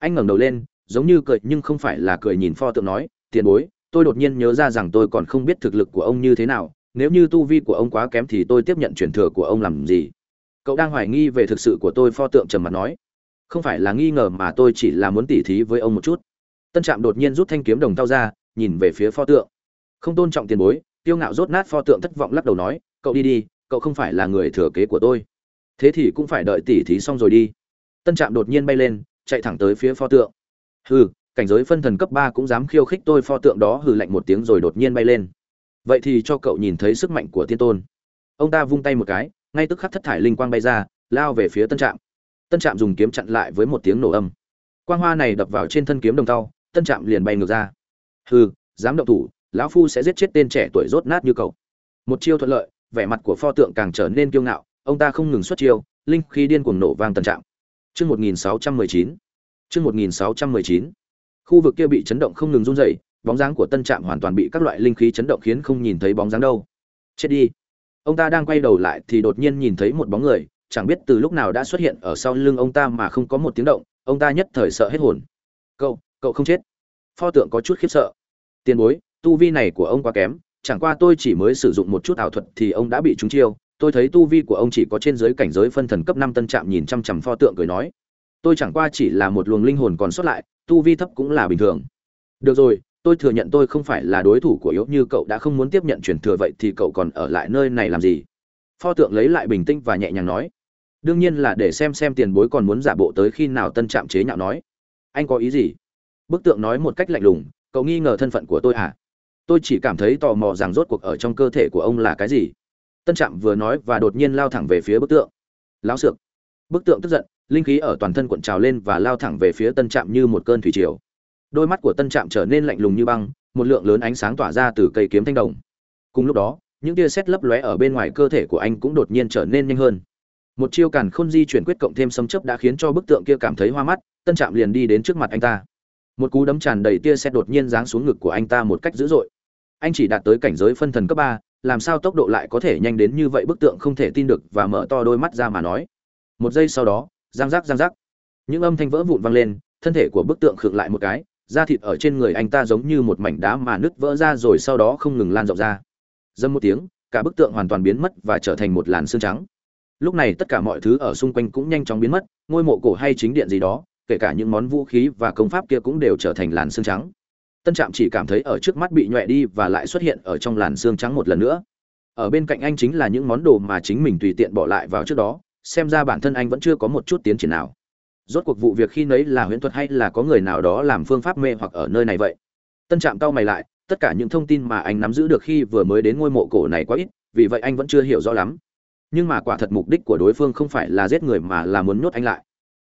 anh ngẩng đầu lên, giống như cười, nhưng không phải là cười nhìn pho tượng nói, tiền bối, tôi đột nhiên nhớ ra rằng tôi còn không biết thực lực của ông như thế nào, nếu như tu vi của ông quá kém thì tôi tiếp nhận truyền thừa của ông làm gì? Cậu đang hoài nghi về thực sự của tôi, pho tượng trầm mặt nói, không phải là nghi ngờ mà tôi chỉ là muốn tỉ thí với ông một chút. Tân trạm đột nhiên rút thanh kiếm đồng thau ra, nhìn về phía pho tượng. Không tôn trọng tiền bối. Tiêu ngạo rốt nát pho tượng thất vọng lắc đầu nói, cậu đi đi, cậu không phải là người thừa kế của tôi. Thế thì cũng phải đợi tỉ thí xong rồi đi. Tân trạm đột nhiên bay lên chạy thẳng tới phía pho tượng. Hừ, cảnh giới phân thần cấp ba cũng dám khiêu khích tôi, pho tượng đó hừ lạnh một tiếng rồi đột nhiên bay lên. Vậy thì cho cậu nhìn thấy sức mạnh của tiên tôn. Ông ta vung tay một cái, ngay tức khắc thất thải linh quang bay ra, lao về phía tân trạm. Tân trạm dùng kiếm chặn lại với một tiếng nổ âm. Quang hoa này đập vào trên thân kiếm đồng tàu tân trạm liền bay ngược ra. Hừ, dám động thủ, lão phu sẽ giết chết tên trẻ tuổi rốt nát như cậu. Một chiêu thuận lợi, vẻ mặt của pho tượng càng trở nên kiêu ngạo, ông ta không ngừng xuất chiêu, linh khí điên cuồng nổ vang tân trạm. Chương 1619. Chương 1619. Khu vực kia bị chấn động không ngừng run rẩy, bóng dáng của Tân Trạm hoàn toàn bị các loại linh khí chấn động khiến không nhìn thấy bóng dáng đâu. Chết đi. Ông ta đang quay đầu lại thì đột nhiên nhìn thấy một bóng người, chẳng biết từ lúc nào đã xuất hiện ở sau lưng ông ta mà không có một tiếng động, ông ta nhất thời sợ hết hồn. "Cậu, cậu không chết?" Pho tượng có chút khiếp sợ. "Tiền bối, tu vi này của ông quá kém, chẳng qua tôi chỉ mới sử dụng một chút ảo thuật thì ông đã bị trúng chiêu, tôi thấy tu vi của ông chỉ có trên dưới cảnh giới phân thần cấp năm, tân trạm nhìn chăm chằm pho tượng cười nói. Tôi chẳng qua chỉ là một luồng linh hồn còn sót lại, tu vi thấp cũng là bình thường. Được rồi, tôi thừa nhận tôi không phải là đối thủ của yếu như cậu đã không muốn tiếp nhận truyền thừa vậy thì cậu còn ở lại nơi này làm gì? Pho tượng lấy lại bình tĩnh và nhẹ nhàng nói. Đương nhiên là để xem xem tiền bối còn muốn giả bộ tới khi nào, tân trạm chế nhạo nói. Anh có ý gì? Bức tượng nói một cách lạnh lùng, cậu nghi ngờ thân phận của tôi à? Tôi chỉ cảm thấy tò mò rằng rốt cuộc ở trong cơ thể của ông là cái gì tân trạm vừa nói và đột nhiên lao thẳng về phía bức tượng. Lão sược. Bức tượng tức giận, linh khí ở toàn thân cuộn trào lên và lao thẳng về phía tân trạm như một cơn thủy triều. Đôi mắt của tân trạm trở nên lạnh lùng như băng, một lượng lớn ánh sáng tỏa ra từ cây kiếm thanh đồng. Cùng lúc đó, những tia sét lấp lóe ở bên ngoài cơ thể của anh cũng đột nhiên trở nên nhanh hơn. Một chiêu càn khôn di chuyển quyết cộng thêm sấm chấp đã khiến cho bức tượng kia cảm thấy hoa mắt, tân trạm liền đi đến trước mặt anh ta. Một cú đấm tràn đầy tia sét đột nhiên giáng xuống ngực của anh ta một cách dữ dội. Anh chỉ đạt tới cảnh giới phân thần cấp ba làm sao tốc độ lại có thể nhanh đến như vậy, bức tượng không thể tin được và mở to đôi mắt ra mà nói. Một giây sau đó, giang giác giang giác. Những âm thanh vỡ vụn vang lên, thân thể của bức tượng khựng lại một cái, da thịt ở trên người anh ta giống như một mảnh đá mà nứt vỡ ra rồi sau đó không ngừng lan rộng ra. Dâm một tiếng, cả bức tượng hoàn toàn biến mất và trở thành một làn xương trắng. Lúc này tất cả mọi thứ ở xung quanh cũng nhanh chóng biến mất, ngôi mộ cổ hay chính điện gì đó, kể cả những món vũ khí và công pháp kia cũng đều trở thành làn xương trắng tân trạm chỉ cảm thấy ở trước mắt bị nhọe đi và lại xuất hiện ở trong làn xương trắng một lần nữa. Ở bên cạnh anh chính là những món đồ mà chính mình tùy tiện bỏ lại vào trước đó, xem ra bản thân anh vẫn chưa có một chút tiến triển nào. Rốt cuộc vụ việc khi nấy là huyễn thuật hay là có người nào đó làm phương pháp mê hoặc ở nơi này vậy? Tân trạm cau mày lại, tất cả những thông tin mà anh nắm giữ được khi vừa mới đến ngôi mộ cổ này quá ít, vì vậy anh vẫn chưa hiểu rõ lắm. Nhưng mà quả thật mục đích của đối phương không phải là giết người mà là muốn nhốt anh lại.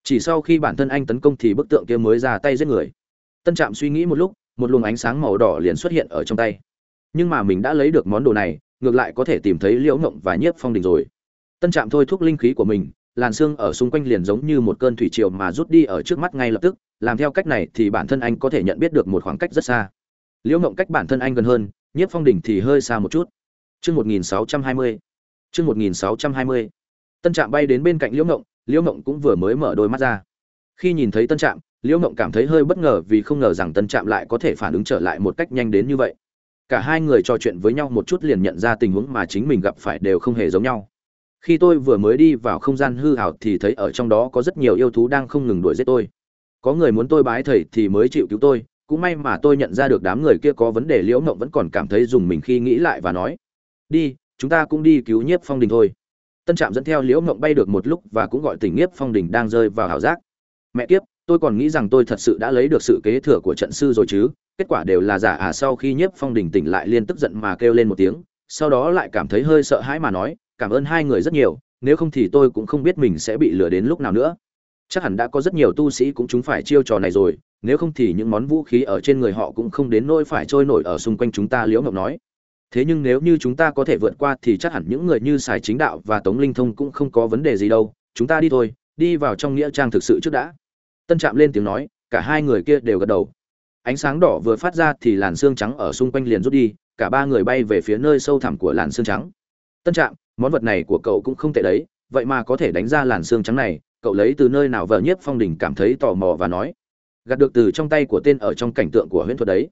Chỉ sau khi bản thân anh tấn công thì bức tượng kia mới ra tay giết người. Tân trạm suy nghĩ một lúc một luồng ánh sáng màu đỏ liền xuất hiện ở trong tay nhưng mà mình đã lấy được món đồ này ngược lại có thể tìm thấy liễu ngộng và nhiếp phong đình rồi tân trạm thôi thúc linh khí của mình làn xương ở xung quanh liền giống như một cơn thủy triều mà rút đi ở trước mắt ngay lập tức làm theo cách này thì bản thân anh có thể nhận biết được một khoảng cách rất xa liễu ngộng cách bản thân anh gần hơn nhiếp phong đỉnh thì hơi xa một chút Chương 1620. Chương 1620. Tân Trạm bay đến bên cạnh Liễu Ngộng, Liễu Ngộng cũng vừa mới mở đôi mắt ra. Khi nhìn thấy Tân Trạm, liễu mộng cảm thấy hơi bất ngờ vì không ngờ rằng tân trạm lại có thể phản ứng trở lại một cách nhanh đến như vậy. Cả hai người trò chuyện với nhau một chút liền nhận ra tình huống mà chính mình gặp phải đều không hề giống nhau. Khi tôi vừa mới đi vào không gian hư hảo thì thấy ở trong đó có rất nhiều yêu thú đang không ngừng đuổi giết tôi. Có người muốn tôi bái thầy thì mới chịu cứu tôi, cũng may mà tôi nhận ra được đám người kia có vấn đề liễu mộng vẫn còn cảm thấy dùng mình khi nghĩ lại và nói, đi, chúng ta cũng đi cứu nhiếp phong đình thôi. Tân trạm dẫn theo liễu mộng bay được một lúc và cũng gọi tình nhiếp phong đình đang rơi vào ảo giác. Mẹ kiếp tôi còn nghĩ rằng tôi thật sự đã lấy được sự kế thừa của trận sư rồi chứ. Kết quả đều là giả à sau khi nhiếp phong đình tỉnh lại liên tức giận mà kêu lên một tiếng, sau đó lại cảm thấy hơi sợ hãi mà nói, cảm ơn hai người rất nhiều, nếu không thì tôi cũng không biết mình sẽ bị lừa đến lúc nào nữa. Chắc hẳn đã có rất nhiều tu sĩ cũng chúng phải chiêu trò này rồi, nếu không thì những món vũ khí ở trên người họ cũng không đến nỗi phải trôi nổi ở xung quanh chúng ta, liễu ngọc nói. Thế nhưng nếu như chúng ta có thể vượt qua thì chắc hẳn những người như sài chính đạo và tống linh thông cũng không có vấn đề gì đâu. Chúng ta đi thôi, đi vào trong nghĩa trang thực sự trước đã tân trạm lên tiếng nói, cả hai người kia đều gật đầu. Ánh sáng đỏ vừa phát ra thì làn xương trắng ở xung quanh liền rút đi, cả ba người bay về phía nơi sâu thẳm của làn xương trắng. Tân trạm, món vật này của cậu cũng không tệ đấy, vậy mà có thể đánh ra làn xương trắng này, cậu lấy từ nơi nào vợ nhiếp phong đình cảm thấy tò mò và nói. Gạt được từ trong tay của tên ở trong cảnh tượng của huyễn thuật đấy.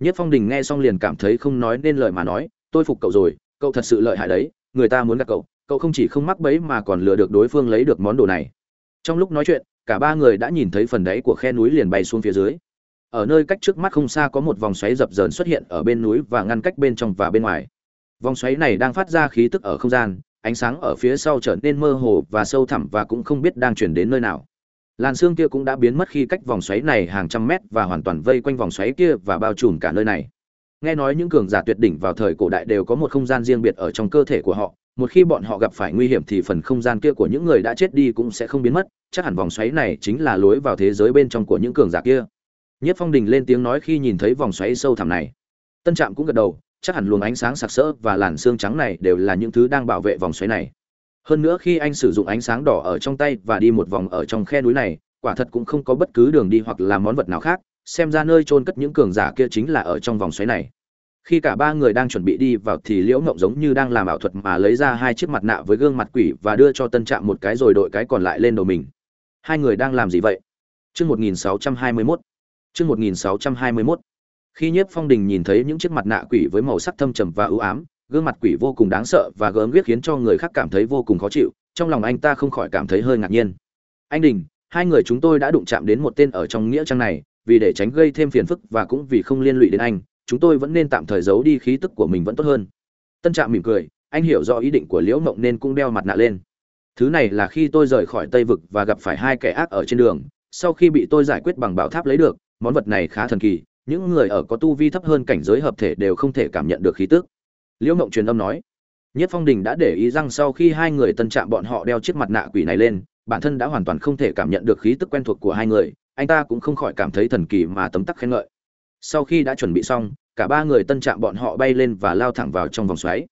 Nhất phong đình nghe xong liền cảm thấy không nói nên lời mà nói, tôi phục cậu rồi, cậu thật sự lợi hại đấy, người ta muốn gạt cậu cậu không chỉ không mắc bẫy mà còn lừa được đối phương lấy được món đồ này. Trong lúc nói chuyện cả ba người đã nhìn thấy phần đáy của khe núi liền bay xuống phía dưới. Ở nơi cách trước mắt không xa có một vòng xoáy dập dờn xuất hiện ở bên núi và ngăn cách bên trong và bên ngoài. Vòng xoáy này đang phát ra khí tức ở không gian, ánh sáng ở phía sau trở nên mơ hồ và sâu thẳm và cũng không biết đang chuyển đến nơi nào. Làn xương kia cũng đã biến mất khi cách vòng xoáy này hàng trăm mét và hoàn toàn vây quanh vòng xoáy kia và bao trùm cả nơi này. Nghe nói những cường giả tuyệt đỉnh vào thời cổ đại đều có một không gian riêng biệt ở trong cơ thể của họ một khi bọn họ gặp phải nguy hiểm thì phần không gian kia của những người đã chết đi cũng sẽ không biến mất, chắc hẳn vòng xoáy này chính là lối vào thế giới bên trong của những cường giả kia. Nhất phong đình lên tiếng nói khi nhìn thấy vòng xoáy sâu thẳm này. Tân trạm cũng gật đầu, chắc hẳn luồng ánh sáng sặc sỡ và làn xương trắng này đều là những thứ đang bảo vệ vòng xoáy này. Hơn nữa khi anh sử dụng ánh sáng đỏ ở trong tay và đi một vòng ở trong khe núi này, quả thật cũng không có bất cứ đường đi hoặc là món vật nào khác, xem ra nơi trôn cất những cường giả kia chính là ở trong vòng xoáy này khi cả ba người đang chuẩn bị đi vào thì liễu ngộng giống như đang làm ảo thuật mà lấy ra hai chiếc mặt nạ với gương mặt quỷ và đưa cho tân trạm một cái rồi đội cái còn lại lên đầu mình. Hai người đang làm gì vậy? Chương một nghìn sáu trăm hai mươi mốt. Chương một nghìn sáu trăm hai mươi mốt. Khi nhiếp phong đình nhìn thấy những chiếc mặt nạ quỷ với màu sắc thâm trầm và ưu ám, gương mặt quỷ vô cùng đáng sợ và gớm ghiếc khiến cho người khác cảm thấy vô cùng khó chịu, trong lòng anh ta không khỏi cảm thấy hơi ngạc nhiên. Anh đình, hai người chúng tôi đã đụng chạm đến một tên ở trong nghĩa trang này, vì để tránh gây thêm phiền phức và cũng vì không liên lụy đến anh chúng tôi vẫn nên tạm thời giấu đi khí tức của mình vẫn tốt hơn. Tân trạm mỉm cười, anh hiểu rõ ý định của liễu mộng nên cũng đeo mặt nạ lên. Thứ này là khi tôi rời khỏi tây vực và gặp phải hai kẻ ác ở trên đường, sau khi bị tôi giải quyết bằng bảo tháp lấy được, món vật này khá thần kỳ, những người ở có tu vi thấp hơn cảnh giới hợp thể đều không thể cảm nhận được khí tức. Liễu mộng truyền âm nói, nhất phong đình đã để ý rằng sau khi hai người tân trạm bọn họ đeo chiếc mặt nạ quỷ này lên, bản thân đã hoàn toàn không thể cảm nhận được khí tức quen thuộc của hai người, anh ta cũng không khỏi cảm thấy thần kỳ mà tấm tắc khen ngợi sau khi đã chuẩn bị xong, cả ba người tân trạm bọn họ bay lên và lao thẳng vào trong vòng xoáy.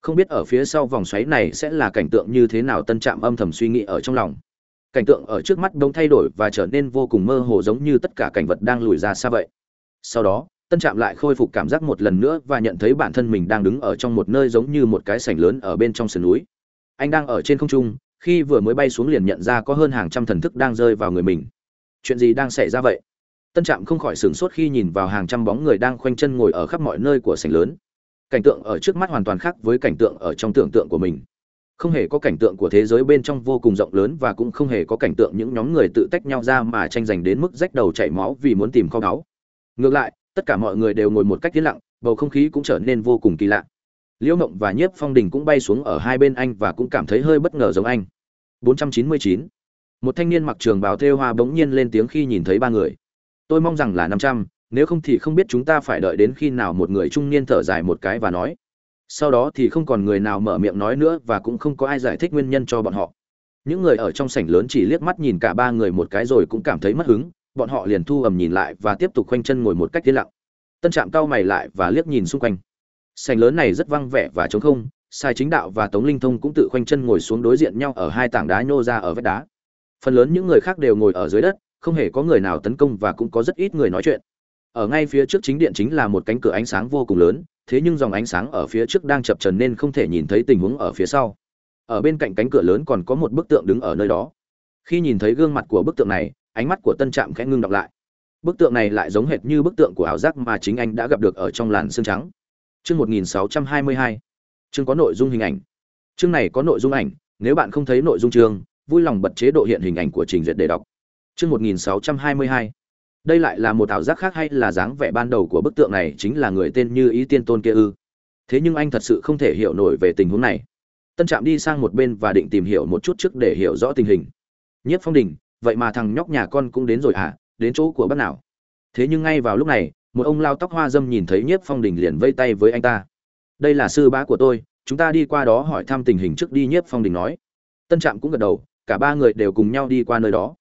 Không biết ở phía sau vòng xoáy này sẽ là cảnh tượng như thế nào tân trạm âm thầm suy nghĩ ở trong lòng. Cảnh tượng ở trước mắt bỗng thay đổi và trở nên vô cùng mơ hồ giống như tất cả cảnh vật đang lùi ra xa vậy. Sau đó, tân trạm lại khôi phục cảm giác một lần nữa và nhận thấy bản thân mình đang đứng ở trong một nơi giống như một cái sảnh lớn ở bên trong sườn núi. Anh đang ở trên không trung, khi vừa mới bay xuống liền nhận ra có hơn hàng trăm thần thức đang rơi vào người mình. Chuyện gì đang xảy ra vậy? Tân trạm không khỏi sửng sốt khi nhìn vào hàng trăm bóng người đang khoanh chân ngồi ở khắp mọi nơi của sảnh lớn. Cảnh tượng ở trước mắt hoàn toàn khác với cảnh tượng ở trong tưởng tượng của mình. Không hề có cảnh tượng của thế giới bên trong vô cùng rộng lớn và cũng không hề có cảnh tượng những nhóm người tự tách nhau ra mà tranh giành đến mức rách đầu chảy máu vì muốn tìm kho báu. Ngược lại, tất cả mọi người đều ngồi một cách yên lặng, bầu không khí cũng trở nên vô cùng kỳ lạ. Liễu mộng và nhiếp phong đình cũng bay xuống ở hai bên anh và cũng cảm thấy hơi bất ngờ giống anh. 499. một thanh niên mặc trường bào thêu hoa bỗng nhiên lên tiếng khi nhìn thấy ba người tôi mong rằng là 500, nếu không thì không biết chúng ta phải đợi đến khi nào một người trung niên thở dài một cái và nói. Sau đó thì không còn người nào mở miệng nói nữa và cũng không có ai giải thích nguyên nhân cho bọn họ. Những người ở trong sảnh lớn chỉ liếc mắt nhìn cả ba người một cái rồi cũng cảm thấy mất hứng. Bọn họ liền thu ầm nhìn lại và tiếp tục khoanh chân ngồi một cách yên lặng. Tân trạm cau mày lại và liếc nhìn xung quanh. Sảnh lớn này rất văng vẻ và trống không sai chính đạo và tống linh thông cũng tự khoanh chân ngồi xuống đối diện nhau ở hai tảng đá nhô ra ở vách đá. Phần lớn những người khác đều ngồi ở dưới đất không hề có người nào tấn công và cũng có rất ít người nói chuyện. Ở ngay phía trước chính điện chính là một cánh cửa ánh sáng vô cùng lớn, thế nhưng dòng ánh sáng ở phía trước đang chập trần nên không thể nhìn thấy tình huống ở phía sau. Ở bên cạnh cánh cửa lớn còn có một bức tượng đứng ở nơi đó. Khi nhìn thấy gương mặt của bức tượng này, ánh mắt của tân trạm khẽ ngưng đọc lại. Bức tượng này lại giống hệt như bức tượng của ảo giác mà chính anh đã gặp được ở trong làn xương trắng. Chương 1622 chương có nội dung hình ảnh. Chương này có nội dung ảnh, nếu bạn không thấy nội dung chương, vui lòng bật chế độ hiện hình ảnh của trình duyệt để đọc chương 1622 đây lại là một ảo giác khác hay là dáng vẻ ban đầu của bức tượng này chính là người tên như ý tiên tôn kia ư? Thế nhưng anh thật sự không thể hiểu nổi về tình huống này. Tân trạm đi sang một bên và định tìm hiểu một chút trước để hiểu rõ tình hình. Nhất phong đình, vậy mà thằng nhóc nhà con cũng đến rồi à? Đến chỗ của bác nào? Thế nhưng ngay vào lúc này, một ông lao tóc hoa dâm nhìn thấy nhiếp phong đình liền vây tay với anh ta. Đây là sư bá của tôi, chúng ta đi qua đó hỏi thăm tình hình trước đi nhiếp phong đình nói. Tân trạm cũng gật đầu, cả ba người đều cùng nhau đi qua nơi đó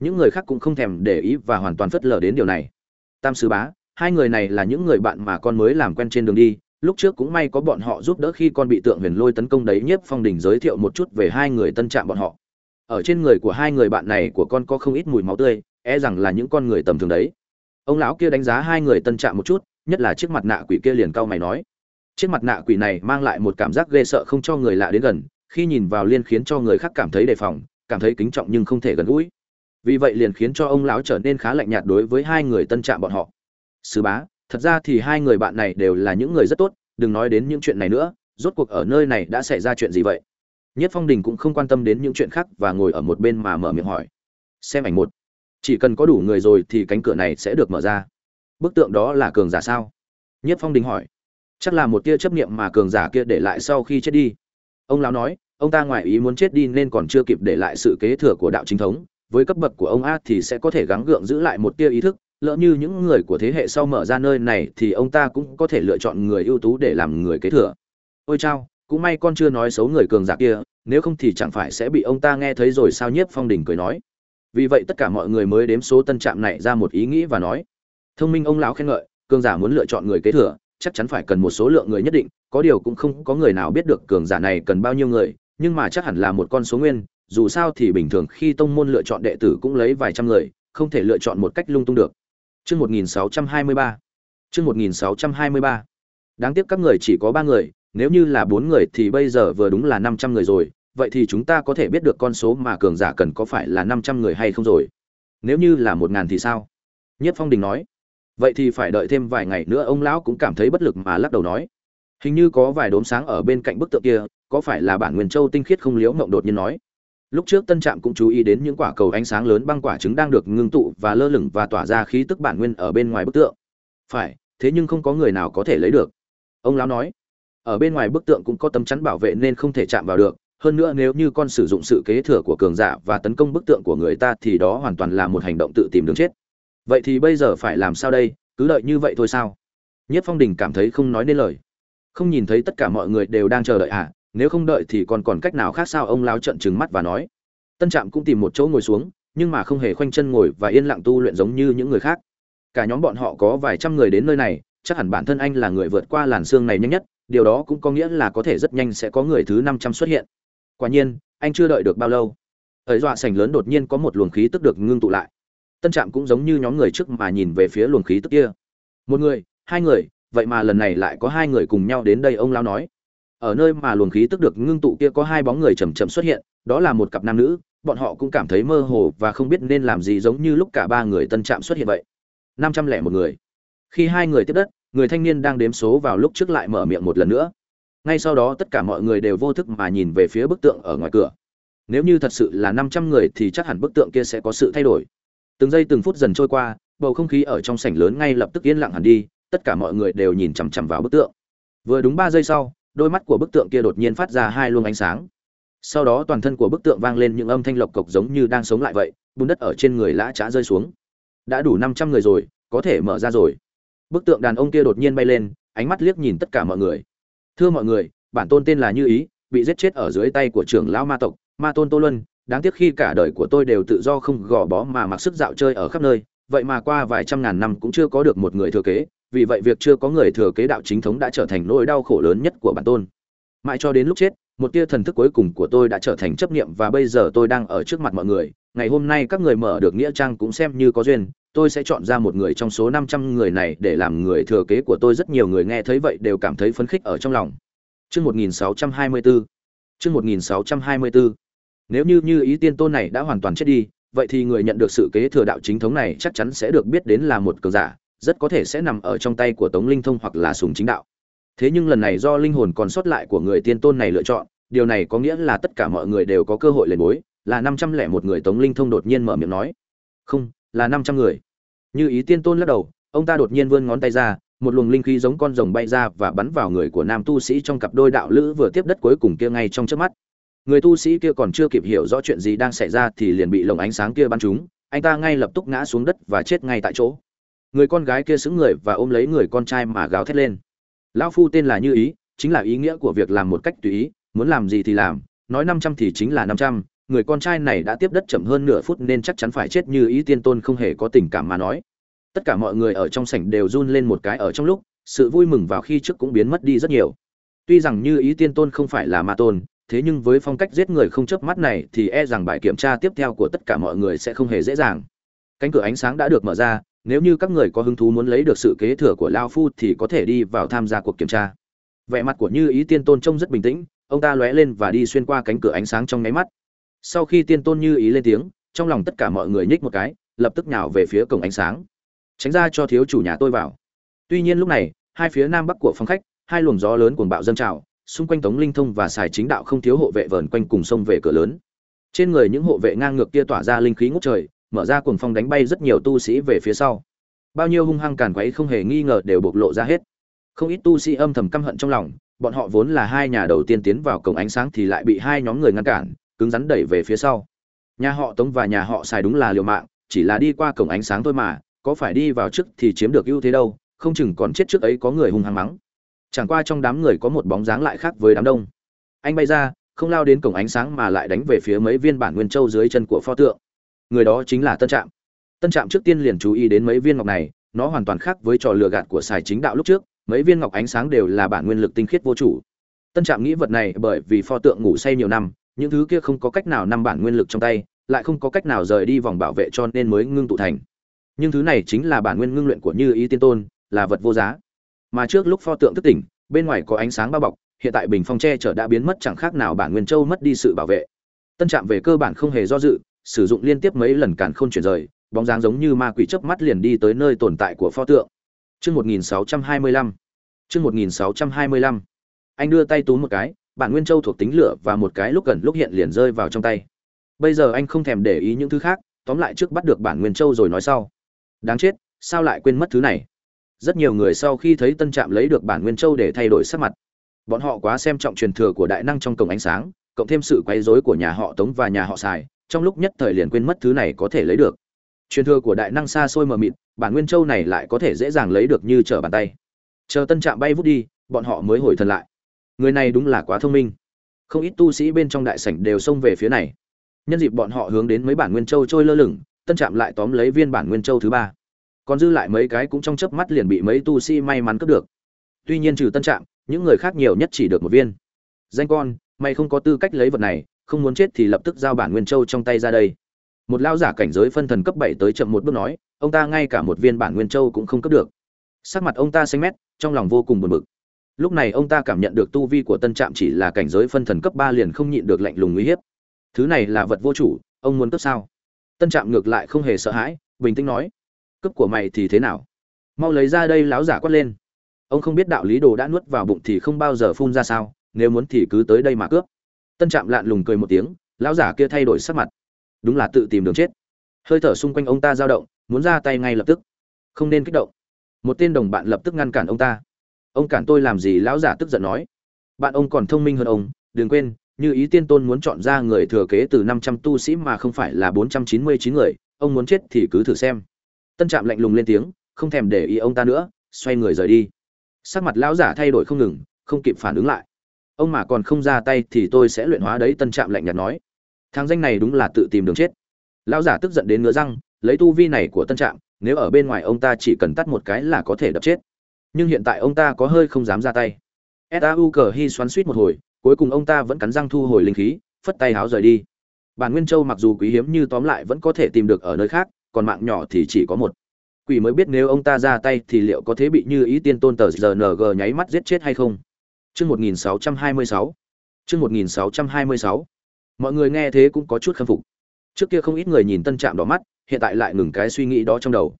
những người khác cũng không thèm để ý và hoàn toàn phớt lờ đến điều này. Tam sư bá, hai người này là những người bạn mà con mới làm quen trên đường đi. Lúc trước cũng may có bọn họ giúp đỡ khi con bị tượng huyền lôi tấn công đấy, nhiếp phong đình giới thiệu một chút về hai người tân trạm bọn họ. Ở trên người của hai người bạn này của con có không ít mùi máu tươi e rằng là những con người tầm thường đấy. Ông lão kia đánh giá hai người tân trạm một chút, nhất là chiếc mặt nạ quỷ kia liền cau mày nói. Chiếc mặt nạ quỷ này mang lại một cảm giác ghê sợ không cho người lạ đến gần, khi nhìn vào liên khiến cho người khác cảm thấy đề phòng, cảm thấy kính trọng nhưng không thể gần gũi vì vậy liền khiến cho ông lão trở nên khá lạnh nhạt đối với hai người tân trạm bọn họ. Sứ bá, thật ra thì hai người bạn này đều là những người rất tốt, đừng nói đến những chuyện này nữa, rốt cuộc ở nơi này đã xảy ra chuyện gì vậy? Nhất phong đình cũng không quan tâm đến những chuyện khác và ngồi ở một bên mà mở miệng hỏi. Xem ảnh một. Chỉ cần có đủ người rồi thì cánh cửa này sẽ được mở ra. Bức tượng đó là cường giả sao? Nhất phong đình hỏi. Chắc là một tia chấp niệm mà cường giả kia để lại sau khi chết đi. Ông lão nói, ông ta ngoại ý muốn chết đi nên còn chưa kịp để lại sự kế thừa của đạo chính thống với cấp bậc của ông a thì sẽ có thể gắng gượng giữ lại một tia ý thức, lỡ như những người của thế hệ sau mở ra nơi này thì ông ta cũng có thể lựa chọn người ưu tú để làm người kế thừa. Ôi chao, cũng may con chưa nói xấu người cường giả kia, nếu không thì chẳng phải sẽ bị ông ta nghe thấy rồi sao nhiếp phong đình cười nói. Vì vậy tất cả mọi người mới đếm số tân trạm này ra một ý nghĩ và nói. Thông minh ông lão khen ngợi, cường giả muốn lựa chọn người kế thừa, chắc chắn phải cần một số lượng người nhất định, có điều cũng không có người nào biết được cường giả này cần bao nhiêu người, nhưng mà chắc hẳn là một con số nguyên dù sao thì bình thường khi tông môn lựa chọn đệ tử cũng lấy vài trăm người không thể lựa chọn một cách lung tung được Chương 1623. Chương 1623. Đáng tiếc các người chỉ có 3 người, nếu như là 4 người thì bây giờ vừa đúng là 500 người rồi, vậy thì chúng ta có thể biết được con số mà cường giả cần có phải là 500 người hay không rồi. Nếu như là 1000 thì sao? Nhất Phong Đình nói. Vậy thì phải đợi thêm vài ngày nữa ông lão cũng cảm thấy bất lực mà lắc đầu nói. Hình như có vài đốm sáng ở bên cạnh bức tượng kia, có phải là bản nguyên châu tinh khiết không liếu ngộng đột nhiên nói lúc trước tân trạm cũng chú ý đến những quả cầu ánh sáng lớn băng quả trứng đang được ngưng tụ và lơ lửng và tỏa ra khí tức bản nguyên ở bên ngoài bức tượng. Phải, thế nhưng không có người nào có thể lấy được. Ông lão nói, ở bên ngoài bức tượng cũng có tấm chắn bảo vệ nên không thể chạm vào được. Hơn nữa nếu như con sử dụng sự kế thừa của cường giả và tấn công bức tượng của người ta thì đó hoàn toàn là một hành động tự tìm đường chết. Vậy thì bây giờ phải làm sao đây? Cứ đợi như vậy thôi sao? Nhất phong đình cảm thấy không nói nên lời. Không nhìn thấy tất cả mọi người đều đang chờ đợi à nếu không đợi thì còn còn cách nào khác sao? Ông lao trận trừng mắt và nói. Tân trạm cũng tìm một chỗ ngồi xuống, nhưng mà không hề khoanh chân ngồi và yên lặng tu luyện giống như những người khác. Cả nhóm bọn họ có vài trăm người đến nơi này, chắc hẳn bản thân anh là người vượt qua làn xương này nhanh nhất, điều đó cũng có nghĩa là có thể rất nhanh sẽ có người thứ năm trăm xuất hiện. Quả nhiên, anh chưa đợi được bao lâu ở dọa sảnh lớn đột nhiên có một luồng khí tức được ngưng tụ lại. Tân trạm cũng giống như nhóm người trước mà nhìn về phía luồng khí tức kia. Một người, hai người, vậy mà lần này lại có hai người cùng nhau đến đây, ông lao nói ở nơi mà luồng khí tức được ngưng tụ kia có hai bóng người chậm chậm xuất hiện, đó là một cặp nam nữ, bọn họ cũng cảm thấy mơ hồ và không biết nên làm gì giống như lúc cả ba người tân trạm xuất hiện vậy. Năm trăm lẻ một người. Khi hai người tiếp đất, người thanh niên đang đếm số vào lúc trước lại mở miệng một lần nữa. Ngay sau đó tất cả mọi người đều vô thức mà nhìn về phía bức tượng ở ngoài cửa. Nếu như thật sự là năm trăm người thì chắc hẳn bức tượng kia sẽ có sự thay đổi. Từng giây từng phút dần trôi qua, bầu không khí ở trong sảnh lớn ngay lập tức yên lặng hẳn đi, tất cả mọi người đều nhìn chằm chằm vào bức tượng. Vừa đúng ba giây sau đôi mắt của bức tượng kia đột nhiên phát ra hai luồng ánh sáng. Sau đó toàn thân của bức tượng vang lên những âm thanh lộc cộc giống như đang sống lại vậy, bùn đất ở trên người lã trá rơi xuống. Đã đủ năm trăm người rồi, có thể mở ra rồi. Bức tượng đàn ông kia đột nhiên bay lên, ánh mắt liếc nhìn tất cả mọi người. Thưa mọi người, bản tôn tên là như ý, bị giết chết ở dưới tay của trưởng lão ma tộc, ma tôn tô luân. Đáng tiếc khi cả đời của tôi đều tự do không gò bó mà mặc sức dạo chơi ở khắp nơi, vậy mà qua vài trăm ngàn năm cũng chưa có được một người thừa kế vì vậy việc chưa có người thừa kế đạo chính thống đã trở thành nỗi đau khổ lớn nhất của bản tôn. Mãi cho đến lúc chết một tia thần thức cuối cùng của tôi đã trở thành chấp niệm và bây giờ tôi đang ở trước mặt mọi người. Ngày hôm nay các người mở được nghĩa trang cũng xem như có duyên. Tôi sẽ chọn ra một người trong số năm trăm người này để làm người thừa kế của tôi. Rất nhiều người nghe thấy vậy đều cảm thấy phấn khích ở trong lòng. Chương 1624. Chương 1624. Nếu như như ý tiên tôn này đã hoàn toàn chết đi, vậy thì người nhận được sự kế thừa đạo chính thống này chắc chắn sẽ được biết đến là một cường giả, rất có thể sẽ nằm ở trong tay của Tống Linh Thông hoặc là Sùng Chính Đạo. Thế nhưng lần này do linh hồn còn sót lại của người tiên tôn này lựa chọn, điều này có nghĩa là tất cả mọi người đều có cơ hội lên bối, là năm trăm lẻ một người Tống Linh Thông đột nhiên mở miệng nói. Không, là năm trăm người. Như ý tiên tôn lắc đầu, ông ta đột nhiên vươn ngón tay ra, một luồng linh khí giống con rồng bay ra và bắn vào người của nam tu sĩ trong cặp đôi đạo lữ vừa tiếp đất cuối cùng kia ngay trong chớp mắt. Người tu sĩ kia còn chưa kịp hiểu rõ chuyện gì đang xảy ra thì liền bị lồng ánh sáng kia bắn trúng, anh ta ngay lập tức ngã xuống đất và chết ngay tại chỗ người con gái kia xứng người và ôm lấy người con trai mà gào thét lên. Lão phu tên là như ý, chính là ý nghĩa của việc làm một cách tùy ý, muốn làm gì thì làm, nói năm trăm thì chính là năm trăm, người con trai này đã tiếp đất chậm hơn nửa phút nên chắc chắn phải chết như ý tiên tôn không hề có tình cảm mà nói. Tất cả mọi người ở trong sảnh đều run lên một cái ở trong lúc, sự vui mừng vào khi trước cũng biến mất đi rất nhiều. Tuy rằng như ý tiên tôn không phải là ma tôn, thế nhưng với phong cách giết người không chớp mắt này thì e rằng bài kiểm tra tiếp theo của tất cả mọi người sẽ không hề dễ dàng. Cánh cửa ánh sáng đã được mở ra nếu như các người có hứng thú muốn lấy được sự kế thừa của lao phu thì có thể đi vào tham gia cuộc kiểm tra. Vẻ mặt của như ý tiên tôn trông rất bình tĩnh, ông ta lóe lên và đi xuyên qua cánh cửa ánh sáng trong nháy mắt. Sau khi tiên tôn như ý lên tiếng, trong lòng tất cả mọi người nhích một cái, lập tức nhào về phía cổng ánh sáng. Tránh ra cho thiếu chủ nhà tôi vào. Tuy nhiên lúc này, hai phía nam bắc của phòng khách, hai luồng gió lớn cuồng bạo dâng trào, xung quanh tống linh thông và xài chính đạo không thiếu hộ vệ vờn quanh cùng sông về cửa lớn. Trên người những hộ vệ ngang ngược kia tỏa ra linh khí ngút trời mở ra cuồng phong đánh bay rất nhiều tu sĩ về phía sau. Bao nhiêu hung hăng càn quấy không hề nghi ngờ đều bộc lộ ra hết. Không ít tu sĩ âm thầm căm hận trong lòng, bọn họ vốn là hai nhà đầu tiên tiến vào cổng ánh sáng thì lại bị hai nhóm người ngăn cản, cứng rắn đẩy về phía sau. Nhà họ tống và nhà họ xài đúng là liều mạng, chỉ là đi qua cổng ánh sáng thôi mà, có phải đi vào trước thì chiếm được ưu thế đâu, không chừng còn chết trước ấy có người hung hăng mắng. Chẳng qua trong đám người có một bóng dáng lại khác với đám đông. Anh bay ra, không lao đến cổng ánh sáng mà lại đánh về phía mấy viên bản nguyên châu dưới chân của pho tượng người đó chính là tân trạm. Tân trạm trước tiên liền chú ý đến mấy viên ngọc này, nó hoàn toàn khác với trò lừa gạt của sài chính đạo lúc trước, mấy viên ngọc ánh sáng đều là bản nguyên lực tinh khiết vô chủ. Tân trạm nghĩ vật này bởi vì pho tượng ngủ say nhiều năm, những thứ kia không có cách nào nằm bản nguyên lực trong tay, lại không có cách nào rời đi vòng bảo vệ cho nên mới ngưng tụ thành. Nhưng thứ này chính là bản nguyên ngưng luyện của như ý tiên tôn, là vật vô giá. Mà trước lúc pho tượng thức tỉnh, bên ngoài có ánh sáng bao bọc, hiện tại bình phong tre chở đã biến mất, chẳng khác nào bản nguyên châu mất đi sự bảo vệ. Tân trạm về cơ bản không hề do dự sử dụng liên tiếp mấy lần càn khôn chuyển rời bóng dáng giống như ma quỷ chớp mắt liền đi tới nơi tồn tại của pho tượng Chương 1625. Chương 1625. Anh đưa tay túm một cái, bản nguyên châu thuộc tính lửa và một cái lúc gần lúc hiện liền rơi vào trong tay. Bây giờ anh không thèm để ý những thứ khác, tóm lại trước bắt được bản nguyên châu rồi nói sau. Đáng chết, sao lại quên mất thứ này? Rất nhiều người sau khi thấy Tân Trạm lấy được bản nguyên châu để thay đổi sắc mặt. Bọn họ quá xem trọng truyền thừa của đại năng trong cổng ánh sáng, cộng thêm sự quấy rối của nhà họ Tống và nhà họ Sài, trong lúc nhất thời liền quên mất thứ này có thể lấy được. Truyền thừa của đại năng xa xôi mờ mịt, bản nguyên châu này lại có thể dễ dàng lấy được như trở bàn tay. Chờ tân trạm bay vút đi bọn họ mới hồi thần lại. Người này đúng là quá thông minh. Không ít tu sĩ bên trong đại sảnh đều xông về phía này. Nhân dịp bọn họ hướng đến mấy bản nguyên châu trôi lơ lửng tân trạm lại tóm lấy viên bản nguyên châu thứ ba. Còn dư lại mấy cái cũng trong chớp mắt liền bị mấy tu sĩ may mắn cướp được. Tuy nhiên trừ tân trạm những người khác nhiều nhất chỉ được một viên. Danh con mày không có tư cách lấy vật này không muốn chết thì lập tức giao bản nguyên châu trong tay ra đây. Một lao giả cảnh giới phân thần cấp bảy tới chậm một bước nói, ông ta ngay cả một viên bản nguyên châu cũng không cấp được. Sắc mặt ông ta xanh mét, trong lòng vô cùng buồn bực. Lúc này ông ta cảm nhận được tu vi của tân trạm chỉ là cảnh giới phân thần cấp ba liền không nhịn được lạnh lùng uy hiếp. Thứ này là vật vô chủ, ông muốn cấp sao? Tân trạm ngược lại không hề sợ hãi, bình tĩnh nói cấp của mày thì thế nào? Mau lấy ra đây láo giả quát lên. Ông không biết đạo lý đồ đã nuốt vào bụng thì không bao giờ phun ra sao, nếu muốn thì cứ tới đây mà cướp tân trạm lạn lùng cười một tiếng, lão giả kia thay đổi sắc mặt. Đúng là tự tìm đường chết. Hơi thở xung quanh ông ta dao động, muốn ra tay ngay lập tức. Không nên kích động. Một tên đồng bạn lập tức ngăn cản ông ta. Ông cản tôi làm gì? Lão giả tức giận nói. Bạn ông còn thông minh hơn ông, đừng quên, như ý tiên tôn muốn chọn ra người thừa kế từ năm trăm tu sĩ mà không phải là bốn trăm chín mươi chín người, ông muốn chết thì cứ thử xem. Tân trạm lạnh lùng lên tiếng, không thèm để ý ông ta nữa, xoay người rời đi. Sắc mặt lão giả thay đổi không ngừng, không kịp phản ứng lại ông mà còn không ra tay thì tôi sẽ luyện hóa đấy, tân trạm lạnh nhạt nói. Thằng danh này đúng là tự tìm đường chết. Lão giả tức giận đến ngứa răng, lấy tu vi này của tân trạm, nếu ở bên ngoài ông ta chỉ cần tắt một cái là có thể đập chết. Nhưng hiện tại ông ta có hơi không dám ra tay. Sau cờ hy xoắn suýt một hồi, cuối cùng ông ta vẫn cắn răng thu hồi linh khí, phất tay háo rời đi. Bản nguyên châu mặc dù quý hiếm như tóm lại vẫn có thể tìm được ở nơi khác, còn mạng nhỏ thì chỉ có một. Quỷ mới biết nếu ông ta ra tay thì liệu có thế bị như ý tiên tôn tờ rng nháy mắt giết chết hay không? Chương 1626. Chương 1626. Mọi người nghe thế cũng có chút khâm phục. Trước kia không ít người nhìn Tân Trạm đỏ mắt, hiện tại lại ngừng cái suy nghĩ đó trong đầu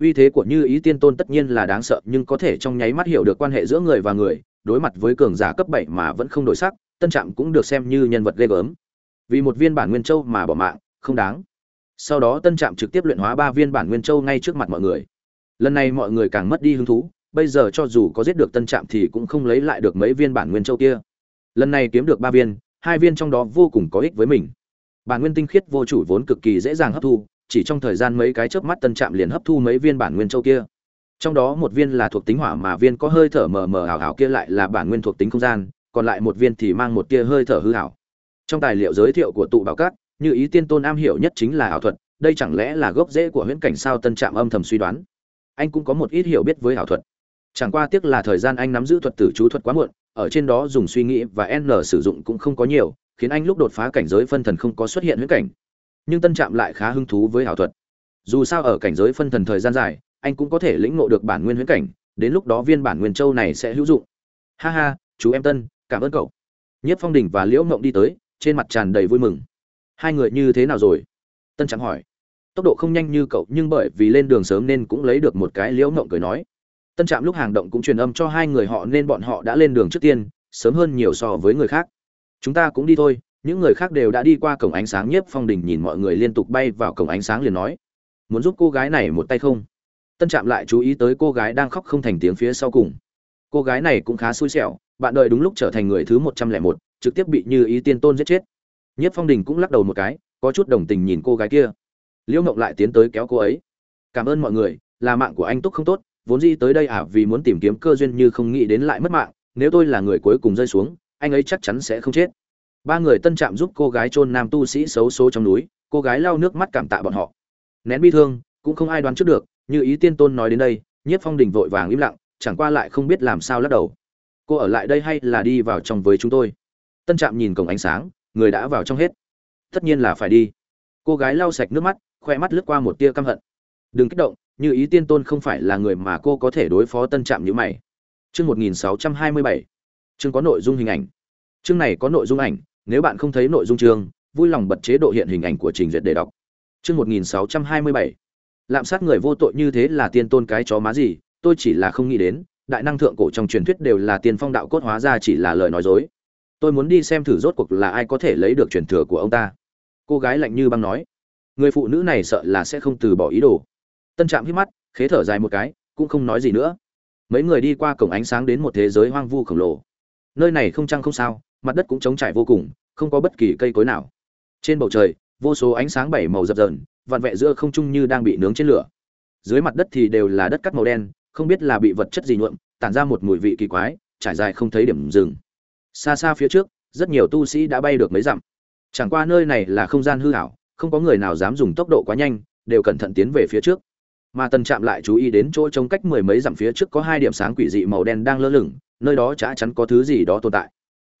uy thế của như ý tiên tôn tất nhiên là đáng sợ nhưng có thể trong nháy mắt hiểu được quan hệ giữa người và người đối mặt với cường giả cấp bảy mà vẫn không đổi sắc tân trạm cũng được xem như nhân vật ghê gớm vì một viên bản nguyên châu mà bỏ mạng không đáng sau đó tân trạm trực tiếp luyện hóa ba viên bản nguyên châu ngay trước mặt mọi người lần này mọi người càng mất đi hứng thú bây giờ cho dù có giết được tân trạm thì cũng không lấy lại được mấy viên bản nguyên châu kia. Lần này kiếm được ba viên, hai viên trong đó vô cùng có ích với mình. Bản nguyên tinh khiết vô chủ vốn cực kỳ dễ dàng hấp thu, chỉ trong thời gian mấy cái chớp mắt tân trạm liền hấp thu mấy viên bản nguyên châu kia. Trong đó một viên là thuộc tính hỏa mà viên có hơi thở mờ mờ ảo ảo kia lại là bản nguyên thuộc tính không gian, còn lại một viên thì mang một tia hơi thở hư ảo. Trong tài liệu giới thiệu của tụ bảo cát như ý tiên tôn am hiểu nhất chính là ảo thuật, đây chẳng lẽ là gốc rễ của huyễn cảnh sao tân trạm âm thầm suy đoán? Anh cũng có một ít hiểu biết với ảo thuật chẳng qua tiếc là thời gian anh nắm giữ thuật tử chú thuật quá muộn, ở trên đó dùng suy nghĩ và n sử dụng cũng không có nhiều, khiến anh lúc đột phá cảnh giới phân thần không có xuất hiện huyễn cảnh. Nhưng tân trạm lại khá hứng thú với ảo thuật. Dù sao ở cảnh giới phân thần thời gian dài, anh cũng có thể lĩnh ngộ được bản nguyên huyễn cảnh, đến lúc đó viên bản nguyên châu này sẽ hữu dụng. Ha ha, chú em tân, cảm ơn cậu. Nhất phong đình và liễu ngộng đi tới, trên mặt tràn đầy vui mừng. Hai người như thế nào rồi? Tân trạm hỏi. Tốc độ không nhanh như cậu, nhưng bởi vì lên đường sớm nên cũng lấy được một cái liễu ngộng cười nói tân trạm lúc hàng động cũng truyền âm cho hai người họ nên bọn họ đã lên đường trước tiên, sớm hơn nhiều so với người khác. Chúng ta cũng đi thôi, những người khác đều đã đi qua cổng ánh sáng nhiếp phong đình nhìn mọi người liên tục bay vào cổng ánh sáng liền nói. Muốn giúp cô gái này một tay không? Tân trạm lại chú ý tới cô gái đang khóc không thành tiếng phía sau cùng. Cô gái này cũng khá xui xẻo, bạn đợi đúng lúc trở thành người thứ một trăm lẻ một, trực tiếp bị như ý tiên tôn giết chết. Nhiếp phong đình cũng lắc đầu một cái, có chút đồng tình nhìn cô gái kia. Liễu mộng lại tiến tới kéo cô ấy. Cảm ơn mọi người, là mạng của anh túc không tốt vốn dĩ tới đây à vì muốn tìm kiếm cơ duyên như không nghĩ đến lại mất mạng, nếu tôi là người cuối cùng rơi xuống, anh ấy chắc chắn sẽ không chết. Ba người tân trạm giúp cô gái chôn nam tu sĩ xấu số trong núi, cô gái lau nước mắt cảm tạ bọn họ. Nén bi thương, cũng không ai đoán trước được, như ý tiên tôn nói đến đây, nhiếp phong đình vội vàng im lặng, chẳng qua lại không biết làm sao lắc đầu. Cô ở lại đây hay là đi vào trong với chúng tôi? Tân trạm nhìn cổng ánh sáng, người đã vào trong hết. Tất nhiên là phải đi. Cô gái lau sạch nước mắt, khoe mắt lướt qua một tia căm hận. Đừng kích động như ý tiên tôn không phải là người mà cô có thể đối phó tân trạm như mày. Chương một nghìn sáu trăm hai mươi bảy. Chương có nội dung hình ảnh. Chương này có nội dung ảnh, nếu bạn không thấy nội dung chương, vui lòng bật chế độ hiện hình ảnh của trình duyệt để đọc. Chương một nghìn sáu trăm hai mươi bảy. Lạm sát người vô tội như thế là tiên tôn cái chó má gì, tôi chỉ là không nghĩ đến, đại năng thượng cổ trong truyền thuyết đều là tiên phong đạo cốt hóa ra chỉ là lời nói dối. Tôi muốn đi xem thử rốt cuộc là ai có thể lấy được truyền thừa của ông ta. Cô gái lạnh như băng nói. Người phụ nữ này sợ là sẽ không từ bỏ ý đồ tân trạm hít mắt, khế thở dài một cái, cũng không nói gì nữa. Mấy người đi qua cổng ánh sáng đến một thế giới hoang vu khổng lồ. Nơi này không trăng không sao, mặt đất cũng trống trải vô cùng, không có bất kỳ cây cối nào. Trên bầu trời, vô số ánh sáng bảy màu dập dờn, vặn vẹ giữa không trung như đang bị nướng trên lửa. Dưới mặt đất thì đều là đất cắt màu đen, không biết là bị vật chất gì nhuộm, tản ra một mùi vị kỳ quái, trải dài không thấy điểm dừng. Xa xa phía trước, rất nhiều tu sĩ đã bay được mấy dặm. Chẳng qua nơi này là không gian hư hảo không có người nào dám dùng tốc độ quá nhanh, đều cẩn thận tiến về phía trước mà tần trạm lại chú ý đến chỗ trống cách mười mấy dặm phía trước có hai điểm sáng quỷ dị màu đen đang lơ lửng, nơi đó chả chắn có thứ gì đó tồn tại.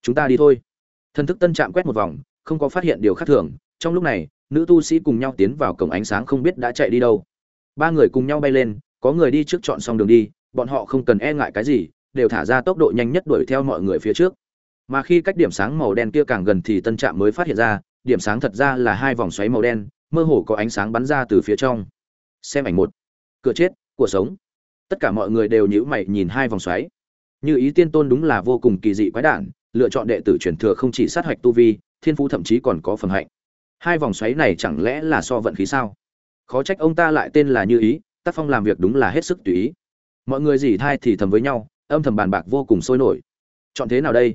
Chúng ta đi thôi. Thân thức tân trạm quét một vòng, không có phát hiện điều khác thường. Trong lúc này, nữ tu sĩ cùng nhau tiến vào cổng ánh sáng không biết đã chạy đi đâu. Ba người cùng nhau bay lên, có người đi trước chọn xong đường đi, bọn họ không cần e ngại cái gì, đều thả ra tốc độ nhanh nhất đuổi theo mọi người phía trước. Mà khi cách điểm sáng màu đen kia càng gần thì tân trạm mới phát hiện ra, điểm sáng thật ra là hai vòng xoáy màu đen, mơ hồ có ánh sáng bắn ra từ phía trong. Xem ảnh một cửa chết, của sống. Tất cả mọi người đều nhíu mày nhìn hai vòng xoáy. Như ý tiên tôn đúng là vô cùng kỳ dị quái đản, lựa chọn đệ tử truyền thừa không chỉ sát hạch tu vi, thiên phú thậm chí còn có phần hạnh. Hai vòng xoáy này chẳng lẽ là so vận khí sao? Khó trách ông ta lại tên là như ý, tác phong làm việc đúng là hết sức tùy ý. Mọi người dỉ thai thì thầm với nhau, âm thầm bàn bạc vô cùng sôi nổi. Chọn thế nào đây?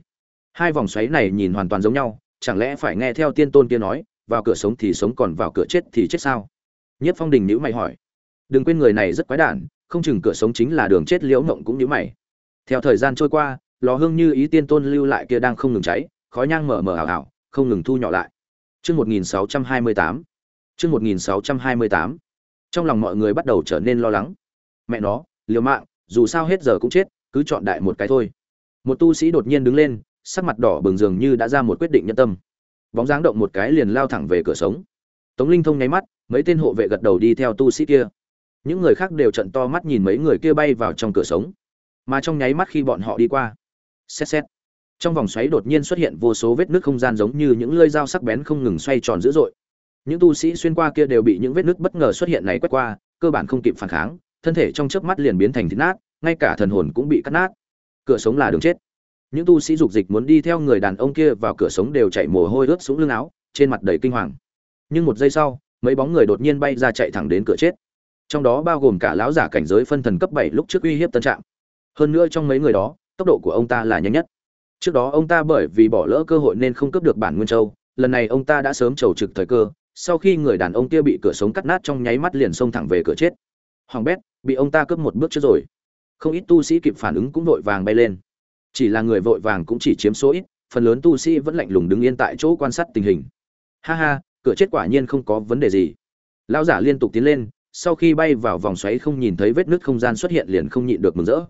Hai vòng xoáy này nhìn hoàn toàn giống nhau, chẳng lẽ phải nghe theo tiên tôn kia nói, vào cửa sống thì sống còn vào cửa chết thì chết sao? Nhất phong đình nhữ mày hỏi đừng quên người này rất quái đản, không chừng cửa sống chính là đường chết liễu mộng cũng nhữ mày. Theo thời gian trôi qua, lò hương như ý tiên tôn lưu lại kia đang không ngừng cháy, khói nhang mở mở ảo ảo, không ngừng thu nhỏ lại. Chương một nghìn sáu trăm hai mươi tám. Chương một nghìn sáu trăm hai mươi tám. Trong lòng mọi người bắt đầu trở nên lo lắng. Mẹ nó, liều mạng, dù sao hết giờ cũng chết, cứ chọn đại một cái thôi. Một tu sĩ đột nhiên đứng lên, sắc mặt đỏ bừng dường như đã ra một quyết định nhân tâm. Bóng dáng động một cái liền lao thẳng về cửa sống. Tống linh thông nháy mắt, mấy tên hộ vệ gật đầu đi theo tu sĩ kia những người khác đều trận to mắt nhìn mấy người kia bay vào trong cửa sống. Mà trong nháy mắt khi bọn họ đi qua, xét xét, trong vòng xoáy đột nhiên xuất hiện vô số vết nước không gian giống như những lưỡi dao sắc bén không ngừng xoay tròn dữ dội. Những tu sĩ xuyên qua kia đều bị những vết nước bất ngờ xuất hiện này quét qua, cơ bản không kịp phản kháng, thân thể trong chớp mắt liền biến thành thịt nát, ngay cả thần hồn cũng bị cắt nát. Cửa sống là đường chết. Những tu sĩ dục dịch muốn đi theo người đàn ông kia vào cửa sống đều chạy mồ hôi ướt xuống lưng áo, trên mặt đầy kinh hoàng. Nhưng một giây sau, mấy bóng người đột nhiên bay ra chạy thẳng đến cửa chết trong đó bao gồm cả lão giả cảnh giới phân thần cấp bảy lúc trước uy hiếp tân trạng. Hơn nữa trong mấy người đó, tốc độ của ông ta là nhanh nhất. Trước đó ông ta bởi vì bỏ lỡ cơ hội nên không cướp được bản nguyên châu, lần này ông ta đã sớm trầu trực thời cơ, sau khi người đàn ông kia bị cửa sống cắt nát trong nháy mắt liền xông thẳng về cửa chết. Hoàng bét, bị ông ta cướp một bước trước rồi. Không ít tu sĩ kịp phản ứng cũng vội vàng bay lên. Chỉ là người vội vàng cũng chỉ chiếm số ít, phần lớn tu sĩ vẫn lạnh lùng đứng yên tại chỗ quan sát tình hình. Ha ha, cửa chết quả nhiên không có vấn đề gì. Lão giả liên tục tiến lên sau khi bay vào vòng xoáy không nhìn thấy vết nứt không gian xuất hiện liền không nhịn được mừng rỡ.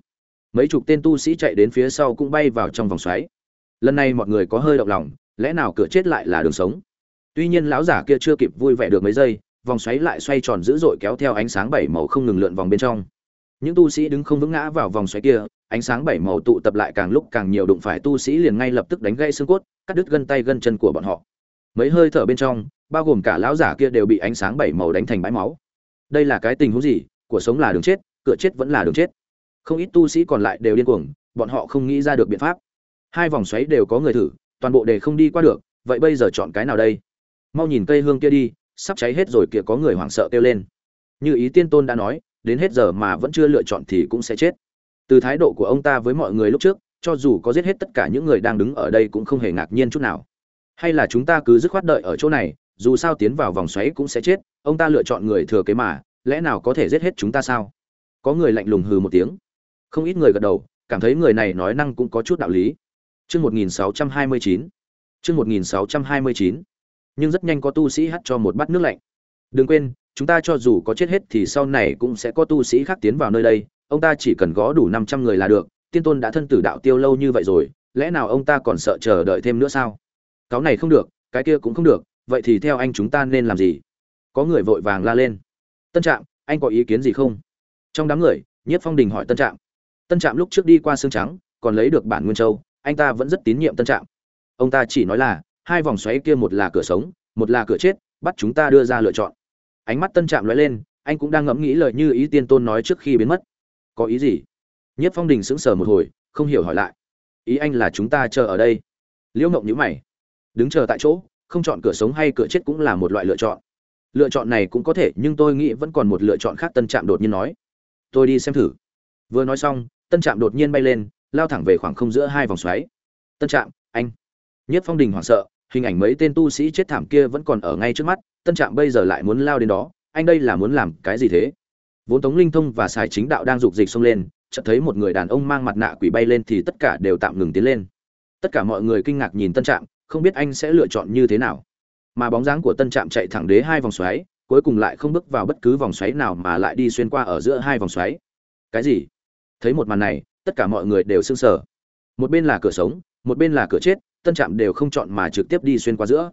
Mấy chục tên tu sĩ chạy đến phía sau cũng bay vào trong vòng xoáy. Lần này mọi người có hơi động lòng, lẽ nào cửa chết lại là đường sống? Tuy nhiên lão giả kia chưa kịp vui vẻ được mấy giây, vòng xoáy lại xoay tròn dữ dội kéo theo ánh sáng bảy màu không ngừng lượn vòng bên trong. Những tu sĩ đứng không vững ngã vào vòng xoáy kia, ánh sáng bảy màu tụ tập lại càng lúc càng nhiều đụng phải tu sĩ liền ngay lập tức đánh gãy xương cốt, cắt đứt gân tay gân chân của bọn họ. Mấy hơi thở bên trong, bao gồm cả lão giả kia đều bị ánh sáng bảy màu đánh thành bãi máu đây là cái tình huống gì? Của sống là đường chết, cửa chết vẫn là đường chết. Không ít tu sĩ còn lại đều điên cuồng, bọn họ không nghĩ ra được biện pháp. Hai vòng xoáy đều có người thử, toàn bộ đều không đi qua được, vậy bây giờ chọn cái nào đây? Mau nhìn cây hương kia đi, sắp cháy hết rồi kia có người hoảng sợ kêu lên. Như ý tiên tôn đã nói, đến hết giờ mà vẫn chưa lựa chọn thì cũng sẽ chết. Từ thái độ của ông ta với mọi người lúc trước, cho dù có giết hết tất cả những người đang đứng ở đây cũng không hề ngạc nhiên chút nào. Hay là chúng ta cứ dứt khoát đợi ở chỗ này dù sao tiến vào vòng xoáy cũng sẽ chết ông ta lựa chọn người thừa kế mà lẽ nào có thể giết hết chúng ta sao có người lạnh lùng hừ một tiếng không ít người gật đầu cảm thấy người này nói năng cũng có chút đạo lý Chương 1629. Chương 1629. Nhưng rất nhanh có tu sĩ hắt cho một bát nước lạnh. Đừng quên, chúng ta cho dù có chết hết thì sau này cũng sẽ có tu sĩ khác tiến vào nơi đây, ông ta chỉ cần gõ đủ 500 người là được, tiên tôn đã thân tử đạo tiêu lâu như vậy rồi, lẽ nào ông ta còn sợ chờ đợi thêm nữa sao? Cáo này không được, cái kia cũng không được, vậy thì theo anh chúng ta nên làm gì? Có người vội vàng la lên. Tân Trạm, anh có ý kiến gì không? Trong đám người, Nhiếp Phong Đình hỏi Tân Trạm. Tân Trạm lúc trước đi qua xương trắng, còn lấy được bản Nguyên Châu, anh ta vẫn rất tín nhiệm Tân Trạm. Ông ta chỉ nói là, hai vòng xoáy kia một là cửa sống, một là cửa chết, bắt chúng ta đưa ra lựa chọn. Ánh mắt Tân Trạm lóe lên, anh cũng đang ngẫm nghĩ lời như ý tiên tôn nói trước khi biến mất. Có ý gì? Nhất Phong Đình sững sờ một hồi, không hiểu hỏi lại. Ý anh là chúng ta chờ ở đây. Liễu Ngộng nhíu mày. Đứng chờ tại chỗ, không chọn cửa sống hay cửa chết cũng là một loại lựa chọn. Lựa chọn này cũng có thể, nhưng tôi nghĩ vẫn còn một lựa chọn khác Tân Trạm đột nhiên nói. Tôi đi xem thử. Vừa nói xong, Tân Trạm đột nhiên bay lên, lao thẳng về khoảng không giữa hai vòng xoáy. Tân Trạm, anh. Nhất Phong Đình hoảng sợ, hình ảnh mấy tên tu sĩ chết thảm kia vẫn còn ở ngay trước mắt, Tân Trạm bây giờ lại muốn lao đến đó, anh đây là muốn làm cái gì thế? Vốn Tống Linh Thông và Sài Chính Đạo đang dục dịch xông lên, chợt thấy một người đàn ông mang mặt nạ quỷ bay lên thì tất cả đều tạm ngừng tiến lên. Tất cả mọi người kinh ngạc nhìn Tân Trạm, không biết anh sẽ lựa chọn như thế nào. Mà bóng dáng của Tân Trạm chạy thẳng đế hai vòng xoáy, cuối cùng lại không bước vào bất cứ vòng xoáy nào mà lại đi xuyên qua ở giữa hai vòng xoáy. Cái gì? Thấy một màn này, tất cả mọi người đều sững sờ. Một bên là cửa sống, một bên là cửa chết, Tân Trạm đều không chọn mà trực tiếp đi xuyên qua giữa.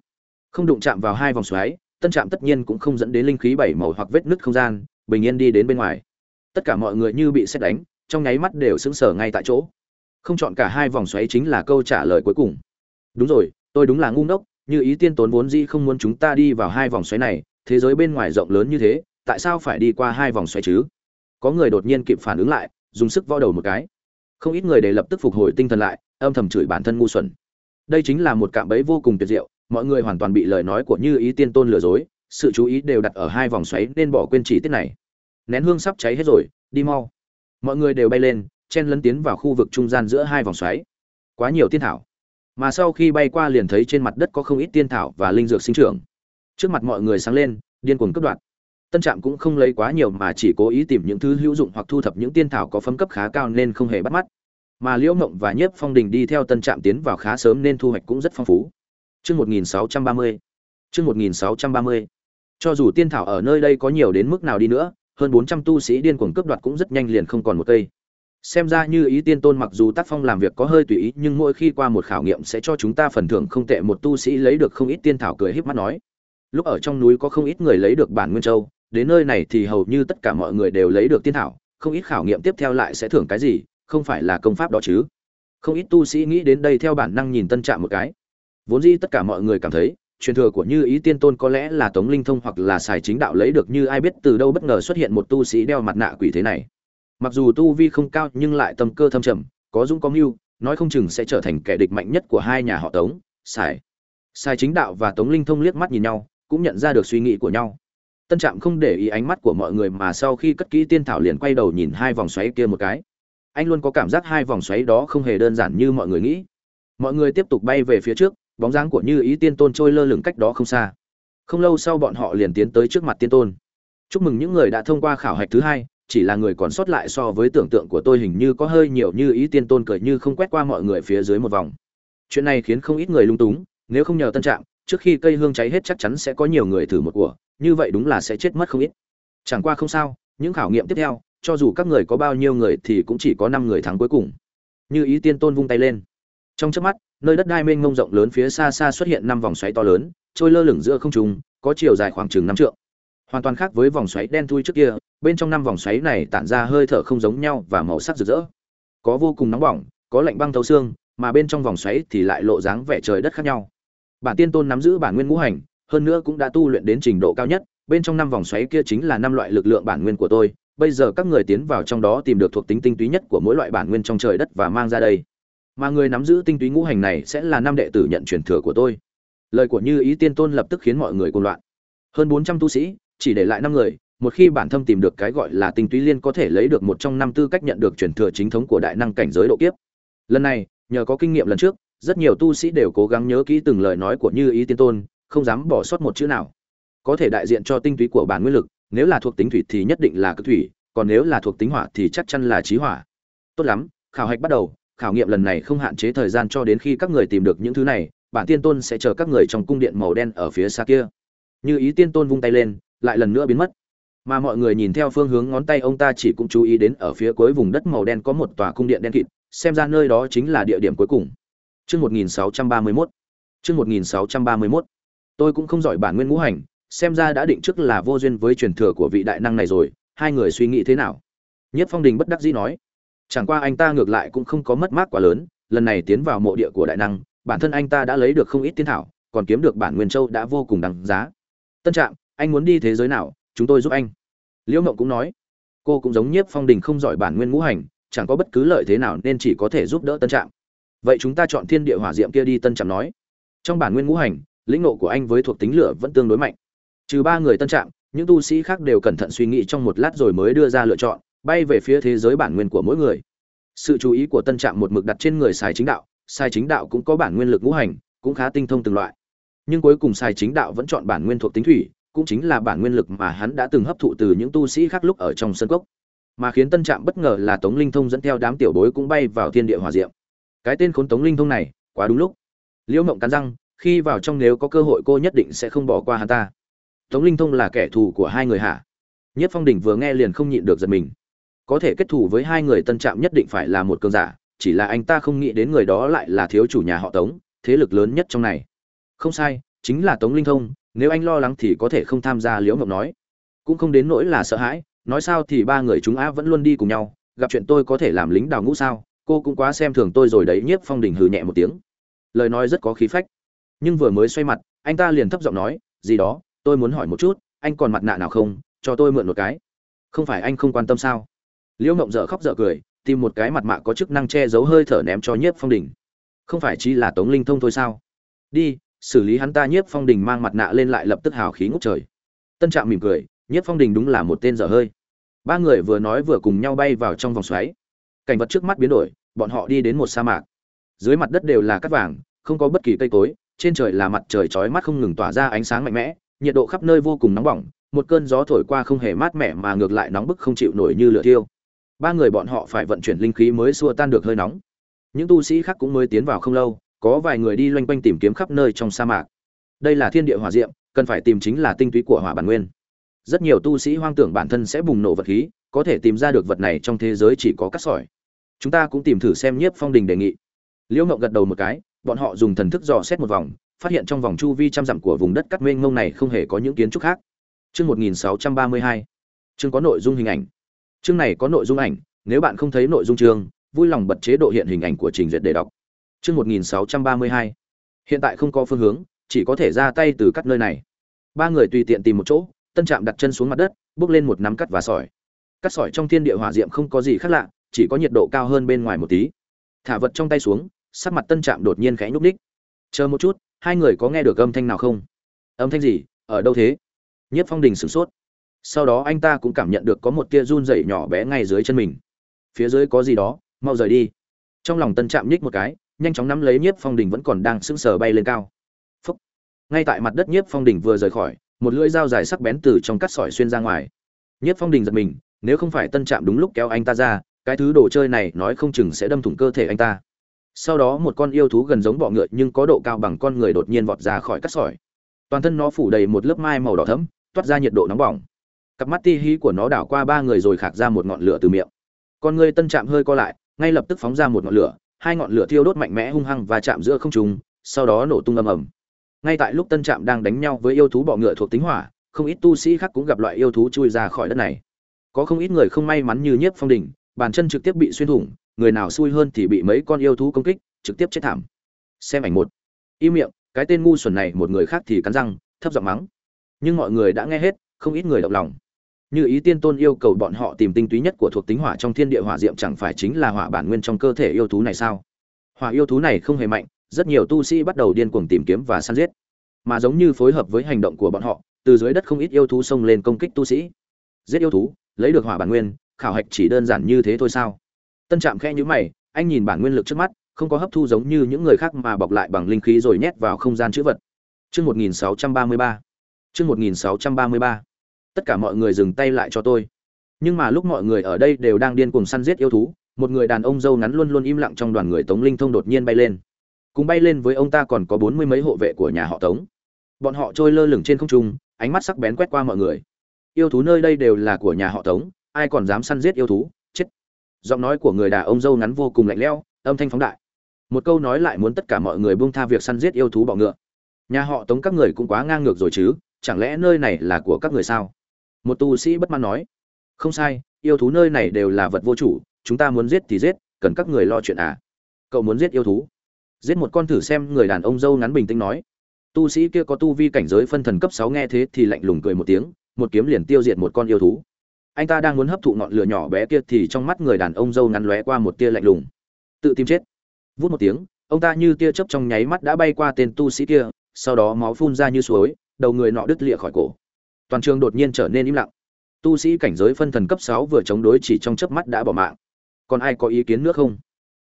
Không đụng chạm vào hai vòng xoáy, Tân Trạm tất nhiên cũng không dẫn đến linh khí bảy màu hoặc vết nứt không gian, bình yên đi đến bên ngoài. Tất cả mọi người như bị sét đánh, trong nháy mắt đều sững sờ ngay tại chỗ không chọn cả hai vòng xoáy chính là câu trả lời cuối cùng đúng rồi tôi đúng là ngu ngốc, như ý tiên tốn vốn dĩ không muốn chúng ta đi vào hai vòng xoáy này, thế giới bên ngoài rộng lớn như thế, tại sao phải đi qua hai vòng xoáy chứ? Có người đột nhiên kịp phản ứng lại, dùng sức vo đầu một cái. Không ít người để lập tức phục hồi tinh thần lại, âm thầm chửi bản thân ngu xuẩn. Đây chính là một cạm bẫy vô cùng tuyệt diệu, mọi người hoàn toàn bị lời nói của như ý tiên tôn lừa dối, sự chú ý đều đặt ở hai vòng xoáy nên bỏ quên chỉ tiết này. Nén hương sắp cháy hết rồi, đi mau. Mọi người đều bay lên, chen lấn tiến vào khu vực trung gian giữa hai vòng xoáy. Quá nhiều tiên thảo mà sau khi bay qua liền thấy trên mặt đất có không ít tiên thảo và linh dược sinh trưởng trước mặt mọi người sáng lên điên cuồng cướp đoạt tân trạm cũng không lấy quá nhiều mà chỉ cố ý tìm những thứ hữu dụng hoặc thu thập những tiên thảo có phẩm cấp khá cao nên không hề bắt mắt mà liễu mộng và nhiếp phong đình đi theo tân trạm tiến vào khá sớm nên thu hoạch cũng rất phong phú Trước 1630. Trước 1630. Cho dù tiên thảo ở nơi đây có nhiều đến mức nào đi nữa, hơn bốn trăm tu sĩ điên cuồng cướp đoạt cũng rất nhanh liền không còn một cây. Xem ra như ý tiên tôn mặc dù tác phong làm việc có hơi tùy ý, nhưng mỗi khi qua một khảo nghiệm sẽ cho chúng ta phần thưởng không tệ một tu sĩ lấy được không ít tiên thảo cười híp mắt nói. Lúc ở trong núi có không ít người lấy được bản nguyên châu, đến nơi này thì hầu như tất cả mọi người đều lấy được tiên thảo, không ít khảo nghiệm tiếp theo lại sẽ thưởng cái gì, không phải là công pháp đó chứ? Không ít tu sĩ nghĩ đến đây theo bản năng nhìn Tân Trạm một cái. Vốn dĩ tất cả mọi người cảm thấy, truyền thừa của Như Ý Tiên Tôn có lẽ là Tống Linh Thông hoặc là xài chính đạo lấy được như ai biết từ đâu bất ngờ xuất hiện một tu sĩ đeo mặt nạ quỷ thế này. Mặc dù tu vi không cao nhưng lại tâm cơ thâm trầm, có dũng có mưu, nói không chừng sẽ trở thành kẻ địch mạnh nhất của hai nhà họ Tống, Sai, Sai chính đạo và Tống Linh Thông liếc mắt nhìn nhau, cũng nhận ra được suy nghĩ của nhau. Tân Trạm không để ý ánh mắt của mọi người mà sau khi cất kỹ tiên thảo liền quay đầu nhìn hai vòng xoáy kia một cái. Anh luôn có cảm giác hai vòng xoáy đó không hề đơn giản như mọi người nghĩ. Mọi người tiếp tục bay về phía trước, bóng dáng của như ý tiên tôn trôi lơ lửng cách đó không xa không lâu sau bọn họ liền tiến tới trước mặt tiên tôn chúc mừng những người đã thông qua khảo hạch thứ hai chỉ là người còn sót lại so với tưởng tượng của tôi hình như có hơi nhiều như ý tiên tôn cười như không quét qua mọi người phía dưới một vòng. Chuyện này khiến không ít người lung túng, nếu không nhờ tân trạng, trước khi cây hương cháy hết chắc chắn sẽ có nhiều người thử một của, như vậy đúng là sẽ chết mất không ít. Chẳng qua không sao, những khảo nghiệm tiếp theo, cho dù các người có bao nhiêu người thì cũng chỉ có năm người thắng cuối cùng. Như ý tiên tôn vung tay lên. Trong chớp mắt, nơi đất đai mênh mông rộng lớn phía xa xa xuất hiện năm vòng xoáy to lớn, trôi lơ lửng giữa không trung, có chiều dài khoảng chừng năm trượng. Hoàn toàn khác với vòng xoáy đen thui trước kia bên trong năm vòng xoáy này tản ra hơi thở không giống nhau và màu sắc rực rỡ. Có vô cùng nóng bỏng, có lạnh băng thấu xương, mà bên trong vòng xoáy thì lại lộ dáng vẻ trời đất khác nhau. Bản tiên tôn nắm giữ bản nguyên ngũ hành, hơn nữa cũng đã tu luyện đến trình độ cao nhất, bên trong năm vòng xoáy kia chính là năm loại lực lượng bản nguyên của tôi, bây giờ các người tiến vào trong đó tìm được thuộc tính tinh túy nhất của mỗi loại bản nguyên trong trời đất và mang ra đây. Mà người nắm giữ tinh túy ngũ hành này sẽ là năm đệ tử nhận truyền thừa của tôi. Lời của như ý tiên tôn lập tức khiến mọi người cuồng loạn. Hơn bốn trăm tu sĩ, chỉ để lại năm người một khi bản thân tìm được cái gọi là tinh túy liên có thể lấy được một trong năm tư cách nhận được truyền thừa chính thống của đại năng cảnh giới độ kiếp. Lần này, nhờ có kinh nghiệm lần trước, rất nhiều tu sĩ đều cố gắng nhớ kỹ từng lời nói của như ý tiên tôn, không dám bỏ sót một chữ nào. Có thể đại diện cho tinh túy của bản nguyên lực, nếu là thuộc tính thủy thì nhất định là cực thủy, còn nếu là thuộc tính hỏa thì chắc chắn là trí hỏa. Tốt lắm, khảo hạch bắt đầu, khảo nghiệm lần này không hạn chế thời gian cho đến khi các người tìm được những thứ này, bản tiên tôn sẽ chờ các người trong cung điện màu đen ở phía xa kia. Như ý tiên tôn vung tay lên, lại lần nữa biến mất mà mọi người nhìn theo phương hướng ngón tay ông ta chỉ cũng chú ý đến ở phía cuối vùng đất màu đen có một tòa cung điện đen kịt xem ra nơi đó chính là địa điểm cuối cùng Chương 1631. Chương 1631. Tôi cũng không giỏi bản nguyên ngũ hành, xem ra đã định trước là vô duyên với truyền thừa của vị đại năng này rồi, hai người suy nghĩ thế nào? Nhất Phong Đình bất đắc dĩ nói, chẳng qua anh ta ngược lại cũng không có mất mát quá lớn, lần này tiến vào mộ địa của đại năng, bản thân anh ta đã lấy được không ít tiên thảo, còn kiếm được bản nguyên châu đã vô cùng đáng giá. Tân trạng, anh muốn đi thế giới nào, chúng tôi giúp anh. Liễu Mộng cũng nói, cô cũng giống Nhiếp Phong Đình không giỏi bản nguyên ngũ hành, chẳng có bất cứ lợi thế nào nên chỉ có thể giúp đỡ Tân Trạm. Vậy chúng ta chọn thiên địa hỏa diệm kia đi tân trạm nói. Trong bản nguyên ngũ hành lĩnh ngộ của anh với thuộc tính lửa vẫn tương đối mạnh. Trừ ba người tân trạm những tu sĩ khác đều cẩn thận suy nghĩ trong một lát rồi mới đưa ra lựa chọn bay về phía thế giới bản nguyên của mỗi người. Sự chú ý của tân trạm một mực đặt trên người xài chính đạo. Sai chính đạo cũng có bản nguyên lực ngũ hành cũng khá tinh thông từng loại. Nhưng cuối cùng sai chính đạo vẫn chọn bản nguyên thuộc tính thủy cũng chính là bản nguyên lực mà hắn đã từng hấp thụ từ những tu sĩ khác lúc ở trong sân cốc. Mà khiến tân trạm bất ngờ là tống linh thông dẫn theo đám tiểu bối cũng bay vào thiên địa hỏa diệm. Cái tên khốn tống linh thông này, quá đúng lúc. Liễu mộng cắn răng, khi vào trong nếu có cơ hội cô nhất định sẽ không bỏ qua hắn ta. Tống linh thông là kẻ thù của hai người hả? Nhất phong đình vừa nghe liền không nhịn được giật mình. Có thể kết thù với hai người tân trạm nhất định phải là một cường giả, chỉ là anh ta không nghĩ đến người đó lại là thiếu chủ nhà họ tống, thế lực lớn nhất trong này. Không sai, chính là tống linh thông nếu anh lo lắng thì có thể không tham gia liễu ngọc nói. Cũng không đến nỗi là sợ hãi, nói sao thì ba người chúng á vẫn luôn đi cùng nhau, gặp chuyện tôi có thể làm lính đào ngũ sao, cô cũng quá xem thường tôi rồi đấy, nhiếp phong đình hừ nhẹ một tiếng. Lời nói rất có khí phách. Nhưng vừa mới xoay mặt, anh ta liền thấp giọng nói, gì đó, tôi muốn hỏi một chút, anh còn mặt nạ nào không? Cho tôi mượn một cái. Không phải anh không quan tâm sao? Liễu mộng dở khóc dở cười, tìm một cái mặt mạ có chức năng che giấu hơi thở ném cho nhiếp phong đình. Không phải chỉ là tống linh thông thôi sao? Đi xử lý hắn ta nhiếp phong đình mang mặt nạ lên lại lập tức hào khí ngút trời. Tân trạm mỉm cười, nhiếp phong đình đúng là một tên dở hơi. Ba người vừa nói vừa cùng nhau bay vào trong vòng xoáy. Cảnh vật trước mắt biến đổi, bọn họ đi đến một sa mạc. Dưới mặt đất đều là cát vàng, không có bất kỳ cây cối, trên trời là mặt trời chói mắt không ngừng tỏa ra ánh sáng mạnh mẽ, nhiệt độ khắp nơi vô cùng nóng bỏng, một cơn gió thổi qua không hề mát mẻ mà ngược lại nóng bức không chịu nổi như lửa thiêu. Ba người bọn họ phải vận chuyển linh khí mới xua tan được hơi nóng. Những tu sĩ khác cũng mới tiến vào không lâu có vài người đi loanh quanh tìm kiếm khắp nơi trong sa mạc. Đây là thiên địa hỏa diệm, cần phải tìm chính là tinh túy của hỏa bản nguyên. Rất nhiều tu sĩ hoang tưởng bản thân sẽ bùng nổ vật khí, có thể tìm ra được vật này trong thế giới chỉ có cát sỏi. Chúng ta cũng tìm thử xem nhiếp phong đình đề nghị. Liễu ngộng gật đầu một cái, bọn họ dùng thần thức dò xét một vòng, phát hiện trong vòng chu vi trăm dặm của vùng đất cắt mênh mông này không hề có những kiến trúc khác. Chương một nghìn sáu trăm ba mươi hai. Chương có nội dung hình ảnh. Chương này có nội dung ảnh, nếu bạn không thấy nội dung chương, vui lòng bật chế độ hiện hình ảnh của trình duyệt để đọc chương một nghìn sáu trăm ba mươi hai. Hiện tại không có phương hướng, chỉ có thể ra tay từ cắt nơi này. Ba người tùy tiện tìm một chỗ, tân trạm đặt chân xuống mặt đất, bước lên một nắm cắt và sỏi. Cắt sỏi trong thiên địa hỏa diệm không có gì khác lạ, chỉ có nhiệt độ cao hơn bên ngoài một tí. Thả vật trong tay xuống, sắc mặt tân trạm đột nhiên khẽ nhúc nhích. chờ một chút, hai người có nghe được âm thanh nào không? Âm thanh gì? Ở đâu thế? Nhất phong đình sửng sốt. Sau đó anh ta cũng cảm nhận được có một tia run rẩy nhỏ bé ngay dưới chân mình. Phía dưới có gì đó, mau rời đi. Trong lòng tân trạm nhích một cái nhanh chóng nắm lấy nhiếp phong đình vẫn còn đang sững sờ bay lên cao. Phúc. ngay tại mặt đất nhiếp phong đình vừa rời khỏi, một lưỡi dao dài sắc bén từ trong cắt sỏi xuyên ra ngoài. Nhiếp phong đình giật mình, nếu không phải tân trạm đúng lúc kéo anh ta ra, cái thứ đồ chơi này nói không chừng sẽ đâm thủng cơ thể anh ta. Sau đó một con yêu thú gần giống bọ ngựa nhưng có độ cao bằng con người đột nhiên vọt ra khỏi cắt sỏi. Toàn thân nó phủ đầy một lớp mai màu đỏ thẫm, toát ra nhiệt độ nóng bỏng. Cặp mắt ti hí của nó đảo qua ba người rồi khạc ra một ngọn lửa từ miệng. Con người tân Trạm hơi co lại, ngay lập tức phóng ra một ngọn lửa hai ngọn lửa thiêu đốt mạnh mẽ hung hăng và chạm giữa không trung, sau đó nổ tung ầm ầm. Ngay tại lúc tân trạm đang đánh nhau với yêu thú bọ ngựa thuộc tính hỏa, không ít tu sĩ khác cũng gặp loại yêu thú chui ra khỏi đất này. Có không ít người không may mắn như nhiếp phong đình, bàn chân trực tiếp bị xuyên thủng, người nào xui hơn thì bị mấy con yêu thú công kích, trực tiếp chết thảm. Xem ảnh một. Im miệng, cái tên ngu xuẩn này một người khác thì cắn răng, thấp giọng mắng. Nhưng mọi người đã nghe hết, không ít người động lòng như ý tiên tôn yêu cầu bọn họ tìm tinh túy nhất của thuộc tính hỏa trong thiên địa hỏa diệm chẳng phải chính là hỏa bản nguyên trong cơ thể yêu thú này sao? Hỏa yêu thú này không hề mạnh, rất nhiều tu sĩ bắt đầu điên cuồng tìm kiếm và săn giết. Mà giống như phối hợp với hành động của bọn họ, từ dưới đất không ít yêu thú xông lên công kích tu sĩ. Giết yêu thú, lấy được hỏa bản nguyên, khảo hạch chỉ đơn giản như thế thôi sao? Tân trạm khe nhữ mày, anh nhìn bản nguyên lực trước mắt, không có hấp thu giống như những người khác mà bọc lại bằng linh khí rồi nhét vào không gian chữ vật. Trước 1633. Trước 1633. Tất cả mọi người dừng tay lại cho tôi. Nhưng mà lúc mọi người ở đây đều đang điên cuồng săn giết yêu thú, một người đàn ông dâu ngắn luôn luôn im lặng trong đoàn người Tống Linh Thông đột nhiên bay lên. Cùng bay lên với ông ta còn có bốn mươi mấy hộ vệ của nhà họ Tống. Bọn họ trôi lơ lửng trên không trung, ánh mắt sắc bén quét qua mọi người. Yêu thú nơi đây đều là của nhà họ Tống, ai còn dám săn giết yêu thú, chết. Giọng nói của người đàn ông dâu ngắn vô cùng lạnh lẽo, âm thanh phóng đại. Một câu nói lại muốn tất cả mọi người buông tha việc săn giết yêu thú bọ ngựa nhà họ tống các người cũng quá ngang ngược rồi chứ chẳng lẽ nơi này là của các người sao một tu sĩ bất mãn nói, không sai, yêu thú nơi này đều là vật vô chủ, chúng ta muốn giết thì giết, cần các người lo chuyện à? Cậu muốn giết yêu thú? Giết một con thử xem, người đàn ông dâu ngắn bình tĩnh nói, tu sĩ kia có tu vi cảnh giới phân thần cấp sáu nghe thế thì lạnh lùng cười một tiếng, một kiếm liền tiêu diệt một con yêu thú. Anh ta đang muốn hấp thụ ngọn lửa nhỏ bé kia thì trong mắt người đàn ông dâu ngắn lóe qua một tia lạnh lùng. Tự tìm chết. Vút một tiếng, ông ta như tia chớp trong nháy mắt đã bay qua tên tu sĩ kia, sau đó máu phun ra như suối, đầu người nọ đứt lịa khỏi cổ toàn trường đột nhiên trở nên im lặng. Tu sĩ cảnh giới phân thần cấp sáu vừa chống đối chỉ trong chớp mắt đã bỏ mạng. Còn ai có ý kiến nữa không?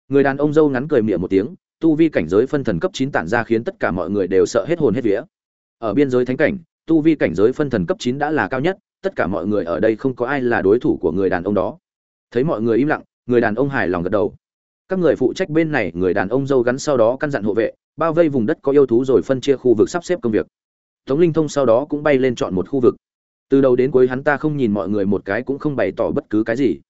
Người đàn ông dâu ngắn cười miệng một tiếng, tu vi cảnh giới phân thần cấp chín tản ra khiến tất cả mọi người đều sợ hết hồn hết vía. Ở biên giới thánh cảnh, tu vi cảnh giới phân thần cấp chín đã là cao nhất, tất cả mọi người ở đây không có ai là đối thủ của người đàn ông đó. Thấy mọi người im lặng, người đàn ông hài lòng gật đầu. Các người phụ trách bên này, người đàn ông dâu gắn sau đó căn dặn hộ vệ, bao vây vùng đất có yêu thú rồi phân chia khu vực sắp xếp công việc tống linh thông sau đó cũng bay lên chọn một khu vực. Từ đầu đến cuối hắn ta không nhìn mọi người một cái cũng không bày tỏ bất cứ cái gì.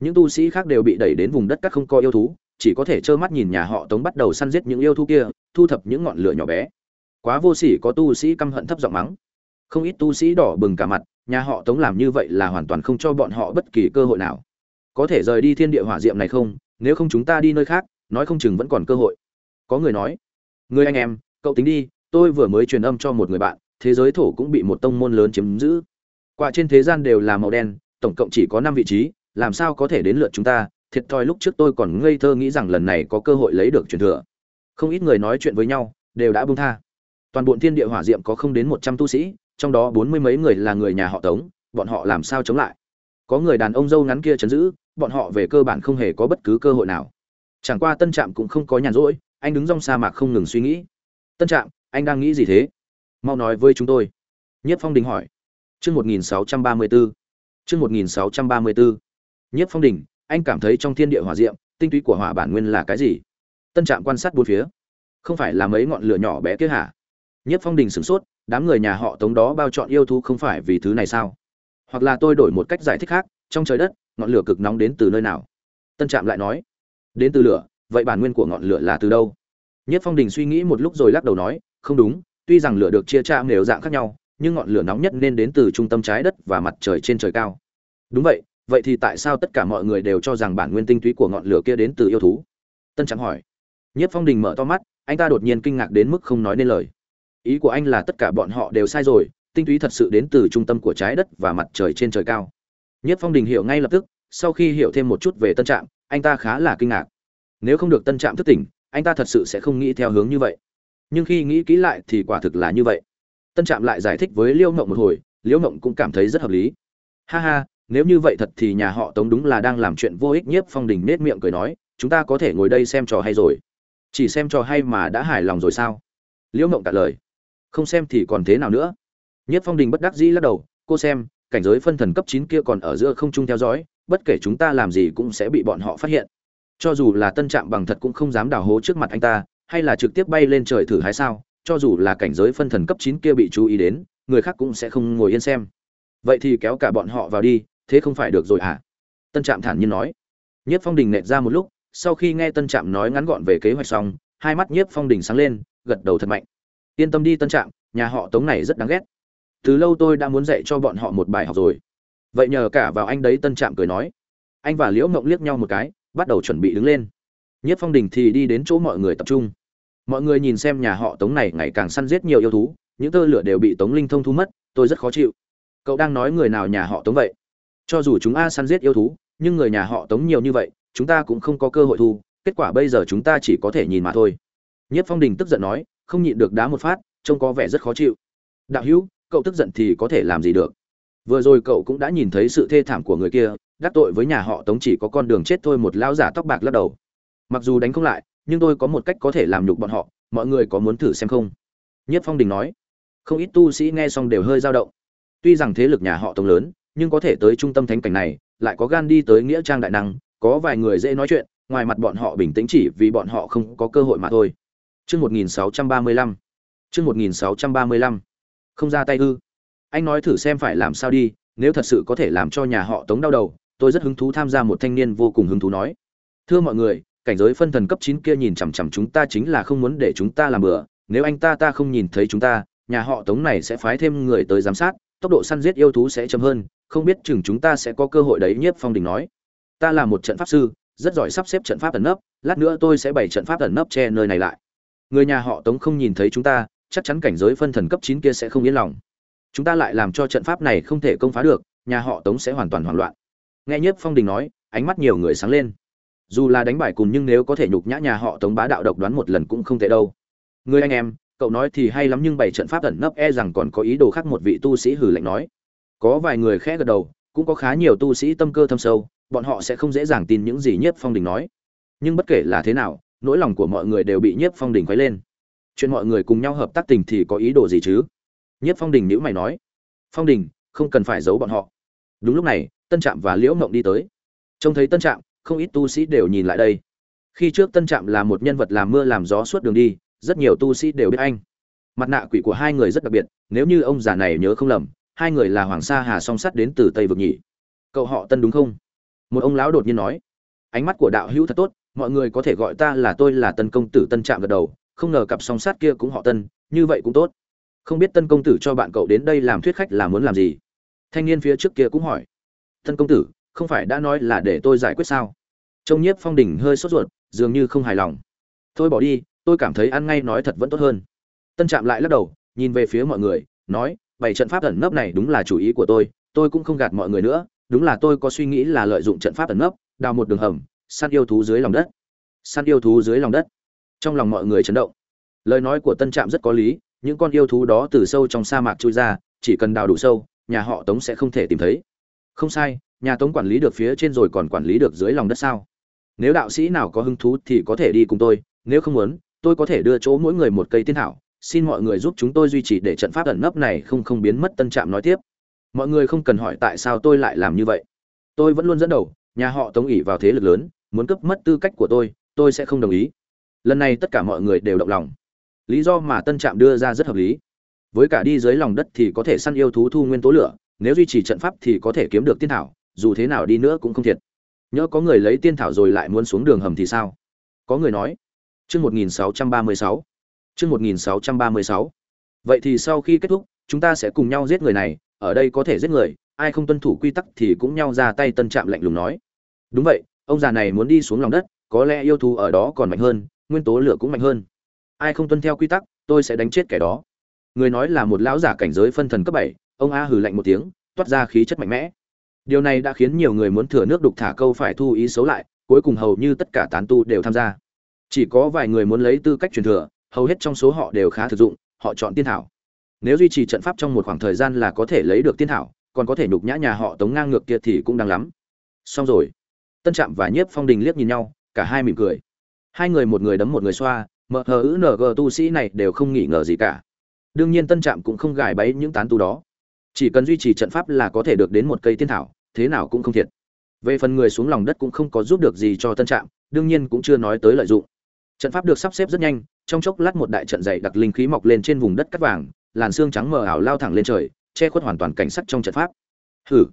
Những tu sĩ khác đều bị đẩy đến vùng đất các không có yêu thú, chỉ có thể trơ mắt nhìn nhà họ tống bắt đầu săn giết những yêu thú kia, thu thập những ngọn lửa nhỏ bé. Quá vô sỉ có tu sĩ căm hận thấp giọng mắng. Không ít tu sĩ đỏ bừng cả mặt, nhà họ tống làm như vậy là hoàn toàn không cho bọn họ bất kỳ cơ hội nào. Có thể rời đi thiên địa hỏa diệm này không? Nếu không chúng ta đi nơi khác, nói không chừng vẫn còn cơ hội. Có người nói người anh em, cậu tính đi, tôi vừa mới truyền âm cho một người bạn thế giới thổ cũng bị một tông môn lớn chiếm giữ. Quả trên thế gian đều là màu đen, tổng cộng chỉ có năm vị trí, làm sao có thể đến lượt chúng ta? Thiệt thòi lúc trước tôi còn ngây thơ nghĩ rằng lần này có cơ hội lấy được truyền thừa. Không ít người nói chuyện với nhau, đều đã buông tha. Toàn bộ thiên địa hỏa diệm có không đến một trăm tu sĩ, trong đó bốn mươi mấy người là người nhà họ tống, bọn họ làm sao chống lại? Có người đàn ông dâu ngắn kia chấn giữ, bọn họ về cơ bản không hề có bất cứ cơ hội nào. Chẳng qua tân trạm cũng không có nhàn rỗi, anh đứng trong sa mạc không ngừng suy nghĩ. Tân trạm, anh đang nghĩ gì thế? Mau nói với chúng tôi. Nhất phong đình hỏi. Chương một nghìn sáu trăm ba mươi bốn chương một nghìn sáu trăm ba mươi bốn nhất phong đình, anh cảm thấy trong thiên địa hỏa diệm, tinh túy của hỏa bản nguyên là cái gì? Tân trạm quan sát bốn phía. Không phải là mấy ngọn lửa nhỏ bé kia hả? Nhất phong đình sửng sốt, đám người nhà họ tống đó bao chọn yêu thú không phải vì thứ này sao? Hoặc là tôi đổi một cách giải thích khác, trong trời đất, ngọn lửa cực nóng đến từ nơi nào? Tân trạm lại nói. Đến từ lửa, vậy bản nguyên của ngọn lửa là từ đâu? Nhất phong đình suy nghĩ một lúc rồi lắc đầu nói, không đúng tuy rằng lửa được chia chạm đều dạng khác nhau, nhưng ngọn lửa nóng nhất nên đến từ trung tâm trái đất và mặt trời trên trời cao. Đúng vậy vậy thì tại sao tất cả mọi người đều cho rằng bản nguyên tinh túy của ngọn lửa kia đến từ yêu thú? Tân trạm hỏi. Nhất phong đình mở to mắt, anh ta đột nhiên kinh ngạc đến mức không nói nên lời. Ý của anh là tất cả bọn họ đều sai rồi, tinh túy thật sự đến từ trung tâm của trái đất và mặt trời trên trời cao. Nhất phong đình hiểu ngay lập tức, sau khi hiểu thêm một chút về tân trạm, anh ta khá là kinh ngạc. Nếu không được tân trạm thức tỉnh, anh ta thật sự sẽ không nghĩ theo hướng như vậy nhưng khi nghĩ kỹ lại thì quả thực là như vậy. Tân trạm lại giải thích với Liêu mộng một hồi, liễu mộng cũng cảm thấy rất hợp lý. Ha ha, nếu như vậy thật thì nhà họ tống đúng là đang làm chuyện vô ích nhiếp phong đình nết miệng cười nói, chúng ta có thể ngồi đây xem trò hay rồi. Chỉ xem trò hay mà đã hài lòng rồi sao? Liễu mộng cả lời. Không xem thì còn thế nào nữa? Nhiếp phong đình bất đắc dĩ lắc đầu, cô xem, cảnh giới phân thần cấp chín kia còn ở giữa không trung theo dõi, bất kể chúng ta làm gì cũng sẽ bị bọn họ phát hiện. Cho dù là tân trạm bằng thật cũng không dám đào hố trước mặt anh ta hay là trực tiếp bay lên trời thử hái sao? Cho dù là cảnh giới phân thần cấp chín kia bị chú ý đến, người khác cũng sẽ không ngồi yên xem. Vậy thì kéo cả bọn họ vào đi, thế không phải được rồi à tân trạm thản nhiên nói. Nhiếp phong đình nẹt ra một lúc, sau khi nghe tân trạm nói ngắn gọn về kế hoạch xong, hai mắt nhiếp phong đình sáng lên, gật đầu thật mạnh. Yên tâm đi tân trạm, nhà họ tống này rất đáng ghét. Từ lâu tôi đã muốn dạy cho bọn họ một bài học rồi. Vậy nhờ cả vào anh đấy, tân trạm cười nói. Anh và liễu mộng liếc nhau một cái, bắt đầu chuẩn bị đứng lên. Nhất phong đình thì đi đến chỗ mọi người tập trung mọi người nhìn xem nhà họ tống này ngày càng săn giết nhiều yêu thú, những tơ lửa đều bị tống linh thông thu mất, tôi rất khó chịu. Cậu đang nói người nào nhà họ tống vậy? Cho dù chúng a săn giết yêu thú, nhưng người nhà họ tống nhiều như vậy, chúng ta cũng không có cơ hội thu, kết quả bây giờ chúng ta chỉ có thể nhìn mà thôi. Nhất phong đình tức giận nói, không nhịn được đá một phát, trông có vẻ rất khó chịu. Đạo hữu, cậu tức giận thì có thể làm gì được? Vừa rồi cậu cũng đã nhìn thấy sự thê thảm của người kia, đắc tội với nhà họ tống chỉ có con đường chết thôi một lão giả tóc bạc lắc đầu. Mặc dù đánh không lại nhưng tôi có một cách có thể làm nhục bọn họ mọi người có muốn thử xem không nhất phong đình nói không ít tu sĩ nghe xong đều hơi dao động tuy rằng thế lực nhà họ tống lớn nhưng có thể tới trung tâm thánh cảnh này lại có gan đi tới nghĩa trang đại năng có vài người dễ nói chuyện ngoài mặt bọn họ bình tĩnh chỉ vì bọn họ không có cơ hội mà thôi Chương 1635. Chương 1635. Không ra tay ư? Anh nói thử xem phải làm sao đi, nếu thật sự có thể làm cho nhà họ Tống đau đầu, tôi rất hứng thú tham gia một thanh niên vô cùng hứng thú nói. Thưa mọi người, cảnh giới phân thần cấp 9 kia nhìn chằm chằm chúng ta chính là không muốn để chúng ta làm bừa, nếu anh ta ta không nhìn thấy chúng ta, nhà họ Tống này sẽ phái thêm người tới giám sát, tốc độ săn giết yêu thú sẽ chậm hơn, không biết chừng chúng ta sẽ có cơ hội đấy Nhiếp Phong Đình nói. Ta là một trận pháp sư, rất giỏi sắp xếp trận pháp ẩn nấp, lát nữa tôi sẽ bày trận pháp ẩn nấp che nơi này lại. Người nhà họ tống không nhìn thấy chúng ta chắc chắn cảnh giới phân thần cấp chín kia sẽ không yên lòng. Chúng ta lại làm cho trận pháp này không thể công phá được nhà họ tống sẽ hoàn toàn hoảng loạn. Nghe Nhiếp phong đình nói ánh mắt nhiều người sáng lên dù là đánh bại cùng nhưng nếu có thể nhục nhã nhà họ tống bá đạo độc đoán một lần cũng không tệ đâu. Người anh em, cậu nói thì hay lắm nhưng bảy trận pháp ẩn nấp e rằng còn có ý đồ khác một vị tu sĩ hử lạnh nói. Có vài người khẽ gật đầu, cũng có khá nhiều tu sĩ tâm cơ thâm sâu, bọn họ sẽ không dễ dàng tin những gì nhất phong đình nói. Nhưng bất kể là thế nào, nỗi lòng của mọi người đều bị nhiếp phong đình quấy lên. Chuyện mọi người cùng nhau hợp tác tình thì có ý đồ gì chứ? Nhiếp phong đình nhữ mày nói. Phong đình, không cần phải giấu bọn họ. Đúng lúc này, tân trạm và liễu mộng đi tới. Trông thấy tân trạm không ít tu sĩ đều nhìn lại đây. Khi trước tân trạm là một nhân vật làm mưa làm gió suốt đường đi, rất nhiều tu sĩ đều biết anh. Mặt nạ quỷ của hai người rất đặc biệt, nếu như ông già này nhớ không lầm, hai người là hoàng sa hà song sắt đến từ tây vực nhỉ? Cậu họ tân đúng không? Một ông lão đột nhiên nói. Ánh mắt của đạo hữu thật tốt, mọi người có thể gọi ta là tôi là tân công tử tân trạm gật đầu, không ngờ cặp song sát kia cũng họ tân, như vậy cũng tốt. Không biết tân công tử cho bạn cậu đến đây làm thuyết khách là muốn làm gì? Thanh niên phía trước kia cũng hỏi. Tân công tử không phải đã nói là để tôi giải quyết sao? Trông nhiếp phong đình hơi sốt ruột, dường như không hài lòng. Thôi bỏ đi, tôi cảm thấy ăn ngay nói thật vẫn tốt hơn. Tân trạm lại lắc đầu, nhìn về phía mọi người, nói, bảy trận pháp ẩn nấp này đúng là chủ ý của tôi tôi cũng không gạt mọi người nữa, đúng là tôi có suy nghĩ là lợi dụng trận pháp ẩn nấp, đào một đường hầm, săn yêu thú dưới lòng đất. Săn yêu thú dưới lòng đất. Trong lòng mọi người chấn động. Lời nói của tân trạm rất có lý, những con yêu thú đó từ sâu trong sa mạc trôi ra, chỉ cần đào đủ sâu, nhà họ tống sẽ không thể tìm thấy. Không sai nhà tống quản lý được phía trên rồi còn quản lý được dưới lòng đất sao? Nếu đạo sĩ nào có hứng thú thì có thể đi cùng tôi, nếu không muốn, tôi có thể đưa chỗ mỗi người một cây tiên thảo, xin mọi người giúp chúng tôi duy trì để trận pháp ẩn nấp này không không biến mất tân trạm nói tiếp. Mọi người không cần hỏi tại sao tôi lại làm như vậy. Tôi vẫn luôn dẫn đầu, nhà họ tống ỉ vào thế lực lớn, muốn cướp mất tư cách của tôi tôi sẽ không đồng ý. Lần này tất cả mọi người đều động lòng. Lý do mà tân trạm đưa ra rất hợp lý. Với cả đi dưới lòng đất thì có thể săn yêu thú thu nguyên tố lửa, nếu duy trì trận pháp thì có thể kiếm được tiên thảo dù thế nào đi nữa cũng không thiệt. Nhớ có người lấy tiên thảo rồi lại muốn xuống đường hầm thì sao? Có người nói, chương một nghìn sáu trăm ba mươi sáu, chương một nghìn sáu trăm ba mươi sáu. Vậy thì sau khi kết thúc, chúng ta sẽ cùng nhau giết người này, ở đây có thể giết người, ai không tuân thủ quy tắc thì cũng nhau ra tay tân trạm lạnh lùng nói. Đúng vậy, ông già này muốn đi xuống lòng đất, có lẽ yêu thú ở đó còn mạnh hơn, nguyên tố lửa cũng mạnh hơn. Ai không tuân theo quy tắc, tôi sẽ đánh chết kẻ đó. Người nói là một lão giả cảnh giới phân thần cấp bảy, ông a hừ lạnh một tiếng, toát ra khí chất mạnh mẽ điều này đã khiến nhiều người muốn thừa nước đục thả câu phải thu ý xấu lại, cuối cùng hầu như tất cả tán tu đều tham gia. Chỉ có vài người muốn lấy tư cách truyền thừa, hầu hết trong số họ đều khá thực dụng, họ chọn tiên thảo. Nếu duy trì trận pháp trong một khoảng thời gian là có thể lấy được tiên thảo, còn có thể nhục nhã nhà họ tống ngang ngược kia thì cũng đáng lắm. Xong rồi. Tân trạm và nhiếp phong đình liếc nhìn nhau, cả hai mỉm cười. Hai người một người đấm một người xoa, mờ hờ ữ ng tu sĩ này đều không nghỉ ngờ gì cả. Đương nhiên tân trạm cũng không gài bẫy những tán tu đó. Chỉ cần duy trì trận pháp là có thể được đến một cây tiên thảo thế nào cũng không thiệt. Về phần người xuống lòng đất cũng không có giúp được gì cho tân trạm, đương nhiên cũng chưa nói tới lợi dụng. Trận pháp được sắp xếp rất nhanh, trong chốc lát một đại trận dày đặc linh khí mọc lên trên vùng đất cắt vàng, làn xương trắng mờ ảo lao thẳng lên trời, che khuất hoàn toàn cảnh sắc trong trận pháp. Hử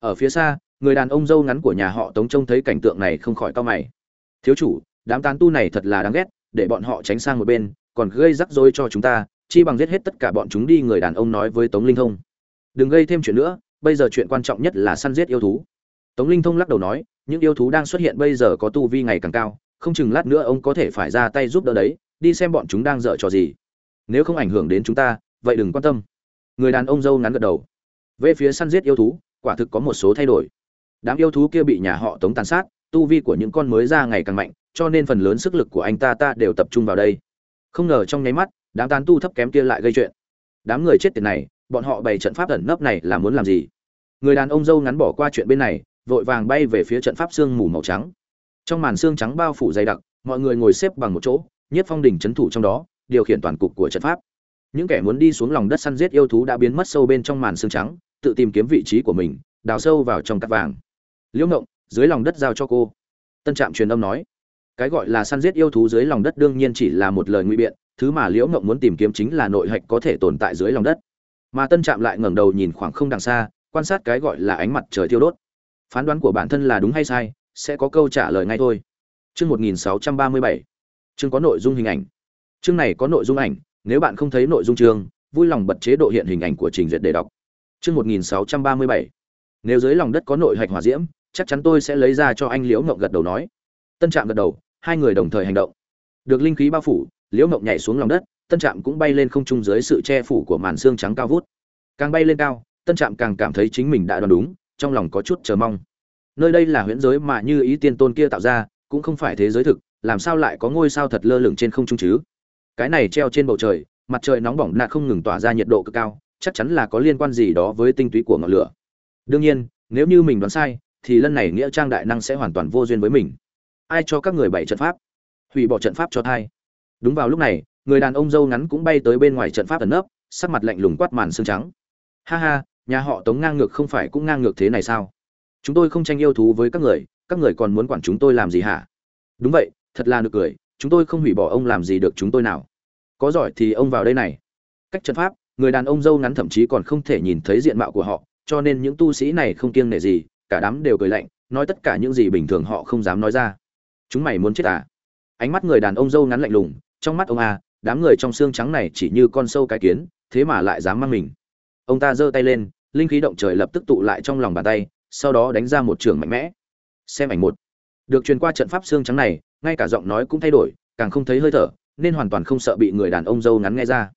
ở phía xa, người đàn ông dâu ngắn của nhà họ tống trông thấy cảnh tượng này không khỏi cau mày. Thiếu chủ, đám tán tu này thật là đáng ghét, để bọn họ tránh sang một bên, còn gây rắc rối cho chúng ta, chi bằng giết hết tất cả bọn chúng đi, người đàn ông nói với tống linh thông. Đừng gây thêm chuyện nữa bây giờ chuyện quan trọng nhất là săn giết yêu thú. Tống linh thông lắc đầu nói, những yêu thú đang xuất hiện bây giờ có tu vi ngày càng cao, không chừng lát nữa ông có thể phải ra tay giúp đỡ đấy, đi xem bọn chúng đang dở trò gì. Nếu không ảnh hưởng đến chúng ta, vậy đừng quan tâm. Người đàn ông dâu ngắn gật đầu. Về phía săn giết yêu thú, quả thực có một số thay đổi. Đám yêu thú kia bị nhà họ tống tàn sát, tu vi của những con mới ra ngày càng mạnh, cho nên phần lớn sức lực của anh ta ta đều tập trung vào đây. Không ngờ trong nháy mắt, đám tán tu thấp kém kia lại gây chuyện. Đám người chết tiệt này bọn họ bày trận pháp ẩn nấp này là muốn làm gì? Người đàn ông dâu ngắn bỏ qua chuyện bên này, vội vàng bay về phía trận pháp sương mù màu trắng. Trong màn xương trắng bao phủ dày đặc, mọi người ngồi xếp bằng một chỗ nhất phong đỉnh trấn thủ trong đó, điều khiển toàn cục của trận pháp. Những kẻ muốn đi xuống lòng đất săn giết yêu thú đã biến mất sâu bên trong màn xương trắng, tự tìm kiếm vị trí của mình, đào sâu vào trong cát vàng. Liễu ngộng, dưới lòng đất giao cho cô. Tân trạm truyền âm nói. Cái gọi là săn giết yêu thú dưới lòng đất đương nhiên chỉ là một lời ngụy biện, thứ mà liễu ngộng muốn tìm kiếm chính là nội hạch có thể tồn tại dưới lòng đất mà tân trạm lại ngẩng đầu nhìn khoảng không đằng xa, quan sát cái gọi là ánh mặt trời thiêu đốt. Phán đoán của bản thân là đúng hay sai, sẽ có câu trả lời ngay thôi. Chương 1637 chương có nội dung hình ảnh. Chương này có nội dung ảnh, nếu bạn không thấy nội dung chương, vui lòng bật chế độ hiện hình ảnh của trình duyệt để đọc. Chương 1637 nếu dưới lòng đất có nội hạch hỏa diễm, chắc chắn tôi sẽ lấy ra cho anh liễu ngộng gật đầu nói. Tân trạm gật đầu, hai người đồng thời hành động. Được linh khí bao phủ, liễu ngộng nhảy xuống lòng đất tân trạm cũng bay lên không trung dưới sự che phủ của màn xương trắng cao vút. Càng bay lên cao, tân trạm càng cảm thấy chính mình đã đoán đúng, trong lòng có chút chờ mong. Nơi đây là huyễn giới mà như ý tiên tôn kia tạo ra, cũng không phải thế giới thực, làm sao lại có ngôi sao thật lơ lửng trên không trung chứ? Cái này treo trên bầu trời, mặt trời nóng bỏng nạt không ngừng tỏa ra nhiệt độ cực cao, chắc chắn là có liên quan gì đó với tinh túy của ngọn lửa. Đương nhiên, nếu như mình đoán sai, thì lần này nghĩa trang đại năng sẽ hoàn toàn vô duyên với mình. Ai cho các người bảy trận pháp? Hủy bỏ trận pháp cho thai. Đúng vào lúc này người đàn ông dâu ngắn cũng bay tới bên ngoài trận pháp ẩn nấp, sắc mặt lạnh lùng quát màn xương trắng. Ha ha, nhà họ tống ngang ngược không phải cũng ngang ngược thế này sao? Chúng tôi không tranh yêu thú với các người các người còn muốn quản chúng tôi làm gì hả? Đúng vậy, thật là nực cười, chúng tôi không hủy bỏ ông làm gì được chúng tôi nào. Có giỏi thì ông vào đây này. Cách trận pháp, người đàn ông dâu ngắn thậm chí còn không thể nhìn thấy diện mạo của họ, cho nên những tu sĩ này không kiêng nể gì, cả đám đều cười lạnh, nói tất cả những gì bình thường họ không dám nói ra. Chúng mày muốn chết à? Ánh mắt người đàn ông dâu ngắn lạnh lùng, trong mắt ông a đám người trong xương trắng này chỉ như con sâu cái kiến, thế mà lại dám mang mình. Ông ta giơ tay lên, linh khí động trời lập tức tụ lại trong lòng bàn tay, sau đó đánh ra một trường mạnh mẽ. Xem ảnh một. Được truyền qua trận pháp xương trắng này, ngay cả giọng nói cũng thay đổi, càng không thấy hơi thở, nên hoàn toàn không sợ bị người đàn ông dâu ngắn nghe ra.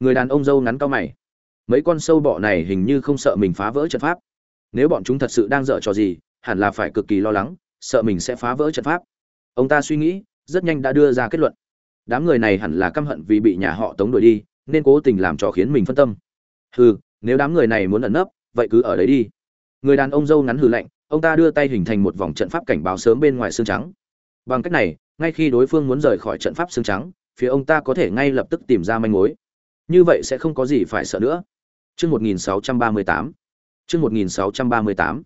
Người đàn ông dâu ngắn cao mày. Mấy con sâu bọ này hình như không sợ mình phá vỡ trận pháp. Nếu bọn chúng thật sự đang dở trò gì, hẳn là phải cực kỳ lo lắng, sợ mình sẽ phá vỡ trận pháp. Ông ta suy nghĩ, rất nhanh đã đưa ra kết luận đám người này hẳn là căm hận vì bị nhà họ tống đuổi đi nên cố tình làm trò khiến mình phân tâm hừ nếu đám người này muốn ẩn nấp vậy cứ ở đấy đi người đàn ông dâu ngắn hừ lạnh ông ta đưa tay hình thành một vòng trận pháp cảnh báo sớm bên ngoài xương trắng bằng cách này ngay khi đối phương muốn rời khỏi trận pháp xương trắng phía ông ta có thể ngay lập tức tìm ra manh mối như vậy sẽ không có gì phải sợ nữa Chương 1638. Chương 1638.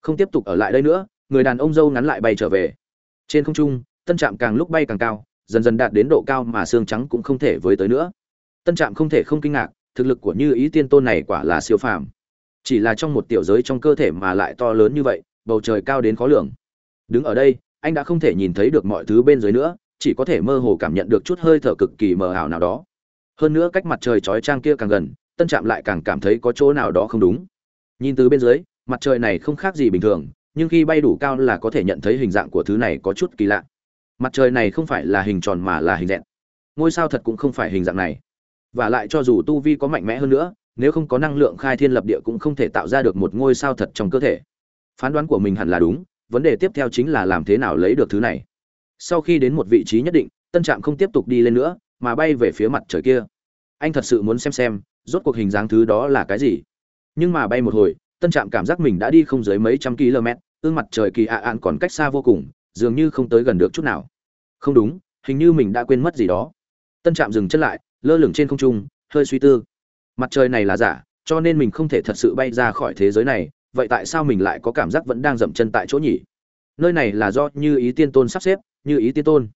Không tiếp tục ở lại đây nữa, người đàn ông dâu ngắn lại bay trở về. Trên không trung, tân trạm càng lúc bay càng cao, dần dần đạt đến độ cao mà xương trắng cũng không thể với tới nữa. Tân trạm không thể không kinh ngạc, thực lực của Như Ý Tiên Tôn này quả là siêu phàm. Chỉ là trong một tiểu giới trong cơ thể mà lại to lớn như vậy, bầu trời cao đến khó lường. Đứng ở đây, anh đã không thể nhìn thấy được mọi thứ bên dưới nữa, chỉ có thể mơ hồ cảm nhận được chút hơi thở cực kỳ mờ ảo nào đó. Hơn nữa cách mặt trời chói chang kia càng gần, tân trạm lại càng cảm thấy có chỗ nào đó không đúng nhìn từ bên dưới mặt trời này không khác gì bình thường nhưng khi bay đủ cao là có thể nhận thấy hình dạng của thứ này có chút kỳ lạ mặt trời này không phải là hình tròn mà là hình dẹn ngôi sao thật cũng không phải hình dạng này. Và lại cho dù tu vi có mạnh mẽ hơn nữa, nếu không có năng lượng khai thiên lập địa cũng không thể tạo ra được một ngôi sao thật trong cơ thể. Phán đoán của mình hẳn là đúng, vấn đề tiếp theo chính là làm thế nào lấy được thứ này. Sau khi đến một vị trí nhất định, tân trạm không tiếp tục đi lên nữa, mà bay về phía mặt trời kia. Anh thật sự muốn xem xem, rốt cuộc hình dáng thứ đó là cái gì. Nhưng mà bay một hồi, tân trạm cảm giác mình đã đi không dưới mấy trăm km ương mặt trời kỳ ạ à ạn còn cách xa vô cùng dường như không tới gần được chút nào. Không đúng, hình như mình đã quên mất gì đó. Tân trạm dừng chân lại, lơ lửng trên không trung, hơi suy tư. Mặt trời này là giả, cho nên mình không thể thật sự bay ra khỏi thế giới này, vậy tại sao mình lại có cảm giác vẫn đang dậm chân tại chỗ nhỉ? Nơi này là do như ý tiên tôn sắp xếp, như ý tiên tôn.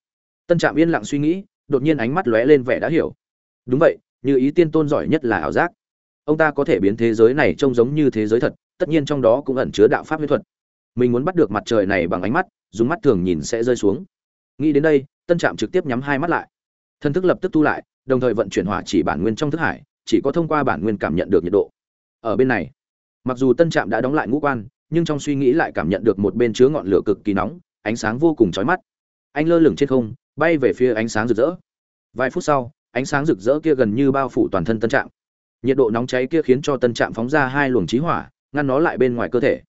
Tân trạm yên lặng suy nghĩ, đột nhiên ánh mắt lóe lên vẻ đã hiểu. Đúng vậy, như ý tiên tôn giỏi nhất là ảo giác. Ông ta có thể biến thế giới này trông giống như thế giới thật, tất nhiên trong đó cũng ẩn chứa đạo pháp huyết thuật mình muốn bắt được mặt trời này bằng ánh mắt, dùng mắt thường nhìn sẽ rơi xuống. Nghĩ đến đây, tân trạm trực tiếp nhắm hai mắt lại. Thân thức lập tức thu lại, đồng thời vận chuyển hỏa chỉ bản nguyên trong thức hải, chỉ có thông qua bản nguyên cảm nhận được nhiệt độ. Ở bên này, mặc dù tân trạm đã đóng lại ngũ quan, nhưng trong suy nghĩ lại cảm nhận được một bên chứa ngọn lửa cực kỳ nóng, ánh sáng vô cùng chói mắt. Anh lơ lửng trên không, bay về phía ánh sáng rực rỡ. Vài phút sau, ánh sáng rực rỡ kia gần như bao phủ toàn thân tân trạm. Nhiệt độ nóng cháy kia khiến cho tân trạm phóng ra hai luồng trí hỏa, ngăn nó lại bên ngoài cơ thể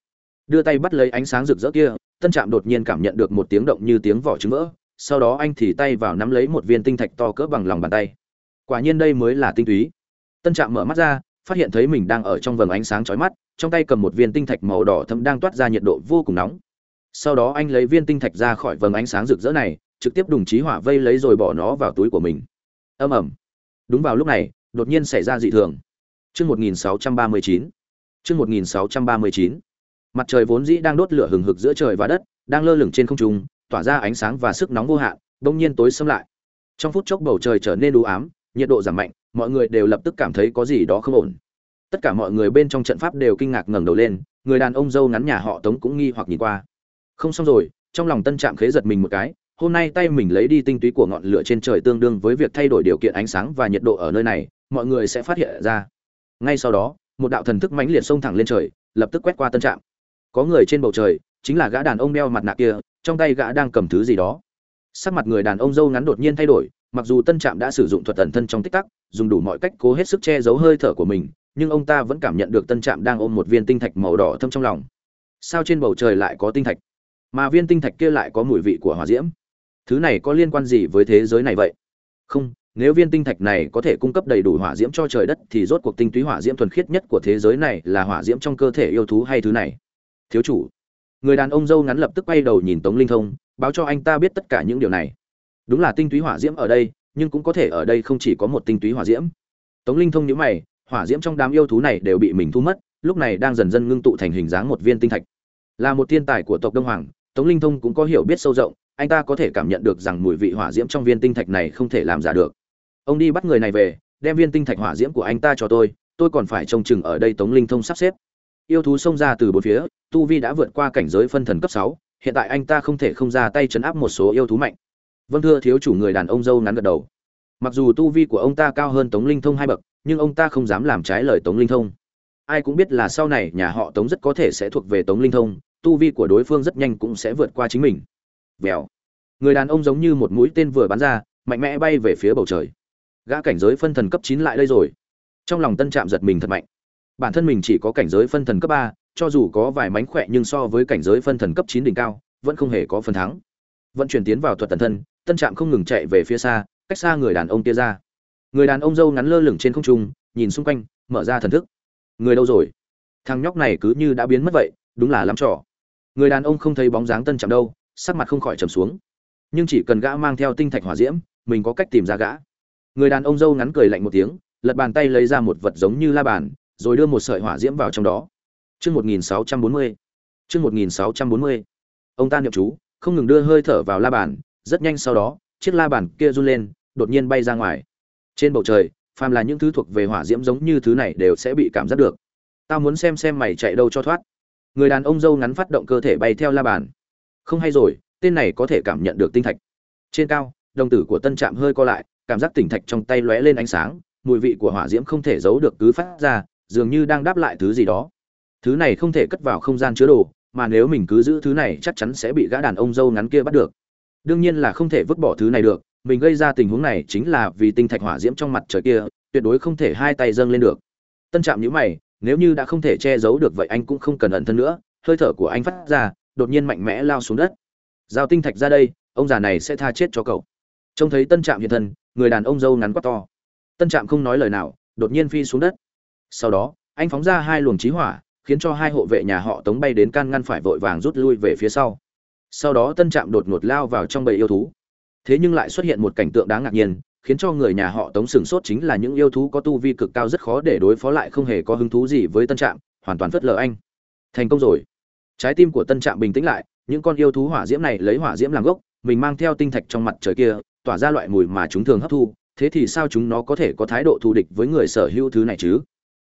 đưa tay bắt lấy ánh sáng rực rỡ kia, tân trạm đột nhiên cảm nhận được một tiếng động như tiếng vỏ trứng vỡ, sau đó anh thì tay vào nắm lấy một viên tinh thạch to cỡ bằng lòng bàn tay. Quả nhiên đây mới là tinh túy. Tân trạm mở mắt ra, phát hiện thấy mình đang ở trong vầng ánh sáng chói mắt, trong tay cầm một viên tinh thạch màu đỏ thẫm đang toát ra nhiệt độ vô cùng nóng. Sau đó anh lấy viên tinh thạch ra khỏi vầng ánh sáng rực rỡ này, trực tiếp đùng trí hỏa vây lấy rồi bỏ nó vào túi của mình. Âm ẩm đúng vào lúc này, đột nhiên xảy ra dị thường. Chương 1639 chương 1639 mặt trời vốn dĩ đang đốt lửa hừng hực giữa trời và đất, đang lơ lửng trên không trung, tỏa ra ánh sáng và sức nóng vô hạn, bỗng nhiên tối xâm lại. Trong phút chốc bầu trời trở nên đủ ám, nhiệt độ giảm mạnh, mọi người đều lập tức cảm thấy có gì đó không ổn. Tất cả mọi người bên trong trận pháp đều kinh ngạc ngẩng đầu lên, người đàn ông dâu ngắn nhà họ tống cũng nghi hoặc nhìn qua. Không xong rồi, trong lòng tân trạm khế giật mình một cái, hôm nay tay mình lấy đi tinh túy của ngọn lửa trên trời tương đương với việc thay đổi điều kiện ánh sáng và nhiệt độ ở nơi này, mọi người sẽ phát hiện ra. Ngay sau đó, một đạo thần thức mãnh liệt xông thẳng lên trời, lập tức quét qua tân trạm có người trên bầu trời, chính là gã đàn ông đeo mặt nạ kia, trong tay gã đang cầm thứ gì đó. Sắc mặt người đàn ông dâu ngắn đột nhiên thay đổi, mặc dù tân trạm đã sử dụng thuật tần thân trong tích tắc, dùng đủ mọi cách cố hết sức che giấu hơi thở của mình, nhưng ông ta vẫn cảm nhận được tân trạm đang ôm một viên tinh thạch màu đỏ thâm trong lòng. Sao trên bầu trời lại có tinh thạch? Mà viên tinh thạch kia lại có mùi vị của hỏa diễm. Thứ này có liên quan gì với thế giới này vậy? Không, nếu viên tinh thạch này có thể cung cấp đầy đủ hỏa diễm cho trời đất thì rốt cuộc tinh túy hỏa diễm thuần khiết nhất của thế giới này là hỏa diễm trong cơ thể yêu thú hay thứ này? Thiếu chủ. Người đàn ông dâu ngắn lập tức quay đầu nhìn tống linh thông, báo cho anh ta biết tất cả những điều này. Đúng là tinh túy hỏa diễm ở đây, nhưng cũng có thể ở đây không chỉ có một tinh túy hỏa diễm. Tống linh thông nhớ mày, hỏa diễm trong đám yêu thú này đều bị mình thu mất, lúc này đang dần dần ngưng tụ thành hình dáng một viên tinh thạch. Là một thiên tài của tộc đông hoàng, tống linh thông cũng có hiểu biết sâu rộng, anh ta có thể cảm nhận được rằng mùi vị hỏa diễm trong viên tinh thạch này không thể làm giả được. Ông đi bắt người này về, đem viên tinh thạch hỏa diễm của anh ta cho tôi tôi còn phải trông chừng ở đây tống linh thông sắp xếp yêu thú xông ra từ bốn phía, tu vi đã vượt qua cảnh giới phân thần cấp sáu, hiện tại anh ta không thể không ra tay chấn áp một số yêu thú mạnh. Vâng thưa, thiếu chủ người đàn ông dâu ngắn gật đầu. Mặc dù tu vi của ông ta cao hơn tống linh thông hai bậc, nhưng ông ta không dám làm trái lời tống linh thông. Ai cũng biết là sau này nhà họ tống rất có thể sẽ thuộc về tống linh thông, tu vi của đối phương rất nhanh cũng sẽ vượt qua chính mình. Vèo. Người đàn ông giống như một mũi tên vừa bắn ra, mạnh mẽ bay về phía bầu trời. Gã cảnh giới phân thần cấp chín lại đây rồi. Trong lòng tân trạm giật mình thật mạnh bản thân mình chỉ có cảnh giới phân thần cấp ba, cho dù có vài mánh khỏe nhưng so với cảnh giới phân thần cấp chín đỉnh cao, vẫn không hề có phần thắng. Vận chuyển tiến vào thuật tần thân, tân trạm không ngừng chạy về phía xa, cách xa người đàn ông kia ra. Người đàn ông dâu ngắn lơ lửng trên không trung, nhìn xung quanh, mở ra thần thức. Người đâu rồi? Thằng nhóc này cứ như đã biến mất vậy, đúng là lắm trò. Người đàn ông không thấy bóng dáng tân trạm đâu, sắc mặt không khỏi trầm xuống. Nhưng chỉ cần gã mang theo tinh thạch hỏa diễm, mình có cách tìm ra gã. Người đàn ông dâu ngắn cười lạnh một tiếng, lật bàn tay lấy ra một vật giống như la bàn rồi đưa một sợi hỏa diễm vào trong đó. Chương một nghìn sáu trăm bốn mươi. Chương một nghìn sáu trăm bốn mươi. Ông ta niệm chú, không ngừng đưa hơi thở vào la bàn, rất nhanh sau đó, chiếc la bàn kia run lên, đột nhiên bay ra ngoài. Trên bầu trời, phàm là những thứ thuộc về hỏa diễm giống như thứ này đều sẽ bị cảm giác được. Tao muốn xem xem mày chạy đâu cho thoát. Người đàn ông dâu ngắn phát động cơ thể bay theo la bàn. Không hay rồi, tên này có thể cảm nhận được tinh thạch. Trên cao, đồng tử của tân trạm hơi co lại, cảm giác tinh thạch trong tay lóe lên ánh sáng, mùi vị của hỏa diễm không thể giấu được cứ phát ra dường như đang đáp lại thứ gì đó. Thứ này không thể cất vào không gian chứa đồ, mà nếu mình cứ giữ thứ này chắc chắn sẽ bị gã đàn ông dâu ngắn kia bắt được. Đương nhiên là không thể vứt bỏ thứ này được, mình gây ra tình huống này chính là vì tinh thạch hỏa diễm trong mặt trời kia, tuyệt đối không thể hai tay dâng lên được. Tân trạm nhữ mày, nếu như đã không thể che giấu được vậy anh cũng không cần ẩn thân nữa, hơi thở của anh phát ra, đột nhiên mạnh mẽ lao xuống đất. Giao tinh thạch ra đây, ông già này sẽ tha chết cho cậu. Trông thấy tân trạm hiện thân, người đàn ông dâu ngắn quá to. Tân trạm không nói lời nào, đột nhiên phi xuống đất sau đó, anh phóng ra hai luồng trí hỏa, khiến cho hai hộ vệ nhà họ tống bay đến can ngăn phải vội vàng rút lui về phía sau. Sau đó tân trạm đột ngột lao vào trong bầy yêu thú. Thế nhưng lại xuất hiện một cảnh tượng đáng ngạc nhiên, khiến cho người nhà họ tống sửng sốt chính là những yêu thú có tu vi cực cao rất khó để đối phó lại không hề có hứng thú gì với tân trạm, hoàn toàn phớt lờ anh. Thành công rồi. Trái tim của tân trạm bình tĩnh lại, những con yêu thú hỏa diễm này lấy hỏa diễm làm gốc, mình mang theo tinh thạch trong mặt trời kia, tỏa ra loại mùi mà chúng thường hấp thu, thế thì sao chúng nó có thể có thái độ thù địch với người sở hữu thứ này chứ?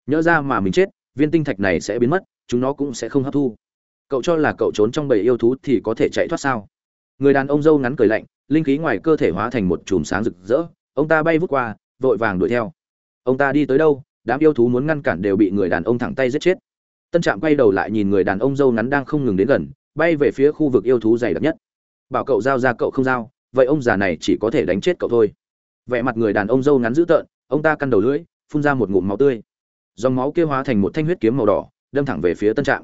Nhỡ ra mà mình chết, viên tinh thạch này sẽ biến mất, chúng nó cũng sẽ không hấp thu. Cậu cho là cậu trốn trong bầy yêu thú thì có thể chạy thoát sao? Người đàn ông dâu ngắn cười lạnh, linh khí ngoài cơ thể hóa thành một chùm sáng rực rỡ. Ông ta bay vút qua, vội vàng đuổi theo. Ông ta đi tới đâu? Đám yêu thú muốn ngăn cản đều bị người đàn ông thẳng tay giết chết. Tân trạm quay đầu lại nhìn người đàn ông dâu ngắn đang không ngừng đến gần, bay về phía khu vực yêu thú dày đặc nhất. Bảo cậu giao ra cậu không giao, vậy ông già này chỉ có thể đánh chết cậu thôi. Vẻ mặt người đàn ông dâu ngắn dữ tợn, ông ta căn đầu lưỡi, phun ra một ngụm máu tươi dòng máu kia hóa thành một thanh huyết kiếm màu đỏ, đâm thẳng về phía tân trạm.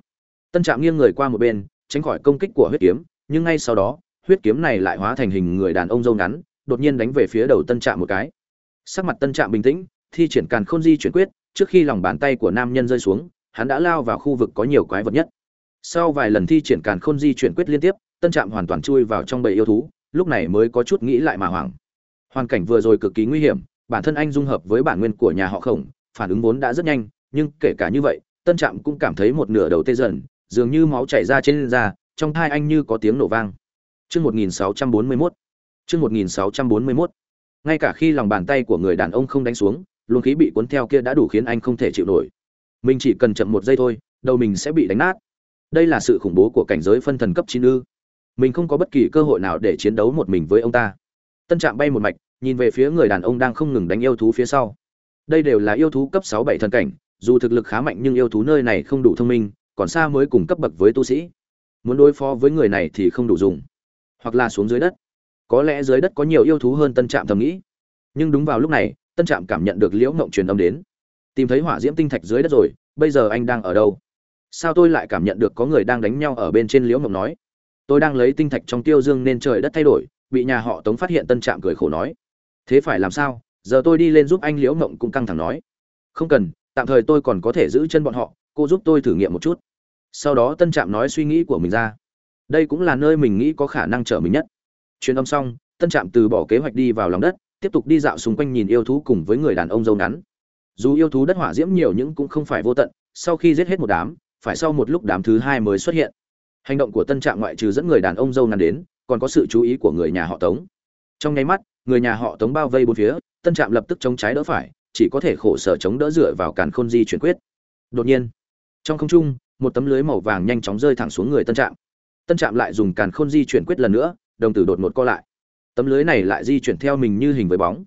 Tân trạm nghiêng người qua một bên, tránh khỏi công kích của huyết kiếm, nhưng ngay sau đó, huyết kiếm này lại hóa thành hình người đàn ông râu ngắn, đột nhiên đánh về phía đầu tân trạm một cái. Sắc mặt tân trạm bình tĩnh, thi triển càn khôn di chuyển quyết, trước khi lòng bàn tay của nam nhân rơi xuống, hắn đã lao vào khu vực có nhiều quái vật nhất. Sau vài lần thi triển càn khôn di chuyển quyết liên tiếp, tân trạm hoàn toàn chui vào trong bầy yêu thú, lúc này mới có chút nghĩ lại mà hoảng. Hoàn cảnh vừa rồi cực kỳ nguy hiểm, bản thân anh dung hợp với bản nguyên của nhà họ khổng phản ứng vốn đã rất nhanh nhưng kể cả như vậy tân trạm cũng cảm thấy một nửa đầu tê dần dường như máu chảy ra trên da trong thai anh như có tiếng nổ vang Chương 1641. Chương 1641. Ngay cả khi lòng bàn tay của người đàn ông không đánh xuống, luồng khí bị cuốn theo kia đã đủ khiến anh không thể chịu nổi. Mình chỉ cần chậm một giây thôi, đầu mình sẽ bị đánh nát. Đây là sự khủng bố của cảnh giới phân thần cấp chín ư. Mình không có bất kỳ cơ hội nào để chiến đấu một mình với ông ta. Tân Trạm bay một mạch, nhìn về phía người đàn ông đang không ngừng đánh yêu thú phía sau. Đây đều là yêu thú cấp sáu bảy thần cảnh, dù thực lực khá mạnh nhưng yêu thú nơi này không đủ thông minh, còn xa mới cùng cấp bậc với tu sĩ. Muốn đối phó với người này thì không đủ dùng. Hoặc là xuống dưới đất. Có lẽ dưới đất có nhiều yêu thú hơn tân trạm thầm nghĩ. Nhưng đúng vào lúc này tân trạm cảm nhận được liễu ngộng truyền âm đến. Tìm thấy hỏa diễm tinh thạch dưới đất rồi bây giờ anh đang ở đâu? Sao tôi lại cảm nhận được có người đang đánh nhau ở bên trên liễu ngộng nói? Tôi đang lấy tinh thạch trong tiêu dương nên trời đất thay đổi bị nhà họ tống phát hiện tân trạm cười khổ nói. Thế phải làm sao? Giờ tôi đi lên giúp anh liễu mộng cũng căng thẳng nói. Không cần, tạm thời tôi còn có thể giữ chân bọn họ, cô giúp tôi thử nghiệm một chút. Sau đó tân trạm nói suy nghĩ của mình ra. Đây cũng là nơi mình nghĩ có khả năng trở mình nhất. Truyền âm xong, tân trạm từ bỏ kế hoạch đi vào lòng đất, tiếp tục đi dạo xung quanh nhìn yêu thú cùng với người đàn ông dâu ngắn. Dù yêu thú đất hỏa diễm nhiều nhưng cũng không phải vô tận, sau khi giết hết một đám, phải sau một lúc đám thứ hai mới xuất hiện. Hành động của tân trạm ngoại trừ dẫn người đàn ông dâu ngắn đến, còn có sự chú ý của người nhà họ tống. Trong nháy mắt, người nhà họ tống bao vây bốn phía tân trạm lập tức chống trái đỡ phải, chỉ có thể khổ sở chống đỡ dựa vào càn khôn di chuyển quyết. Đột nhiên, trong không trung, một tấm lưới màu vàng nhanh chóng rơi thẳng xuống người tân trạm. Tân trạm lại dùng càn khôn di chuyển quyết lần nữa, đồng tử đột ngột co lại. Tấm lưới này lại di chuyển theo mình như hình với bóng.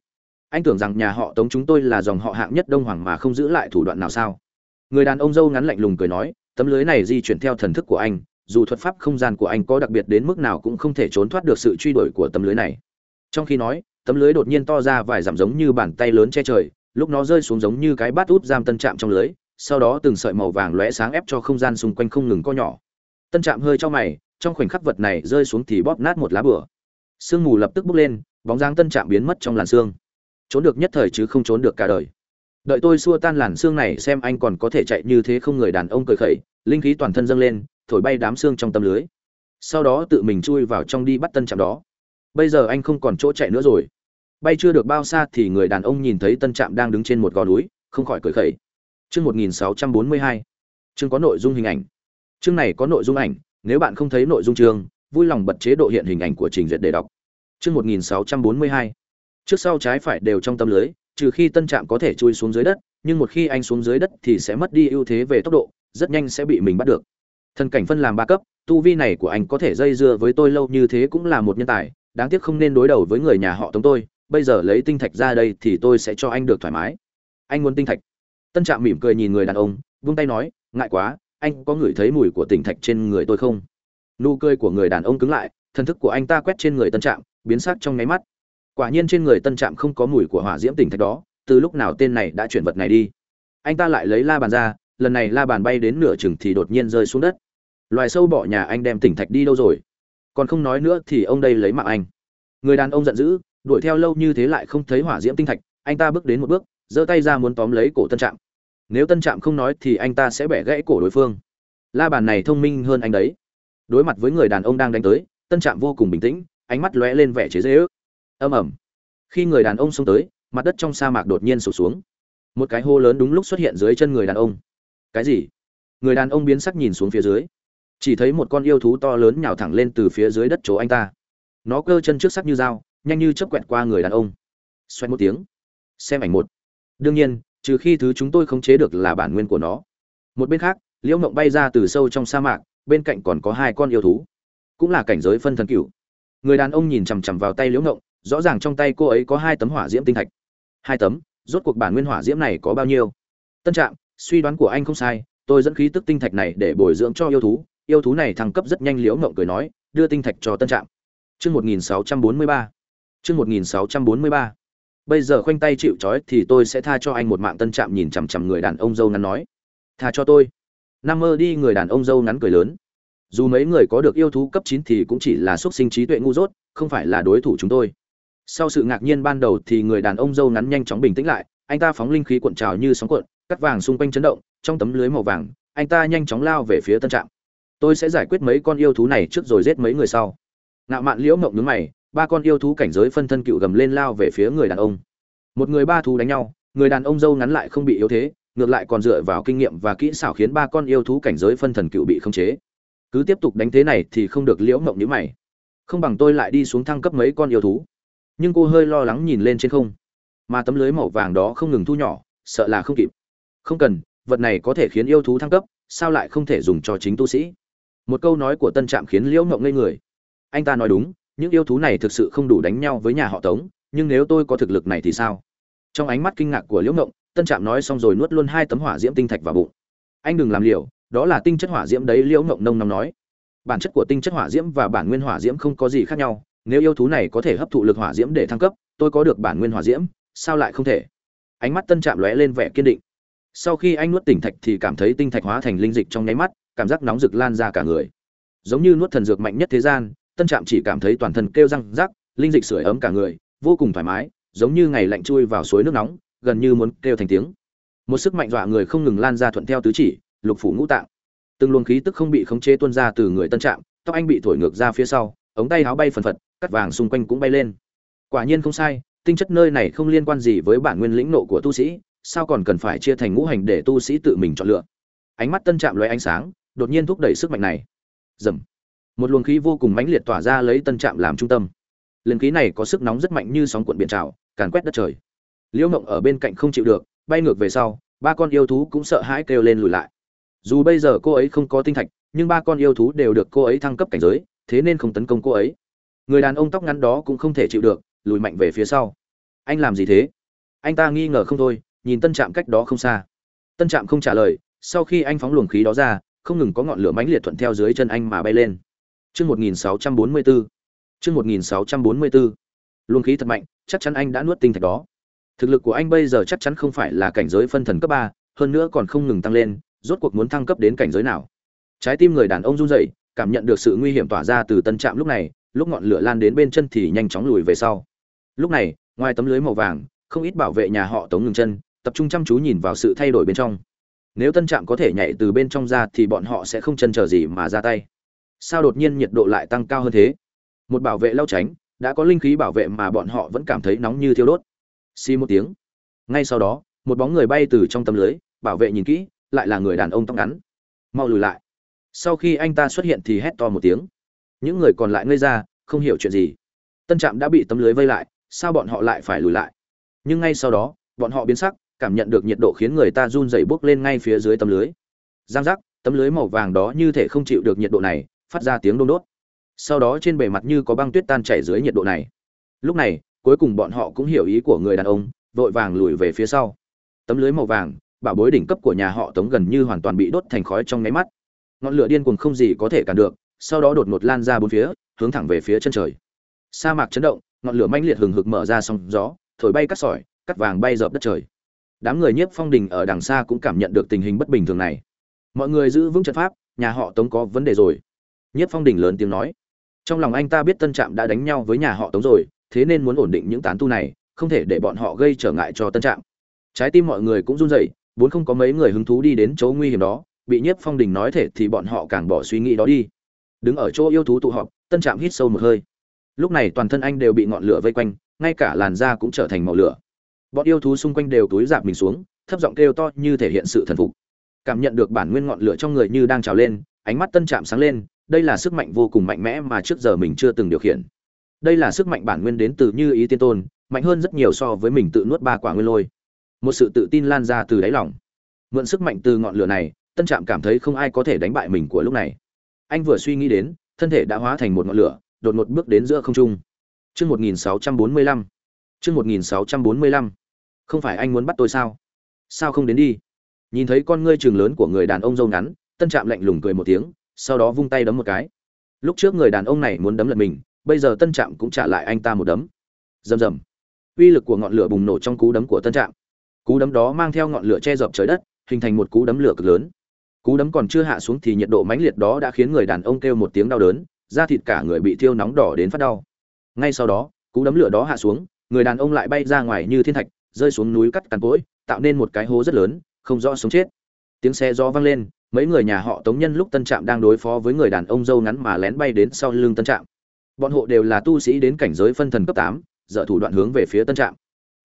Anh tưởng rằng nhà họ tống chúng tôi là dòng họ hạng nhất đông hoàng mà không giữ lại thủ đoạn nào sao? Người đàn ông dâu ngắn lạnh lùng cười nói, tấm lưới này di chuyển theo thần thức của anh, dù thuật pháp không gian của anh có đặc biệt đến mức nào cũng không thể trốn thoát được sự truy đuổi của tấm lưới này. Trong khi nói tấm lưới đột nhiên to ra vài dặm giống như bàn tay lớn che trời, lúc nó rơi xuống giống như cái bát út giam tân trạm trong lưới, sau đó từng sợi màu vàng lóe sáng ép cho không gian xung quanh không ngừng co nhỏ. Tân trạm hơi cho mày, trong khoảnh khắc vật này rơi xuống thì bóp nát một lá bửa. Sương mù lập tức bốc lên, bóng dáng tân trạm biến mất trong làn xương trốn được nhất thời chứ không trốn được cả đời. Đợi tôi xua tan làn xương này xem anh còn có thể chạy như thế không người đàn ông cười khẩy, linh khí toàn thân dâng lên, thổi bay đám xương trong tâm lưới. Sau đó tự mình chui vào trong đi bắt tân trạm đó bây giờ anh không còn chỗ chạy nữa rồi bay chưa được bao xa thì người đàn ông nhìn thấy tân trạm đang đứng trên một gò núi không khỏi cười khẩy chương 1642 chương có nội dung hình ảnh chương này có nội dung ảnh nếu bạn không thấy nội dung chương, vui lòng bật chế độ hiện hình ảnh của trình duyệt để đọc. Chương 1642. Trước sau trái phải đều trong tâm lưới, trừ khi tân trạm có thể chui xuống dưới đất, nhưng một khi anh xuống dưới đất thì sẽ mất đi ưu thế về tốc độ, rất nhanh sẽ bị mình bắt được. Thân cảnh phân làm ba cấp, tu vi này của anh có thể dây dưa với tôi lâu như thế cũng là một nhân tài, đáng tiếc không nên đối đầu với người nhà họ Tống tôi, bây giờ lấy tinh thạch ra đây thì tôi sẽ cho anh được thoải mái. Anh muốn tinh thạch. Tân Trạm mỉm cười nhìn người đàn ông, vung tay nói, ngại quá, anh có ngửi thấy mùi của tinh thạch trên người tôi không? Nụ cười của người đàn ông cứng lại thần thức của anh ta quét trên người tân trạm biến sắc trong nháy mắt. Quả nhiên trên người tân trạm không có mùi của hỏa diễm tinh thạch đó từ lúc nào tên này đã chuyển vật này đi. Anh ta lại lấy la bàn ra lần này la bàn bay đến nửa chừng thì đột nhiên rơi xuống đất. Loài sâu bỏ nhà anh đem tỉnh thạch đi đâu rồi? Còn không nói nữa thì ông đây lấy mạng anh. Người đàn ông giận dữ, đuổi theo lâu như thế lại không thấy hỏa diễm tinh thạch, anh ta bước đến một bước, giơ tay ra muốn tóm lấy cổ tân trạm. Nếu tân trạm không nói thì anh ta sẽ bẻ gãy cổ đối phương. La bàn này thông minh hơn anh đấy. Đối mặt với người đàn ông đang đánh tới, tân trạm vô cùng bình tĩnh, ánh mắt lóe lên vẻ chế dễ ước âm ẩm khi người đàn ông xông tới, mặt đất trong sa mạc đột nhiên sụt xuống. Một cái hô lớn đúng lúc xuất hiện dưới chân người đàn ông. Cái gì? Người đàn ông biến sắc nhìn xuống phía dưới chỉ thấy một con yêu thú to lớn nhào thẳng lên từ phía dưới đất chỗ anh ta. Nó cơ chân trước sắc như dao, nhanh như chớp quẹt qua người đàn ông. Xoay một tiếng. Xem ảnh một. Đương nhiên, trừ khi thứ chúng tôi không chế được là bản nguyên của nó. Một bên khác, liễu mộng bay ra từ sâu trong sa mạc, bên cạnh còn có hai con yêu thú. Cũng là cảnh giới phân thần cửu. Người đàn ông nhìn chằm chằm vào tay liễu ngộng, rõ ràng trong tay cô ấy có hai tấm hỏa diễm tinh thạch. Hai tấm? Rốt cuộc bản nguyên hỏa diễm này có bao nhiêu? Tân trạng suy đoán của anh không sai, tôi dẫn khí tức tinh thạch này để bồi dưỡng cho yêu thú yêu thú này thăng cấp rất nhanh, liễu ngộng cười nói, đưa tinh thạch cho tân trạm. Chương một nghìn sáu trăm bốn mươi ba. Chương một nghìn sáu trăm bốn mươi ba. Bây giờ khoanh tay chịu trói thì tôi sẽ tha cho anh một mạng, tân trạm nhìn chằm chằm người đàn ông dâu ngắn nói. Tha cho tôi. Nam mơ đi, người đàn ông dâu ngắn cười lớn. Dù mấy người có được yêu thú cấp chín thì cũng chỉ là xuất sinh trí tuệ ngu dốt, không phải là đối thủ chúng tôi. Sau sự ngạc nhiên ban đầu thì người đàn ông dâu ngắn nhanh chóng bình tĩnh lại, anh ta phóng linh khí cuộn trào như sóng cuộn, cắt vàng xung quanh chấn động, trong tấm lưới màu vàng, anh ta nhanh chóng lao về phía tân trạm tôi sẽ giải quyết mấy con yêu thú này trước rồi giết mấy người sau. Ngạo mạn liễu mộng nhướng mày, ba con yêu thú cảnh giới phân thân cựu gầm lên lao về phía người đàn ông. Một người ba thú đánh nhau, người đàn ông dâu ngắn lại không bị yếu thế, ngược lại còn dựa vào kinh nghiệm và kỹ xảo khiến ba con yêu thú cảnh giới phân thần cựu bị khống chế. Cứ tiếp tục đánh thế này thì không được liễu mộng nhữ mày. Không bằng tôi lại đi xuống thăng cấp mấy con yêu thú. Nhưng cô hơi lo lắng nhìn lên trên không. Mà tấm lưới màu vàng đó không ngừng thu nhỏ, sợ là không kịp. Không cần, vật này có thể khiến yêu thú thăng cấp, sao lại không thể dùng cho chính tu sĩ? Một câu nói của tân trạm khiến liễu mộng ngây người. Anh ta nói đúng, những yêu thú này thực sự không đủ đánh nhau với nhà họ tống, nhưng nếu tôi có thực lực này thì sao? Trong ánh mắt kinh ngạc của liễu mộng tân trạm nói xong rồi nuốt luôn hai tấm hỏa diễm tinh thạch vào bụng. Anh đừng làm liều, đó là tinh chất hỏa diễm đấy, liễu mộng nông nóng nói. Bản chất của tinh chất hỏa diễm và bản nguyên hỏa diễm không có gì khác nhau. Nếu yêu thú này có thể hấp thụ lực hỏa diễm để thăng cấp, tôi có được bản nguyên hỏa diễm, sao lại không thể? Ánh mắt tân trạm lóe lên vẻ kiên định. Sau khi anh nuốt tinh thạch thì cảm thấy tinh thạch hóa thành linh dịch trong nháy mắt cảm giác nóng rực lan ra cả người. Giống như nuốt thần dược mạnh nhất thế gian, tân trạm chỉ cảm thấy toàn thân kêu răng rắc, linh dịch sưởi ấm cả người, vô cùng thoải mái, giống như ngày lạnh chui vào suối nước nóng, gần như muốn kêu thành tiếng. Một sức mạnh dọa người không ngừng lan ra thuận theo tứ chỉ, lục phủ ngũ tạng. Từng luồng khí tức không bị khống chế tuôn ra từ người tân trạm, tóc anh bị thổi ngược ra phía sau, ống tay áo bay phần phật, cắt vàng xung quanh cũng bay lên. Quả nhiên không sai, tinh chất nơi này không liên quan gì với bản nguyên lĩnh nộ của tu sĩ, sao còn cần phải chia thành ngũ hành để tu sĩ tự mình chọn lựa? Ánh mắt tân trạm loay ánh sáng đột nhiên thúc đẩy sức mạnh này. Dầm. Một luồng khí vô cùng mãnh liệt tỏa ra lấy tân trạm làm trung tâm. Lần khí này có sức nóng rất mạnh như sóng cuộn biển trào, càn quét đất trời. Liễu mộng ở bên cạnh không chịu được, bay ngược về sau, ba con yêu thú cũng sợ hãi kêu lên lùi lại. Dù bây giờ cô ấy không có tinh thạch, nhưng ba con yêu thú đều được cô ấy thăng cấp cảnh giới, thế nên không tấn công cô ấy. Người đàn ông tóc ngắn đó cũng không thể chịu được, lùi mạnh về phía sau. Anh làm gì thế? Anh ta nghi ngờ không thôi, nhìn tân trạm cách đó không xa. Tân trạm không trả lời, sau khi anh phóng luồng khí đó ra không ngừng có ngọn lửa mãnh liệt thuận theo dưới chân anh mà bay lên Chương 1644. Chương 1644. Luồng khí thật mạnh, chắc chắn anh đã nuốt tinh thạch đó. Thực lực của anh bây giờ chắc chắn không phải là cảnh giới phân thần cấp 3, hơn nữa còn không ngừng tăng lên, rốt cuộc muốn thăng cấp đến cảnh giới nào. Trái tim người đàn ông run rẩy, cảm nhận được sự nguy hiểm tỏa ra từ tân trạm lúc này, lúc ngọn lửa lan đến bên chân thì nhanh chóng lùi về sau. Lúc này, ngoài tấm lưới màu vàng, không ít bảo vệ nhà họ Tống ngừng chân, tập trung chăm chú nhìn vào sự thay đổi bên trong. Nếu tân trạm có thể nhảy từ bên trong ra thì bọn họ sẽ không chần chờ gì mà ra tay. Sao đột nhiên nhiệt độ lại tăng cao hơn thế? Một bảo vệ lao tránh, đã có linh khí bảo vệ mà bọn họ vẫn cảm thấy nóng như thiêu đốt. Xi một tiếng. Ngay sau đó, một bóng người bay từ trong tấm lưới, bảo vệ nhìn kỹ, lại là người đàn ông tóc ngắn. Mau lùi lại. Sau khi anh ta xuất hiện thì hét to một tiếng. Những người còn lại ngây ra, không hiểu chuyện gì. Tân trạm đã bị tấm lưới vây lại, sao bọn họ lại phải lùi lại? Nhưng ngay sau đó, bọn họ biến sắc cảm nhận được nhiệt độ khiến người ta run rẩy bước lên ngay phía dưới tấm lưới. Giang giác, tấm lưới màu vàng đó như thể không chịu được nhiệt độ này, phát ra tiếng đôn đốt. Sau đó trên bề mặt như có băng tuyết tan chảy dưới nhiệt độ này. Lúc này, cuối cùng bọn họ cũng hiểu ý của người đàn ông, vội vàng lùi về phía sau. Tấm lưới màu vàng, bảo bối đỉnh cấp của nhà họ tống gần như hoàn toàn bị đốt thành khói trong nháy mắt. Ngọn lửa điên cuồng không gì có thể cản được, sau đó đột ngột lan ra bốn phía, hướng thẳng về phía chân trời. Sa mạc chấn động, ngọn lửa mãnh liệt hừng hực mở ra sóng gió, thổi bay cắt sỏi cắt vàng bay dợp đất trời đám người nhiếp phong đình ở đằng xa cũng cảm nhận được tình hình bất bình thường này mọi người giữ vững trận pháp nhà họ tống có vấn đề rồi Nhất Phong Đình lớn tiếng nói. Trong lòng anh ta biết Tân Trạm đã đánh nhau với nhà họ Tống rồi, thế nên muốn ổn định những tán tu này, không thể để bọn họ gây trở ngại cho Tân Trạm. Trái tim mọi người cũng run rẩy, vốn không có mấy người hứng thú đi đến chỗ nguy hiểm đó, bị Nhất Phong Đình nói thể thì bọn họ càng bỏ suy nghĩ đó đi. Đứng ở chỗ yêu thú tụ họp, Tân Trạm hít sâu một hơi. Lúc này toàn thân anh đều bị ngọn lửa vây quanh, ngay cả làn da cũng trở thành màu lửa. Bọn yêu thú xung quanh đều túi giảm mình xuống, thấp giọng kêu to như thể hiện sự thần phục. Cảm nhận được bản nguyên ngọn lửa trong người như đang trào lên, ánh mắt Tân Trạm sáng lên, đây là sức mạnh vô cùng mạnh mẽ mà trước giờ mình chưa từng điều khiển. Đây là sức mạnh bản nguyên đến từ như ý tiên tôn mạnh hơn rất nhiều so với mình tự nuốt ba quả nguyên lôi. Một sự tự tin lan ra từ đáy lòng. Mượn sức mạnh từ ngọn lửa này tân trạm cảm thấy không ai có thể đánh bại mình của lúc này. Anh vừa suy nghĩ đến thân thể đã hóa thành một ngọn lửa đột ngột bước đến giữa không trung. Chương một nghìn sáu trăm bốn mươi lăm. Chương một nghìn sáu trăm bốn mươi lăm không phải anh muốn bắt tôi sao? Sao không đến đi? Nhìn thấy con ngươi trường lớn của người đàn ông râu ngắn, tân trạm lạnh lùng cười một tiếng, sau đó vung tay đấm một cái. Lúc trước người đàn ông này muốn đấm lật mình, bây giờ tân trạm cũng trả lại anh ta một đấm. Rầm rầm. Uy lực của ngọn lửa bùng nổ trong cú đấm của tân trạm. Cú đấm đó mang theo ngọn lửa che dập trời đất, hình thành một cú đấm lửa cực lớn. Cú đấm còn chưa hạ xuống thì nhiệt độ mãnh liệt đó đã khiến người đàn ông kêu một tiếng đau đớn, da thịt cả người bị thiêu nóng đỏ đến phát đau. Ngay sau đó, cú đấm lửa đó hạ xuống, người đàn ông lại bay ra ngoài như thiên thạch rơi xuống núi cắt cằn cỗi, tạo nên một cái hố rất lớn, không rõ sống chết. Tiếng xe gió vang lên, mấy người nhà họ tống nhân lúc tân trạm đang đối phó với người đàn ông dâu ngắn mà lén bay đến sau lưng tân trạm. Bọn hộ đều là tu sĩ đến cảnh giới phân thần cấp tám, dở thủ đoạn hướng về phía tân trạm.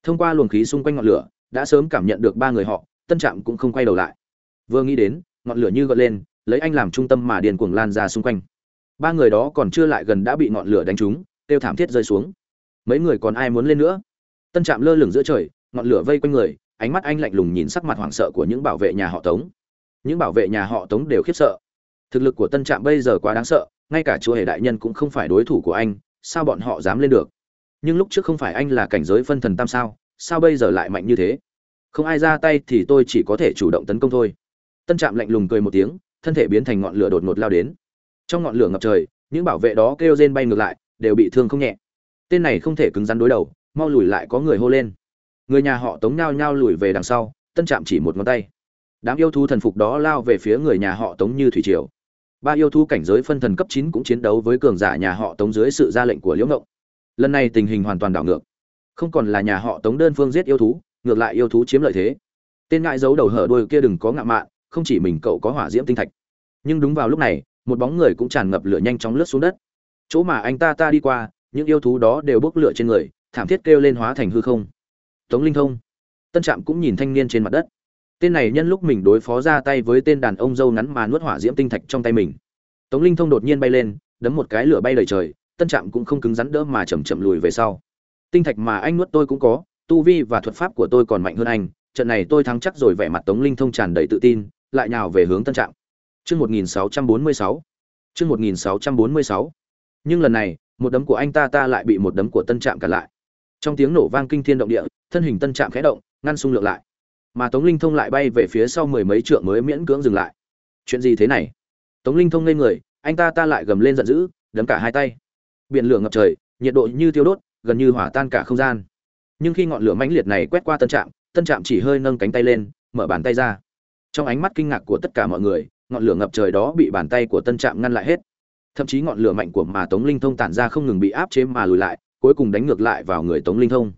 Thông qua luồng khí xung quanh ngọn lửa, đã sớm cảm nhận được ba người họ, tân trạm cũng không quay đầu lại. Vừa nghĩ đến, ngọn lửa như gợn lên, lấy anh làm trung tâm mà điền cuồng lan ra xung quanh. Ba người đó còn chưa lại gần đã bị ngọn lửa đánh trúng tiêu thảm thiết rơi xuống. Mấy người còn ai muốn lên nữa? Tân trạm lơ lửng giữa trời ngọn lửa vây quanh người, ánh mắt anh lạnh lùng nhìn sắc mặt hoảng sợ của những bảo vệ nhà họ tống. Những bảo vệ nhà họ tống đều khiếp sợ. Thực lực của tân trạm bây giờ quá đáng sợ, ngay cả chúa hề đại nhân cũng không phải đối thủ của anh, sao bọn họ dám lên được? Nhưng lúc trước không phải anh là cảnh giới phân thần tam sao sao bây giờ lại mạnh như thế? Không ai ra tay thì tôi chỉ có thể chủ động tấn công thôi. Tân trạm lạnh lùng cười một tiếng, thân thể biến thành ngọn lửa đột ngột lao đến. Trong ngọn lửa ngập trời, những bảo vệ đó kêu rên bay ngược lại, đều bị thương không nhẹ. Tên này không thể cứng rắn đối đầu, mau lùi lại có người hô lên người nhà họ tống nhao nhao lùi về đằng sau, tân trạm chỉ một ngón tay. Đám yêu thú thần phục đó lao về phía người nhà họ tống như thủy triều. Ba yêu thú cảnh giới phân thần cấp chín cũng chiến đấu với cường giả nhà họ tống dưới sự ra lệnh của liễu ngộng. Lần này tình hình hoàn toàn đảo ngược. Không còn là nhà họ tống đơn phương giết yêu thú, ngược lại yêu thú chiếm lợi thế. Tên ngại giấu đầu hở đuôi kia đừng có ngạo mạn, không chỉ mình cậu có hỏa diễm tinh thạch. Nhưng đúng vào lúc này, một bóng người cũng tràn ngập lửa nhanh chóng lướt xuống đất. Chỗ mà anh ta ta đi qua, những yêu thú đó đều bốc lửa trên người, thảm thiết kêu lên hóa thành hư không tống linh thông. Tân trạm cũng nhìn thanh niên trên mặt đất. Tên này nhân lúc mình đối phó ra tay với tên đàn ông dâu ngắn mà nuốt hỏa diễm tinh thạch trong tay mình. Tống linh thông đột nhiên bay lên, đấm một cái lửa bay đầy trời, tân trạm cũng không cứng rắn đỡ mà chầm chậm lùi về sau. Tinh thạch mà anh nuốt tôi cũng có, tu vi và thuật pháp của tôi còn mạnh hơn anh, trận này tôi thắng chắc rồi, vẻ mặt tống linh thông tràn đầy tự tin, lại nhào về hướng tân trạm. Chương một nghìn sáu trăm bốn mươi sáu. Chương một nghìn sáu trăm bốn mươi sáu. Nhưng lần này, một đấm của anh ta ta lại bị một đấm của tân trạm cản lại trong tiếng nổ vang kinh thiên động địa, thân hình tân trạm khẽ động, ngăn xung lượng lại. Mà tống linh thông lại bay về phía sau mười mấy trượng mới miễn cưỡng dừng lại. Chuyện gì thế này? Tống linh thông lên người, anh ta ta lại gầm lên giận dữ, đấm cả hai tay. Biển lửa ngập trời, nhiệt độ như thiêu đốt, gần như hỏa tan cả không gian. Nhưng khi ngọn lửa mãnh liệt này quét qua tân trạm tân trạm chỉ hơi nâng cánh tay lên, mở bàn tay ra. Trong ánh mắt kinh ngạc của tất cả mọi người, ngọn lửa ngập trời đó bị bàn tay của tân trạm ngăn lại hết. Thậm chí ngọn lửa mạnh của mà tống linh thông tản ra không ngừng bị áp chế mà lùi lại cuối cùng đánh ngược lại vào người tống linh thông.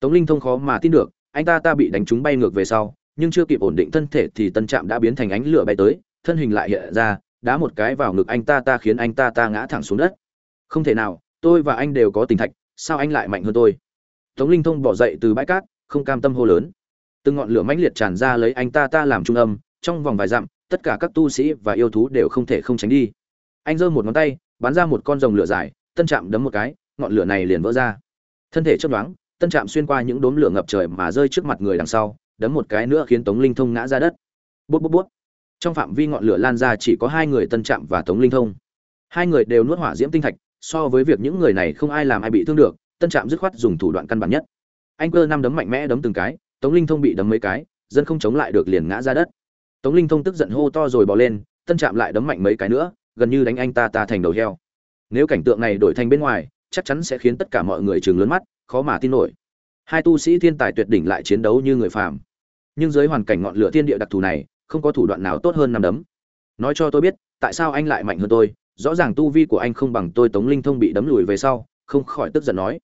Tống linh thông khó mà tin được, anh ta ta bị đánh trúng bay ngược về sau, nhưng chưa kịp ổn định thân thể thì tân trạm đã biến thành ánh lửa bay tới, thân hình lại hiện ra, đá một cái vào ngực anh ta ta khiến anh ta ta ngã thẳng xuống đất. Không thể nào, tôi và anh đều có tình thạch, sao anh lại mạnh hơn tôi? Tống linh thông bỏ dậy từ bãi cát, không cam tâm hô lớn. Từng ngọn lửa mãnh liệt tràn ra lấy anh ta ta làm trung âm, trong vòng vài dặm, tất cả các tu sĩ và yêu thú đều không thể không tránh đi. Anh giơ một ngón tay, bắn ra một con rồng lửa dài, tân trạm đấm một cái ngọn lửa này liền vỡ ra. Thân thể chấp đoán tân trạm xuyên qua những đốm lửa ngập trời mà rơi trước mặt người đằng sau, đấm một cái nữa khiến tống linh thông ngã ra đất. Bút bút bút. Trong phạm vi ngọn lửa lan ra chỉ có hai người tân trạm và tống linh thông. Hai người đều nuốt hỏa diễm tinh thạch, so với việc những người này không ai làm ai bị thương được, tân trạm dứt khoát dùng thủ đoạn căn bản nhất. Anh cơ năm đấm mạnh mẽ đấm từng cái, tống linh thông bị đấm mấy cái, dân không chống lại được liền ngã ra đất. Tống linh thông tức giận hô to rồi bỏ lên, tân trạm lại đấm mạnh mấy cái nữa, gần như đánh anh ta ta thành đầu heo. Nếu cảnh tượng này đổi thành bên ngoài chắc chắn sẽ khiến tất cả mọi người chừng lớn mắt, khó mà tin nổi. Hai tu sĩ thiên tài tuyệt đỉnh lại chiến đấu như người phàm. Nhưng dưới hoàn cảnh ngọn lửa thiên địa đặc thù này, không có thủ đoạn nào tốt hơn năm đấm. Nói cho tôi biết, tại sao anh lại mạnh hơn tôi? Rõ ràng tu vi của anh không bằng tôi, tống linh thông bị đấm lùi về sau, không khỏi tức giận nói.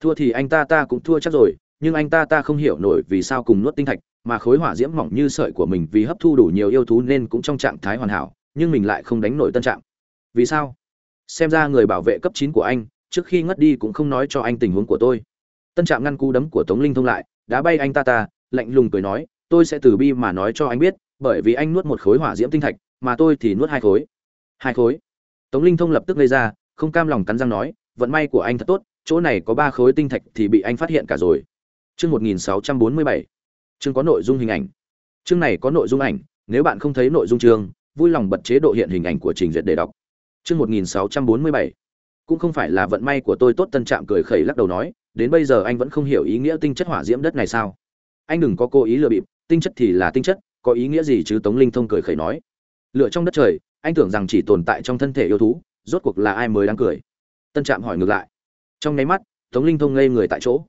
Thua thì anh ta ta cũng thua chắc rồi, nhưng anh ta ta không hiểu nổi vì sao cùng nuốt tinh thạch, mà khối hỏa diễm mỏng như sợi của mình vì hấp thu đủ nhiều yêu thú nên cũng trong trạng thái hoàn hảo, nhưng mình lại không đánh nổi tân trạng. Vì sao? Xem ra người bảo vệ cấp chín của anh trước khi ngất đi cũng không nói cho anh tình huống của tôi. Tân trạm ngăn cú đấm của tống linh thông lại, đã bay anh ta ta, lạnh lùng cười nói, tôi sẽ từ bi mà nói cho anh biết, bởi vì anh nuốt một khối hỏa diễm tinh thạch, mà tôi thì nuốt hai khối. Hai khối? Tống linh thông lập tức lấy ra, không cam lòng cắn răng nói, vận may của anh thật tốt, chỗ này có ba khối tinh thạch thì bị anh phát hiện cả rồi. Chương một nghìn sáu trăm bốn mươi bảy. Chương có nội dung hình ảnh. Chương này có nội dung ảnh, nếu bạn không thấy nội dung chương, vui lòng bật chế độ hiện hình ảnh của trình duyệt để đọc. Chương một nghìn sáu trăm bốn mươi bảy cũng không phải là vận may của tôi tốt, tân trạm cười khẩy lắc đầu nói, đến bây giờ anh vẫn không hiểu ý nghĩa tinh chất hỏa diễm đất này sao? Anh đừng có cố ý lừa bịp, tinh chất thì là tinh chất, có ý nghĩa gì chứ? Tống linh thông cười khẩy nói lựa trong đất trời, anh tưởng rằng chỉ tồn tại trong thân thể yêu thú, rốt cuộc là ai mới đáng cười? Tân trạm hỏi ngược lại. Trong nháy mắt, tống linh thông ngây người tại chỗ.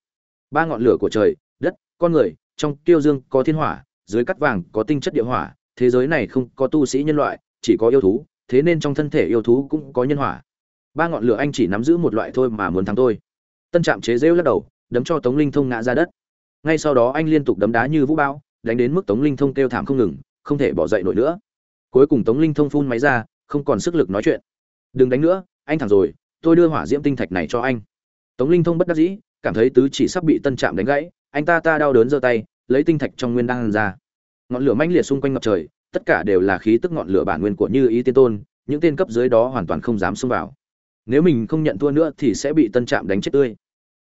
Ba ngọn lửa của trời, đất, con người, trong tiêu dương có thiên hỏa, dưới cắt vàng có tinh chất địa hỏa, thế giới này không có tu sĩ nhân loại, chỉ có yêu thú, thế nên trong thân thể yêu thú cũng có nhân hỏa ba ngọn lửa anh chỉ nắm giữ một loại thôi mà muốn thắng tôi. Tân trạm chế rêu lắc đầu, đấm cho tống linh thông ngã ra đất. Ngay sau đó anh liên tục đấm đá như vũ bão, đánh đến mức tống linh thông kêu thảm không ngừng, không thể bỏ dậy nổi nữa. Cuối cùng tống linh thông phun máy ra, không còn sức lực nói chuyện. Đừng đánh nữa, anh thẳng rồi, tôi đưa hỏa diễm tinh thạch này cho anh. Tống linh thông bất đắc dĩ, cảm thấy tứ chỉ sắp bị tân trạm đánh gãy, anh ta ta đau đớn giơ tay, lấy tinh thạch trong nguyên đan ra. Ngọn lửa mãnh liệt xung quanh ngập trời, tất cả đều là khí tức ngọn lửa bản nguyên của như ý tiên tôn, những tên cấp dưới đó hoàn toàn không dám xông vào nếu mình không nhận thua nữa thì sẽ bị tân trạm đánh chết tươi.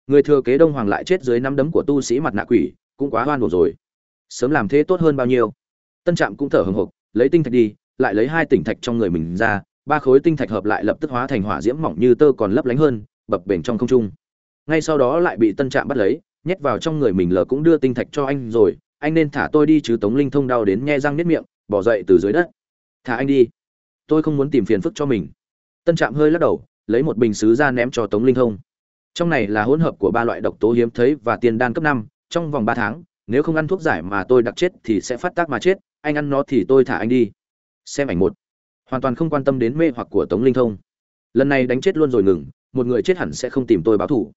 Người thừa kế đông hoàng lại chết dưới năm đấm của tu sĩ mặt nạ quỷ, cũng quá hoan hồn rồi. Sớm làm thế tốt hơn bao nhiêu. Tân trạm cũng thở hừng hực, lấy tinh thạch đi, lại lấy hai tỉnh thạch trong người mình ra, ba khối tinh thạch hợp lại lập tức hóa thành hỏa diễm mỏng như tơ còn lấp lánh hơn, bập bềnh trong không trung. Ngay sau đó lại bị tân trạm bắt lấy, nhét vào trong người mình lờ cũng đưa tinh thạch cho anh rồi, anh nên thả tôi đi chứ tống linh thông đau đến nhe răng nếp miệng, bỏ dậy từ dưới đất. Thả anh đi. Tôi không muốn tìm phiền phức cho mình. Tân trạm hơi lắc đầu lấy một bình sứ ra ném cho tống linh thông. Trong này là hỗn hợp của ba loại độc tố hiếm thấy và tiền đan cấp năm, trong vòng ba tháng, nếu không ăn thuốc giải mà tôi đặc chết thì sẽ phát tác mà chết, anh ăn nó thì tôi thả anh đi. Xem ảnh một. Hoàn toàn không quan tâm đến mê hoặc của tống linh thông. Lần này đánh chết luôn rồi ngừng, một người chết hẳn sẽ không tìm tôi báo thủ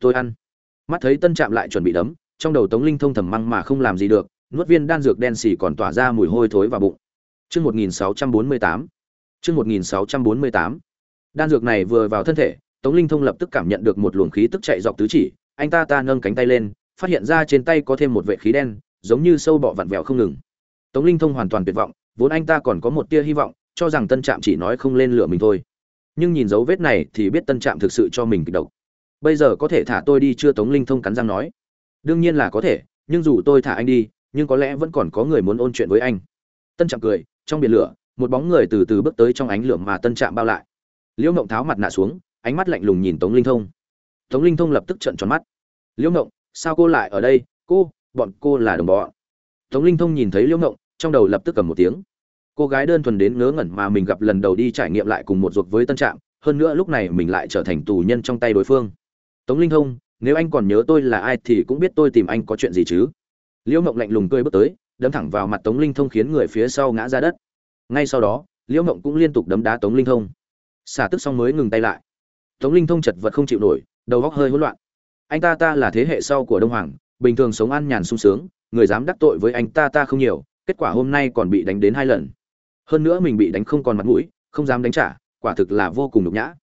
tôi ăn. Mắt thấy tân trạm lại chuẩn bị đấm, trong đầu tống linh thông thầm măng mà không làm gì được, nuốt viên đan dược đen xì còn tỏa ra mùi hôi thối vào bụng. Chương 1648. Chương 1648. Đan dược này vừa vào thân thể, Tống Linh Thông lập tức cảm nhận được một luồng khí tức chạy dọc tứ chỉ, anh ta ta nâng cánh tay lên, phát hiện ra trên tay có thêm một vệ khí đen, giống như sâu bọ vặn vẹo không ngừng. Tống Linh Thông hoàn toàn tuyệt vọng, vốn anh ta còn có một tia hy vọng, cho rằng Tân Trạm chỉ nói không lên lửa mình thôi. Nhưng nhìn dấu vết này thì biết Tân Trạm thực sự cho mình kịch độc. Bây giờ có thể thả tôi đi chưa Tống Linh Thông cắn răng nói. Đương nhiên là có thể, nhưng dù tôi thả anh đi, nhưng có lẽ vẫn còn có người muốn ôn chuyện với anh. Tân Trạm cười, trong biển lửa, một bóng người từ từ bước tới trong ánh lửa mà Tân Trạm bao lại. Liễu Ngộng tháo mặt nạ xuống, ánh mắt lạnh lùng nhìn Tống Linh Thông. Tống Linh Thông lập tức trợn tròn mắt. Liễu Ngộng, sao cô lại ở đây? Cô, bọn cô là đồng bọn. Tống Linh Thông nhìn thấy Liễu Ngộng, trong đầu lập tức cầm một tiếng cô gái đơn thuần đến ngớ ngẩn mà mình gặp lần đầu đi trải nghiệm lại cùng một ruột với tân trạm hơn nữa lúc này mình lại trở thành tù nhân trong tay đối phương tống linh thông nếu anh còn nhớ tôi là ai thì cũng biết tôi tìm anh có chuyện gì chứ liễu mộng lạnh lùng cười bước tới đấm thẳng vào mặt tống linh thông khiến người phía sau ngã ra đất ngay sau đó liễu mộng cũng liên tục đấm đá tống linh thông xả tức xong mới ngừng tay lại. Tống linh thông chật vật không chịu nổi, đầu góc hơi hỗn loạn. Anh ta ta là thế hệ sau của đông hoàng, bình thường sống ăn nhàn sung sướng, người dám đắc tội với anh ta ta không nhiều, kết quả hôm nay còn bị đánh đến hai lần. Hơn nữa mình bị đánh không còn mặt mũi, không dám đánh trả, quả thực là vô cùng nhục nhã.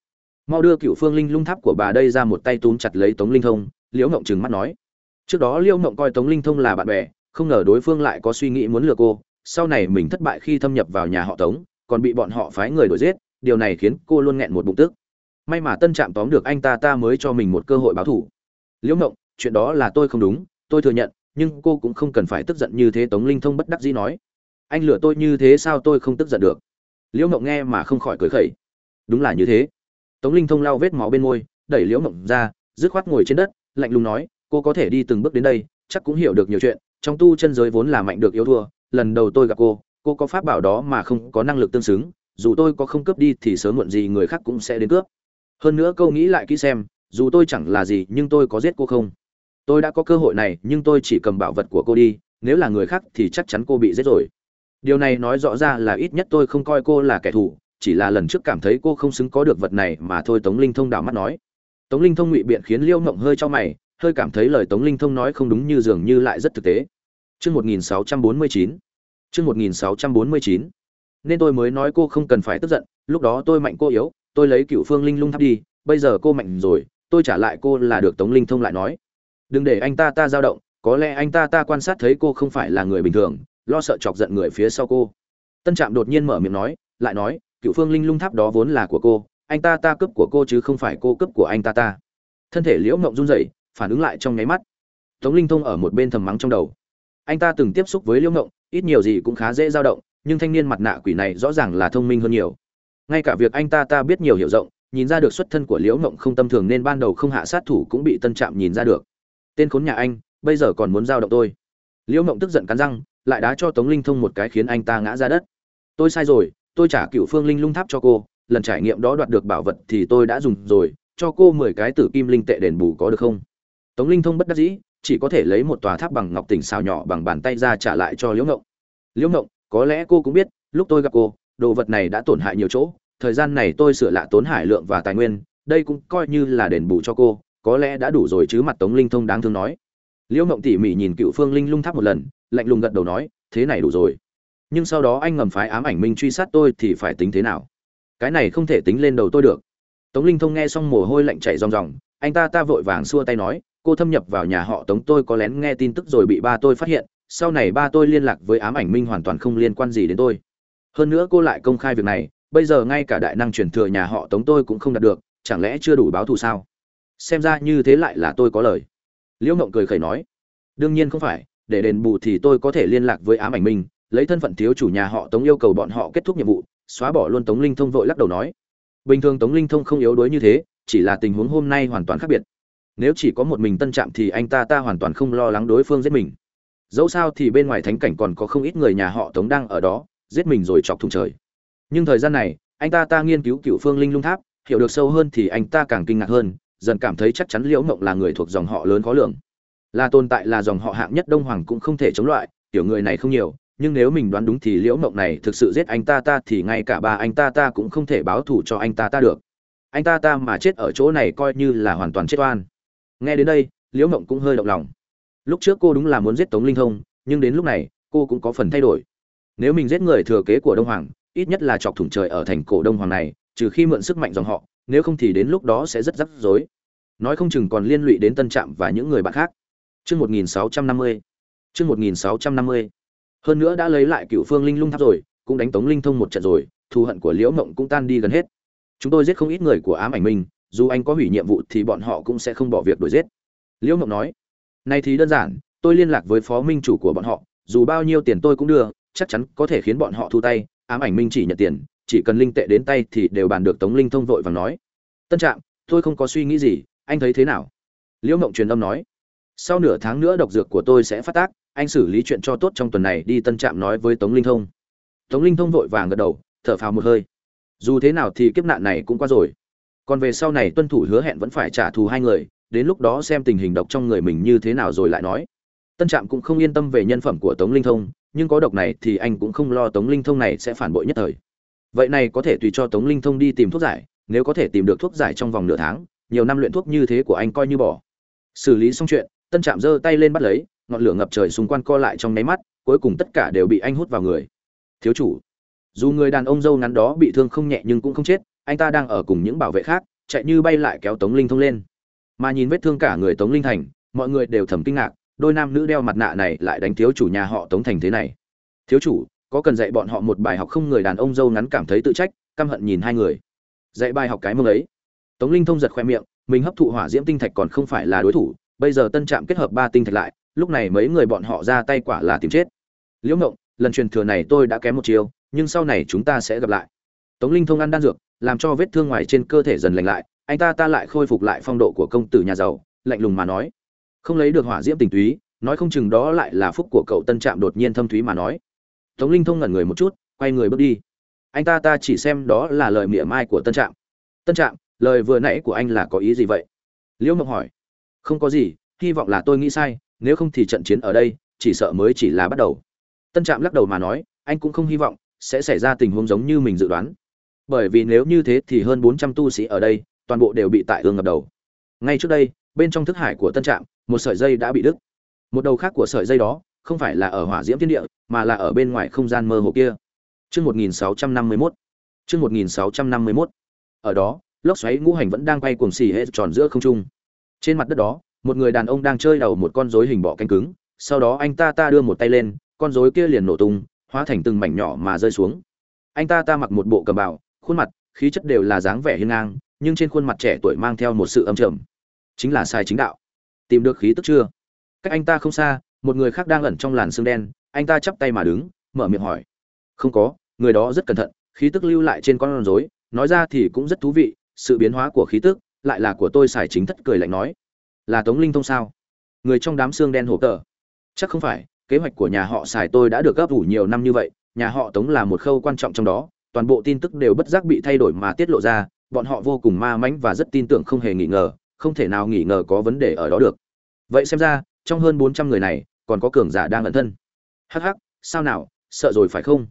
Mau đưa cựu phương linh lung tháp của bà đây ra một tay túm chặt lấy tống linh thông, liễu ngộng trừng mắt nói. Trước đó liễu ngộng coi tống linh thông là bạn bè, không ngờ đối phương lại có suy nghĩ muốn lừa cô, sau này mình thất bại khi thâm nhập vào nhà họ tống, còn bị bọn họ phái người đuổi giết điều này khiến cô luôn nghẹn một bụng tức. May mà tân trạm tóm được anh ta ta mới cho mình một cơ hội báo thủ. Liễu ngộng, chuyện đó là tôi không đúng, tôi thừa nhận, nhưng cô cũng không cần phải tức giận như thế, tống linh thông bất đắc dĩ nói. Anh lừa tôi như thế sao tôi không tức giận được? Liễu mộng nghe mà không khỏi cười khẩy. Đúng là như thế. Tống linh thông lau vết máu bên môi, đẩy liễu mộng ra, dứt khoát ngồi trên đất, lạnh lùng nói, cô có thể đi từng bước đến đây, chắc cũng hiểu được nhiều chuyện, trong tu chân giới vốn là mạnh được yếu thua, lần đầu tôi gặp cô cô có pháp bảo đó mà không có năng lực tương xứng dù tôi có không cướp đi thì sớm muộn gì người khác cũng sẽ đến cướp. Hơn nữa câu nghĩ lại kỹ xem, dù tôi chẳng là gì nhưng tôi có giết cô không? Tôi đã có cơ hội này nhưng tôi chỉ cầm bảo vật của cô đi, nếu là người khác thì chắc chắn cô bị giết rồi. Điều này nói rõ ra là ít nhất tôi không coi cô là kẻ thù, chỉ là lần trước cảm thấy cô không xứng có được vật này mà thôi, tống linh thông đảo mắt nói. Tống linh thông ngụy biện khiến liêu mộng hơi cho mày, hơi cảm thấy lời tống linh thông nói không đúng như dường như lại rất thực tế. Chương 1649. Chương 1649. Nên tôi mới nói cô không cần phải tức giận, lúc đó tôi mạnh cô yếu, tôi lấy Cựu Phương Linh Lung Tháp đi, bây giờ cô mạnh rồi, tôi trả lại cô là được Tống Linh Thông lại nói. Đừng để anh ta ta dao động, có lẽ anh ta ta quan sát thấy cô không phải là người bình thường, lo sợ chọc giận người phía sau cô. Tân trạm đột nhiên mở miệng nói lại nói cựu phương linh lung tháp đó vốn là của cô anh ta ta cướp của cô chứ không phải cô cướp của anh ta ta. Thân thể liễu mộng run rẩy phản ứng lại trong nháy mắt. Tống linh thông ở một bên thầm mắng trong đầu. Anh ta từng tiếp xúc với liễu mộng ít nhiều gì cũng khá dễ dao động nhưng thanh niên mặt nạ quỷ này rõ ràng là thông minh hơn nhiều. Ngay cả việc anh ta ta biết nhiều hiểu rộng, nhìn ra được xuất thân của liễu ngộng không tâm thường nên ban đầu không hạ sát thủ cũng bị tân trạm nhìn ra được. Tên khốn nhà anh, bây giờ còn muốn giao động tôi. Liễu ngộng tức giận cắn răng, lại đá cho tống linh thông một cái khiến anh ta ngã ra đất. Tôi sai rồi, tôi trả cựu phương linh lung tháp cho cô, lần trải nghiệm đó đoạt được bảo vật thì tôi đã dùng rồi, cho cô mười cái tử kim linh tệ đền bù có được không? Tống linh thông bất đắc dĩ, chỉ có thể lấy một tòa tháp bằng ngọc tỉnh xào nhỏ bằng bàn tay ra trả lại cho liễu ngộng. Liễu ngộng có lẽ cô cũng biết, lúc tôi gặp cô, đồ vật này đã tổn hại nhiều chỗ, thời gian này tôi sửa lại tốn hải lượng và tài nguyên, đây cũng coi như là đền bù cho cô, có lẽ đã đủ rồi chứ mặt tống linh thông đáng thương nói. Liễu mộng tỉ mỉ nhìn cựu phương linh lung tháp một lần, lạnh lùng gật đầu nói, thế này đủ rồi. Nhưng sau đó anh ngầm phái ám ảnh minh truy sát tôi thì phải tính thế nào? Cái này không thể tính lên đầu tôi được. Tống linh thông nghe xong mồ hôi lạnh chảy ròng ròng, anh ta ta vội vàng xua tay nói, cô thâm nhập vào nhà họ tống, tôi có lén nghe tin tức rồi bị ba tôi phát hiện sau này ba tôi liên lạc với ám ảnh minh hoàn toàn không liên quan gì đến tôi. Hơn nữa cô lại công khai việc này, bây giờ ngay cả đại năng truyền thừa nhà họ tống tôi cũng không đạt được, chẳng lẽ chưa đủ báo thù sao? Xem ra như thế lại là tôi có lời. Liễu mộng cười khẩy nói, đương nhiên không phải, để đền bù thì tôi có thể liên lạc với ám ảnh minh, lấy thân phận thiếu chủ nhà họ tống yêu cầu bọn họ kết thúc nhiệm vụ, xóa bỏ luôn tống linh thông vội lắc đầu nói. Bình thường tống linh thông không yếu đuối như thế, chỉ là tình huống hôm nay hoàn toàn khác biệt. Nếu chỉ có một mình tân trạm thì anh ta ta hoàn toàn không lo lắng đối phương giết mình dẫu sao thì bên ngoài thánh cảnh còn có không ít người nhà họ tống đang ở đó, giết mình rồi chọc thùng trời. Nhưng thời gian này, anh ta ta nghiên cứu cựu phương linh lung tháp, hiểu được sâu hơn thì anh ta càng kinh ngạc hơn, dần cảm thấy chắc chắn liễu mộng là người thuộc dòng họ lớn khó lường. Là tồn tại là dòng họ hạng nhất đông hoàng cũng không thể chống loại tiểu người này không nhiều, nhưng nếu mình đoán đúng thì liễu mộng này thực sự giết anh ta ta thì ngay cả ba anh ta ta cũng không thể báo thù cho anh ta ta được. Anh ta ta mà chết ở chỗ này coi như là hoàn toàn chết oan. Nghe đến đây, liễu mộng cũng hơi động lòng lúc trước cô đúng là muốn giết tống linh thông nhưng đến lúc này cô cũng có phần thay đổi nếu mình giết người thừa kế của đông hoàng ít nhất là chọc thủng trời ở thành cổ đông hoàng này trừ khi mượn sức mạnh dòng họ nếu không thì đến lúc đó sẽ rất rắc rối nói không chừng còn liên lụy đến tân trạm và những người bạn khác Chương 1650. Chương 1650. Hơn nữa đã lấy lại Cựu Phương Linh Lung Tháp rồi, cũng đánh Tống Linh Thông một trận rồi, thù hận của Liễu Mộng cũng tan đi gần hết. Chúng tôi giết không ít người của Ám Ảnh Minh, dù anh có hủy nhiệm vụ thì bọn họ cũng sẽ không bỏ việc đuổi giết. Liễu Mộng nói nay thì đơn giản, tôi liên lạc với phó minh chủ của bọn họ, dù bao nhiêu tiền tôi cũng đưa, chắc chắn có thể khiến bọn họ thu tay, Ám Ảnh Minh chỉ nhận tiền, chỉ cần linh tệ đến tay thì đều bàn được Tống Linh Thông vội vàng nói. Tân Trạm, tôi không có suy nghĩ gì, anh thấy thế nào? Liễu Mộng truyền âm nói sau nửa tháng nữa độc dược của tôi sẽ phát tác anh xử lý chuyện cho tốt trong tuần này đi tân trạm nói với tống linh thông tống linh thông vội vàng gật đầu thở phào một hơi dù thế nào thì kiếp nạn này cũng qua rồi còn về sau này tuân thủ hứa hẹn vẫn phải trả thù hai người đến lúc đó xem tình hình độc trong người mình như thế nào rồi lại nói. Tân trạm cũng không yên tâm về nhân phẩm của tống linh thông, nhưng có độc này thì anh cũng không lo tống linh thông này sẽ phản bội nhất thời. Vậy này có thể tùy cho tống linh thông đi tìm thuốc giải, nếu có thể tìm được thuốc giải trong vòng nửa tháng, nhiều năm luyện thuốc như thế của anh coi như bỏ. Xử lý xong chuyện, tân trạm giơ tay lên bắt lấy, ngọn lửa ngập trời xung quanh co lại trong nháy mắt, cuối cùng tất cả đều bị anh hút vào người. Thiếu chủ, dù người đàn ông dâu ngắn đó bị thương không nhẹ nhưng cũng không chết, anh ta đang ở cùng những bảo vệ khác, chạy như bay lại kéo tống linh thông lên mà nhìn vết thương cả người tống linh thành, mọi người đều thầm kinh ngạc, đôi nam nữ đeo mặt nạ này lại đánh thiếu chủ nhà họ tống thành thế này. Thiếu chủ, có cần dạy bọn họ một bài học không? Người đàn ông dâu ngắn cảm thấy tự trách, căm hận nhìn hai người. Dạy bài học cái mông ấy. Tống linh thông giật khoe miệng, mình hấp thụ hỏa diễm tinh thạch còn không phải là đối thủ, bây giờ tân trạm kết hợp ba tinh thạch lại, lúc này mấy người bọn họ ra tay quả là tìm chết. Liễu ngộng, lần truyền thừa này tôi đã kém một chiều nhưng sau này chúng ta sẽ gặp lại. Tống linh thông ăn đan dược, làm cho vết thương ngoài trên cơ thể dần lành lại anh ta ta lại khôi phục lại phong độ của công tử nhà giàu, lạnh lùng mà nói. Không lấy được hỏa diễm tình túy, nói không chừng đó lại là phúc của cậu tân trạm đột nhiên thâm thúy mà nói. Tống linh thông ngẩn người một chút, quay người bước đi. Anh ta ta chỉ xem đó là lời mỉa mai của tân trạm. Tân trạm, lời vừa nãy của anh là có ý gì vậy? Liễu mộng hỏi. Không có gì, hy vọng là tôi nghĩ sai, nếu không thì trận chiến ở đây, chỉ sợ mới chỉ là bắt đầu. Tân trạm lắc đầu mà nói, anh cũng không hy vọng, sẽ xảy ra tình huống giống như mình dự đoán. Bởi vì nếu như thế thì hơn bốn trăm tu sĩ ở đây toàn bộ đều bị tại ương ngập đầu. Ngay trước đây bên trong thức hải của tân trạm một sợi dây đã bị đứt. Một đầu khác của sợi dây đó không phải là ở hỏa diễm thiên địa mà là ở bên ngoài không gian mơ hồ kia. Chương 1651. Chương 1651. Ở đó, lốc xoáy ngũ hành vẫn đang quay cuồng xì hết tròn giữa không trung. Trên mặt đất đó một người đàn ông đang chơi đầu một con rối hình bọ cánh cứng. Sau đó anh ta ta đưa một tay lên con rối kia liền nổ tung hóa thành từng mảnh nhỏ mà rơi xuống. Anh ta ta mặc một bộ cầm bào khuôn mặt khí chất đều là dáng vẻ hiên ngang nhưng trên khuôn mặt trẻ tuổi mang theo một sự âm trầm. Chính là sai chính đạo. Tìm được khí tức chưa? Cách anh ta không xa, một người khác đang ẩn trong làn xương đen. Anh ta chắp tay mà đứng, mở miệng hỏi. Không có, người đó rất cẩn thận, khí tức lưu lại trên con rối. Nói ra thì cũng rất thú vị, sự biến hóa của khí tức, lại là của tôi xài chính thất cười lạnh nói. Là tống linh thông sao? Người trong đám xương đen hộp tờ chắc không phải, kế hoạch của nhà họ xài tôi đã được gấp ủ nhiều năm như vậy. Nhà họ tống là một khâu quan trọng trong đó. Toàn bộ tin tức đều bất giác bị thay đổi mà tiết lộ ra bọn họ vô cùng ma mãnh và rất tin tưởng không hề nghi ngờ, không thể nào nghi ngờ có vấn đề ở đó được. Vậy xem ra, trong hơn bốn trăm người này, còn có cường giả đang ẩn thân. Hắc hắc, sao nào, sợ rồi phải không?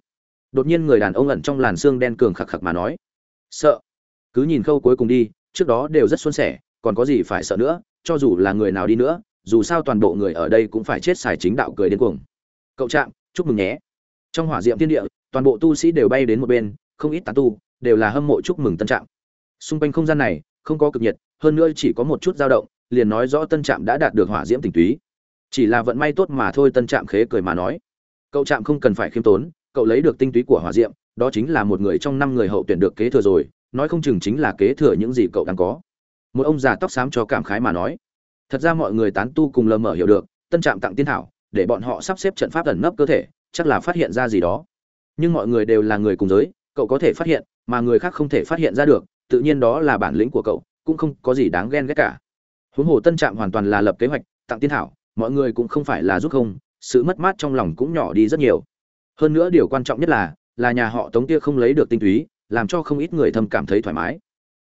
Đột nhiên người đàn ông ẩn trong làn xương đen cường khặc khặc mà nói. Sợ. Cứ nhìn khâu cuối cùng đi, trước đó đều rất xuân sẻ, còn có gì phải sợ nữa, cho dù là người nào đi nữa, dù sao toàn bộ người ở đây cũng phải chết xài chính đạo cười đến cuồng. Cậu trạm, chúc mừng nhé. Trong hỏa diệm thiên địa, toàn bộ tu sĩ đều bay đến một bên, không ít tán tu, đều là hâm mộ chúc mừng tân trạm xung quanh không gian này, không có cực nhiệt, hơn nữa chỉ có một chút dao động, liền nói rõ tân trạm đã đạt được hỏa diễm tình túy. Chỉ là vận may tốt mà thôi, tân trạm khế cười mà nói. Cậu trạm không cần phải khiêm tốn, cậu lấy được tinh túy của hỏa diệm đó chính là một người trong năm người hậu tuyển được kế thừa rồi, nói không chừng chính là kế thừa những gì cậu đang có. Một ông già tóc xám cho cảm khái mà nói. Thật ra mọi người tán tu cùng lờ mở hiểu được, tân trạm tặng tiên thảo, để bọn họ sắp xếp trận pháp ẩn nấp cơ thể, chắc là phát hiện ra gì đó. Nhưng mọi người đều là người cùng giới, cậu có thể phát hiện, mà người khác không thể phát hiện ra được tự nhiên đó là bản lĩnh của cậu, cũng không có gì đáng ghen ghét cả. Huống hồ tân trạm hoàn toàn là lập kế hoạch, tặng tiên thảo, mọi người cũng không phải là giúp không, sự mất mát trong lòng cũng nhỏ đi rất nhiều. Hơn nữa điều quan trọng nhất là là nhà họ tống kia không lấy được tinh túy, làm cho không ít người thâm cảm thấy thoải mái.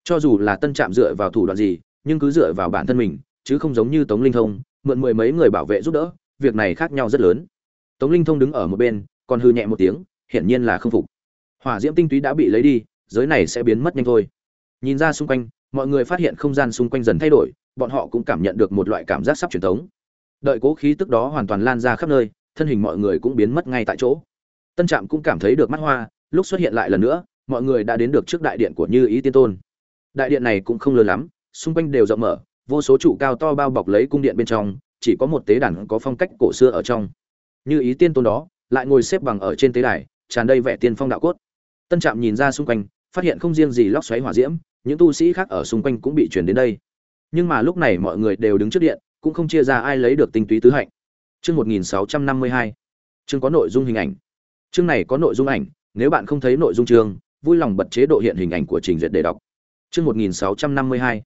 Cho dù là tân trạm dựa vào thủ đoạn gì, nhưng cứ dựa vào bản thân mình, chứ không giống như tống linh thông, mượn mười mấy người bảo vệ giúp đỡ, việc này khác nhau rất lớn. Tống linh thông đứng ở một bên, còn hư nhẹ một tiếng, hiển nhiên là không phục. Hỏa diễm tinh túy đã bị lấy đi, giới này sẽ biến mất nhanh thôi nhìn ra xung quanh, mọi người phát hiện không gian xung quanh dần thay đổi, bọn họ cũng cảm nhận được một loại cảm giác sắp truyền thống đợi cố khí tức đó hoàn toàn lan ra khắp nơi, thân hình mọi người cũng biến mất ngay tại chỗ. Tân trạm cũng cảm thấy được mắt hoa, lúc xuất hiện lại lần nữa, mọi người đã đến được trước đại điện của như ý tiên tôn. Đại điện này cũng không lớn lắm, xung quanh đều rộng mở, vô số trụ cao to bao bọc lấy cung điện bên trong, chỉ có một tế đàn có phong cách cổ xưa ở trong. Như ý tiên tôn đó, lại ngồi xếp bằng ở trên tế đài, tràn đầy vẻ tiên phong đạo cốt. Tân trạm nhìn ra xung quanh phát hiện không riêng gì lóc xoáy hỏa diễm, những tu sĩ khác ở xung quanh cũng bị chuyển đến đây. Nhưng mà lúc này mọi người đều đứng trước điện, cũng không chia ra ai lấy được tinh túy tứ hạnh. Chương một nghìn sáu trăm năm mươi hai. Chương có nội dung hình ảnh. Chương này có nội dung ảnh, nếu bạn không thấy nội dung chương, vui lòng bật chế độ hiện hình ảnh của trình duyệt để đọc. Chương một nghìn sáu trăm năm mươi hai.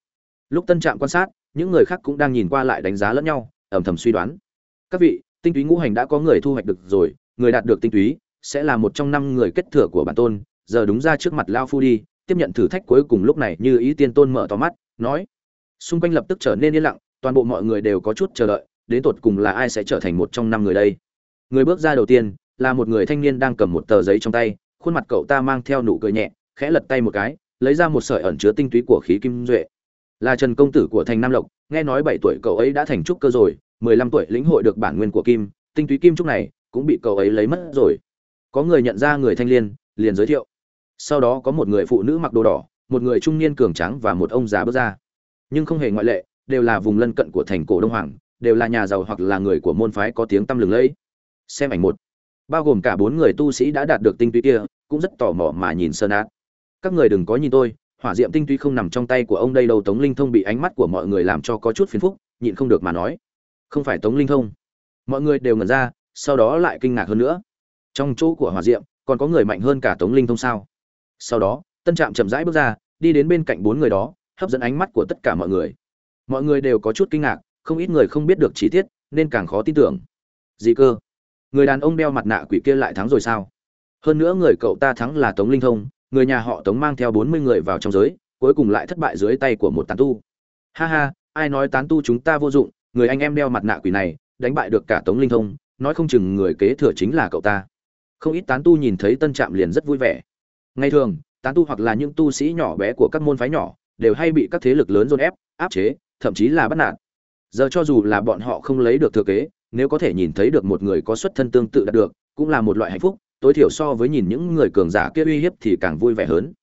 Lúc tân trạm quan sát, những người khác cũng đang nhìn qua lại đánh giá lẫn nhau, ẩm thầm suy đoán. Các vị, tinh túy ngũ hành đã có người thu hoạch được rồi, người đạt được tinh túy sẽ là một trong năm người kết thừa của bản tôn giờ đúng ra trước mặt lao phu đi, tiếp nhận thử thách cuối cùng lúc này như ý tiên tôn mở to mắt, nói, xung quanh lập tức trở nên yên lặng, toàn bộ mọi người đều có chút chờ đợi, đến tột cùng là ai sẽ trở thành một trong năm người đây? Người bước ra đầu tiên, là một người thanh niên đang cầm một tờ giấy trong tay, khuôn mặt cậu ta mang theo nụ cười nhẹ, khẽ lật tay một cái, lấy ra một sợi ẩn chứa tinh túy của khí kim duệ. Là trần công tử của thành nam lộc, nghe nói bảy tuổi cậu ấy đã thành trúc cơ rồi, mười lăm tuổi lĩnh hội được bản nguyên của kim, tinh túy kim trúc này cũng bị cậu ấy lấy mất rồi. Có người nhận ra người thanh niên, liền giới thiệu sau đó có một người phụ nữ mặc đồ đỏ, một người trung niên cường tráng và một ông già bước ra. Nhưng không hề ngoại lệ, đều là vùng lân cận của thành cổ đông hoàng, đều là nhà giàu hoặc là người của môn phái có tiếng tăm lừng lẫy. Xem ảnh một. Bao gồm cả bốn người tu sĩ đã đạt được tinh túy kia, cũng rất tò mò mà nhìn sơn át các người đừng có nhìn tôi, hỏa diệm tinh túy không nằm trong tay của ông đây đâu, tống linh thông bị ánh mắt của mọi người làm cho có chút phiền phúc nhịn không được mà nói. Không phải tống linh thông. Mọi người đều ngẩn ra, sau đó lại kinh ngạc hơn nữa. Trong chỗ của hỏa diệm, còn có người mạnh hơn cả tống linh thông sao? Sau đó, tân trạm chậm rãi bước ra, đi đến bên cạnh bốn người đó, hấp dẫn ánh mắt của tất cả mọi người. Mọi người đều có chút kinh ngạc, không ít người không biết được chi tiết, nên càng khó tin tưởng. Gì cơ? Người đàn ông đeo mặt nạ quỷ kia lại thắng rồi sao? Hơn nữa người cậu ta thắng là tống linh thông, người nhà họ tống mang theo bốn mươi người vào trong giới, cuối cùng lại thất bại dưới tay của một tán tu. Ha ha, ai nói tán tu chúng ta vô dụng, người anh em đeo mặt nạ quỷ này, đánh bại được cả tống linh thông, nói không chừng người kế thừa chính là cậu ta. Không ít tán tu nhìn thấy tân trạm liền rất vui vẻ ngày thường tán tu hoặc là những tu sĩ nhỏ bé của các môn phái nhỏ đều hay bị các thế lực lớn dồn ép áp chế thậm chí là bắt nạt giờ cho dù là bọn họ không lấy được thừa kế nếu có thể nhìn thấy được một người có xuất thân tương tự đạt được cũng là một loại hạnh phúc tối thiểu so với nhìn những người cường giả kia uy hiếp thì càng vui vẻ hơn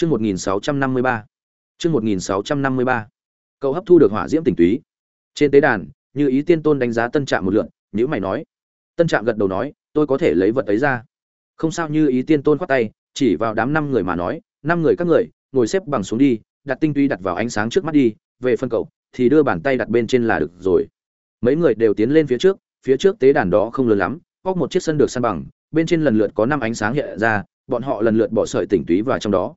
Chương 1653. Chương 1653. Cậu hấp thu được hỏa diễm tình túy. Trên tế đàn, Như Ý Tiên Tôn đánh giá Tân Trạm một lượn nhữ mày nói. Tân Trạm gật đầu nói, tôi có thể lấy vật ấy ra. Không sao Như Ý Tiên Tôn khoát tay, chỉ vào đám năm người mà nói, năm người các người, ngồi xếp bằng xuống đi, đặt tinh túy đặt vào ánh sáng trước mắt đi, về phân cậu thì đưa bàn tay đặt bên trên là được rồi. Mấy người đều tiến lên phía trước, phía trước tế đàn đó không lớn lắm, có một chiếc sân được san bằng, bên trên lần lượt có năm ánh sáng hiện ra, bọn họ lần lượt bỏ sợi tỉnh túy vào trong đó.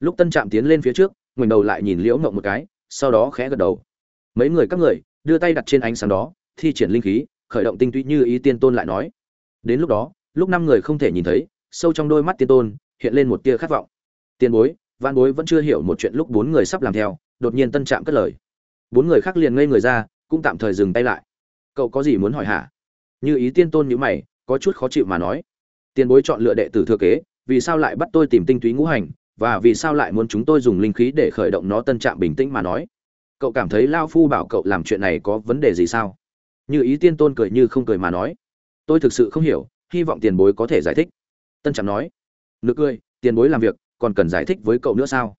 Lúc tân trạm tiến lên phía trước ngoảnh đầu lại nhìn liễu ngộng một cái sau đó khẽ gật đầu. Mấy người các người đưa tay đặt trên ánh sáng đó thi triển linh khí khởi động tinh túy như ý tiên tôn lại nói. Đến lúc đó lúc năm người không thể nhìn thấy sâu trong đôi mắt tiên tôn hiện lên một tia khát vọng. Tiên bối văn bối vẫn chưa hiểu một chuyện lúc bốn người sắp làm theo, đột nhiên tân trạm cất lời. Bốn người khác liền ngây người ra, cũng tạm thời dừng tay lại. Cậu có gì muốn hỏi hả? Như ý tiên tôn nhữ mày, có chút khó chịu mà nói. Tiền bối chọn lựa đệ tử thừa kế, vì sao lại bắt tôi tìm tinh túy ngũ hành, và vì sao lại muốn chúng tôi dùng linh khí để khởi động nó tân trạm bình tĩnh mà nói? Cậu cảm thấy lao phu bảo cậu làm chuyện này có vấn đề gì sao? Như ý tiên tôn cười như không cười mà nói. Tôi thực sự không hiểu, hy vọng tiền bối có thể giải thích. Tân trạm nói nực cười, tiền bối làm việc, còn cần giải thích với cậu nữa sao?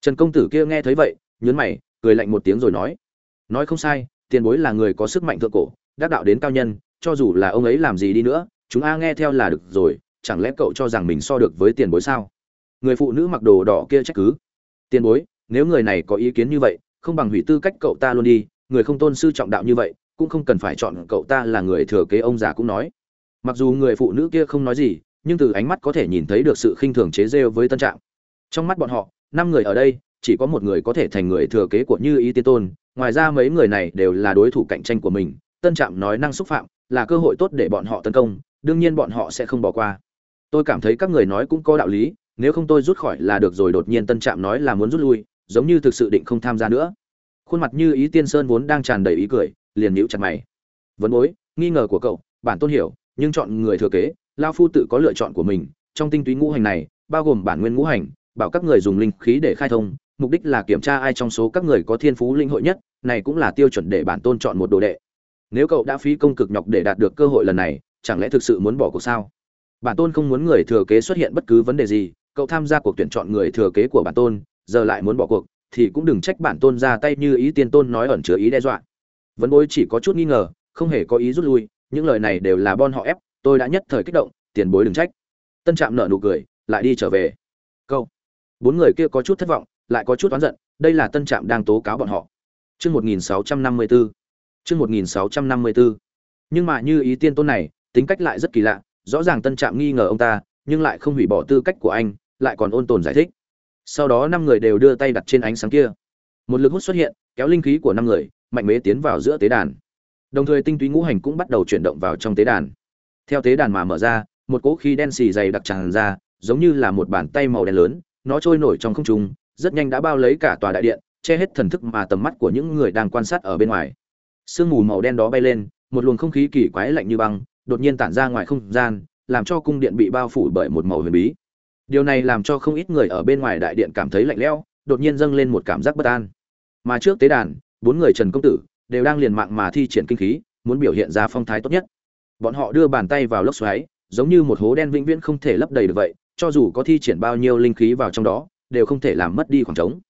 Trần công tử kia nghe thấy vậy nhớn mày, cười lạnh một tiếng rồi nói nói không sai, tiền bối là người có sức mạnh thượng cổ, đắc đạo đến cao nhân, cho dù là ông ấy làm gì đi nữa, chúng a nghe theo là được rồi, chẳng lẽ cậu cho rằng mình so được với tiền bối sao? Người phụ nữ mặc đồ đỏ kia trách cứ, tiền bối, nếu người này có ý kiến như vậy, không bằng hủy tư cách cậu ta luôn đi, người không tôn sư trọng đạo như vậy, cũng không cần phải chọn cậu ta là người thừa kế ông già cũng nói. Mặc dù người phụ nữ kia không nói gì nhưng từ ánh mắt có thể nhìn thấy được sự khinh thường chế rêu với tân trạng. Trong mắt bọn họ, năm người ở đây, chỉ có một người có thể thành người thừa kế của như ý tiên tôn, ngoài ra mấy người này đều là đối thủ cạnh tranh của mình, tân trạm nói năng xúc phạm, là cơ hội tốt để bọn họ tấn công, đương nhiên bọn họ sẽ không bỏ qua. Tôi cảm thấy các người nói cũng có đạo lý, nếu không tôi rút khỏi là được rồi, đột nhiên tân trạm nói là muốn rút lui, giống như thực sự định không tham gia nữa. Khuôn mặt như ý tiên sơn vốn đang tràn đầy ý cười, liền nhíu chặt mày. Vấn bối, nghi ngờ của cậu, bản tôn hiểu, nhưng chọn người thừa kế lao phu tự có lựa chọn của mình, trong tinh túy ngũ hành này, bao gồm bản nguyên ngũ hành, bảo các người dùng linh khí để khai thông, mục đích là kiểm tra ai trong số các người có thiên phú linh hội nhất, này cũng là tiêu chuẩn để bản tôn chọn một đồ đệ. Nếu cậu đã phí công cực nhọc để đạt được cơ hội lần này, chẳng lẽ thực sự muốn bỏ cuộc sao? Bản tôn không muốn người thừa kế xuất hiện bất cứ vấn đề gì, cậu tham gia cuộc tuyển chọn người thừa kế của bản tôn, giờ lại muốn bỏ cuộc, thì cũng đừng trách bản tôn ra tay như ý tiên tôn nói ẩn chứa ý đe dọa. Vấn bối chỉ có chút nghi ngờ, không hề có ý rút lui, những lời này đều là bon họ ép tôi đã nhất thời kích động, tiền bối đừng trách. Tân trạm nợ nụ cười, lại đi trở về. Câu. Bốn người kia có chút thất vọng, lại có chút oán giận, đây là tân trạm đang tố cáo bọn họ. Chương một nghìn sáu trăm năm mươi bốn chương một nghìn sáu trăm năm mươi bốn nhưng mà như ý tiên tôn này, tính cách lại rất kỳ lạ, rõ ràng tân trạm nghi ngờ ông ta, nhưng lại không hủy bỏ tư cách của anh, lại còn ôn tồn giải thích. Sau đó năm người đều đưa tay đặt trên ánh sáng kia. Một lực hút xuất hiện, kéo linh khí của năm người, mạnh mẽ tiến vào giữa tế đàn. Đồng thời tinh túy ngũ hành cũng bắt đầu chuyển động vào trong tế đàn theo tế đàn mà mở ra, một cỗ khí đen xì dày đặc tràn ra, giống như là một bàn tay màu đen lớn, nó trôi nổi trong không trung, rất nhanh đã bao lấy cả tòa đại điện, che hết thần thức mà tầm mắt của những người đang quan sát ở bên ngoài. Sương mù màu đen đó bay lên, một luồng không khí kỳ quái lạnh như băng, đột nhiên tản ra ngoài không gian, làm cho cung điện bị bao phủ bởi một màu huyền bí. Điều này làm cho không ít người ở bên ngoài đại điện cảm thấy lạnh lẽo, đột nhiên dâng lên một cảm giác bất an. Mà trước tế đàn, bốn người trần công tử đều đang liền mạng mà thi triển kinh khí, muốn biểu hiện ra phong thái tốt nhất bọn họ đưa bàn tay vào lốc xoáy, giống như một hố đen vĩnh viễn không thể lấp đầy được vậy, cho dù có thi triển bao nhiêu linh khí vào trong đó, đều không thể làm mất đi khoảng trống.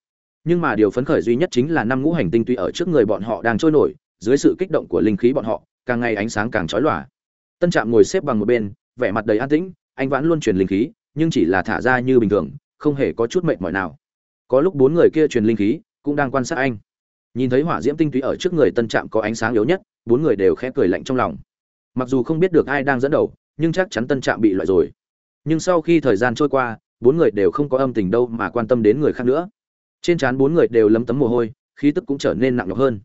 Nhưng mà điều phấn khởi duy nhất chính là năm ngũ hành tinh tuy ở trước người bọn họ đang trôi nổi, dưới sự kích động của linh khí bọn họ, càng ngày ánh sáng càng chói lòa. Tân trạm ngồi xếp bằng một bên, vẻ mặt đầy an tĩnh, anh vẫn luôn truyền linh khí, nhưng chỉ là thả ra như bình thường, không hề có chút mệt mỏi nào. Có lúc bốn người kia truyền linh khí, cũng đang quan sát anh. Nhìn thấy hỏa diễm tinh túy ở trước người tân trạm có ánh sáng yếu nhất, bốn người đều khẽ cười lạnh trong lòng mặc dù không biết được ai đang dẫn đầu, nhưng chắc chắn tân trạm bị loại rồi. Nhưng sau khi thời gian trôi qua, bốn người đều không có âm tình đâu mà quan tâm đến người khác nữa. Trên trán bốn người đều lấm tấm mồ hôi, khí tức cũng trở nên nặng nhọc hơn.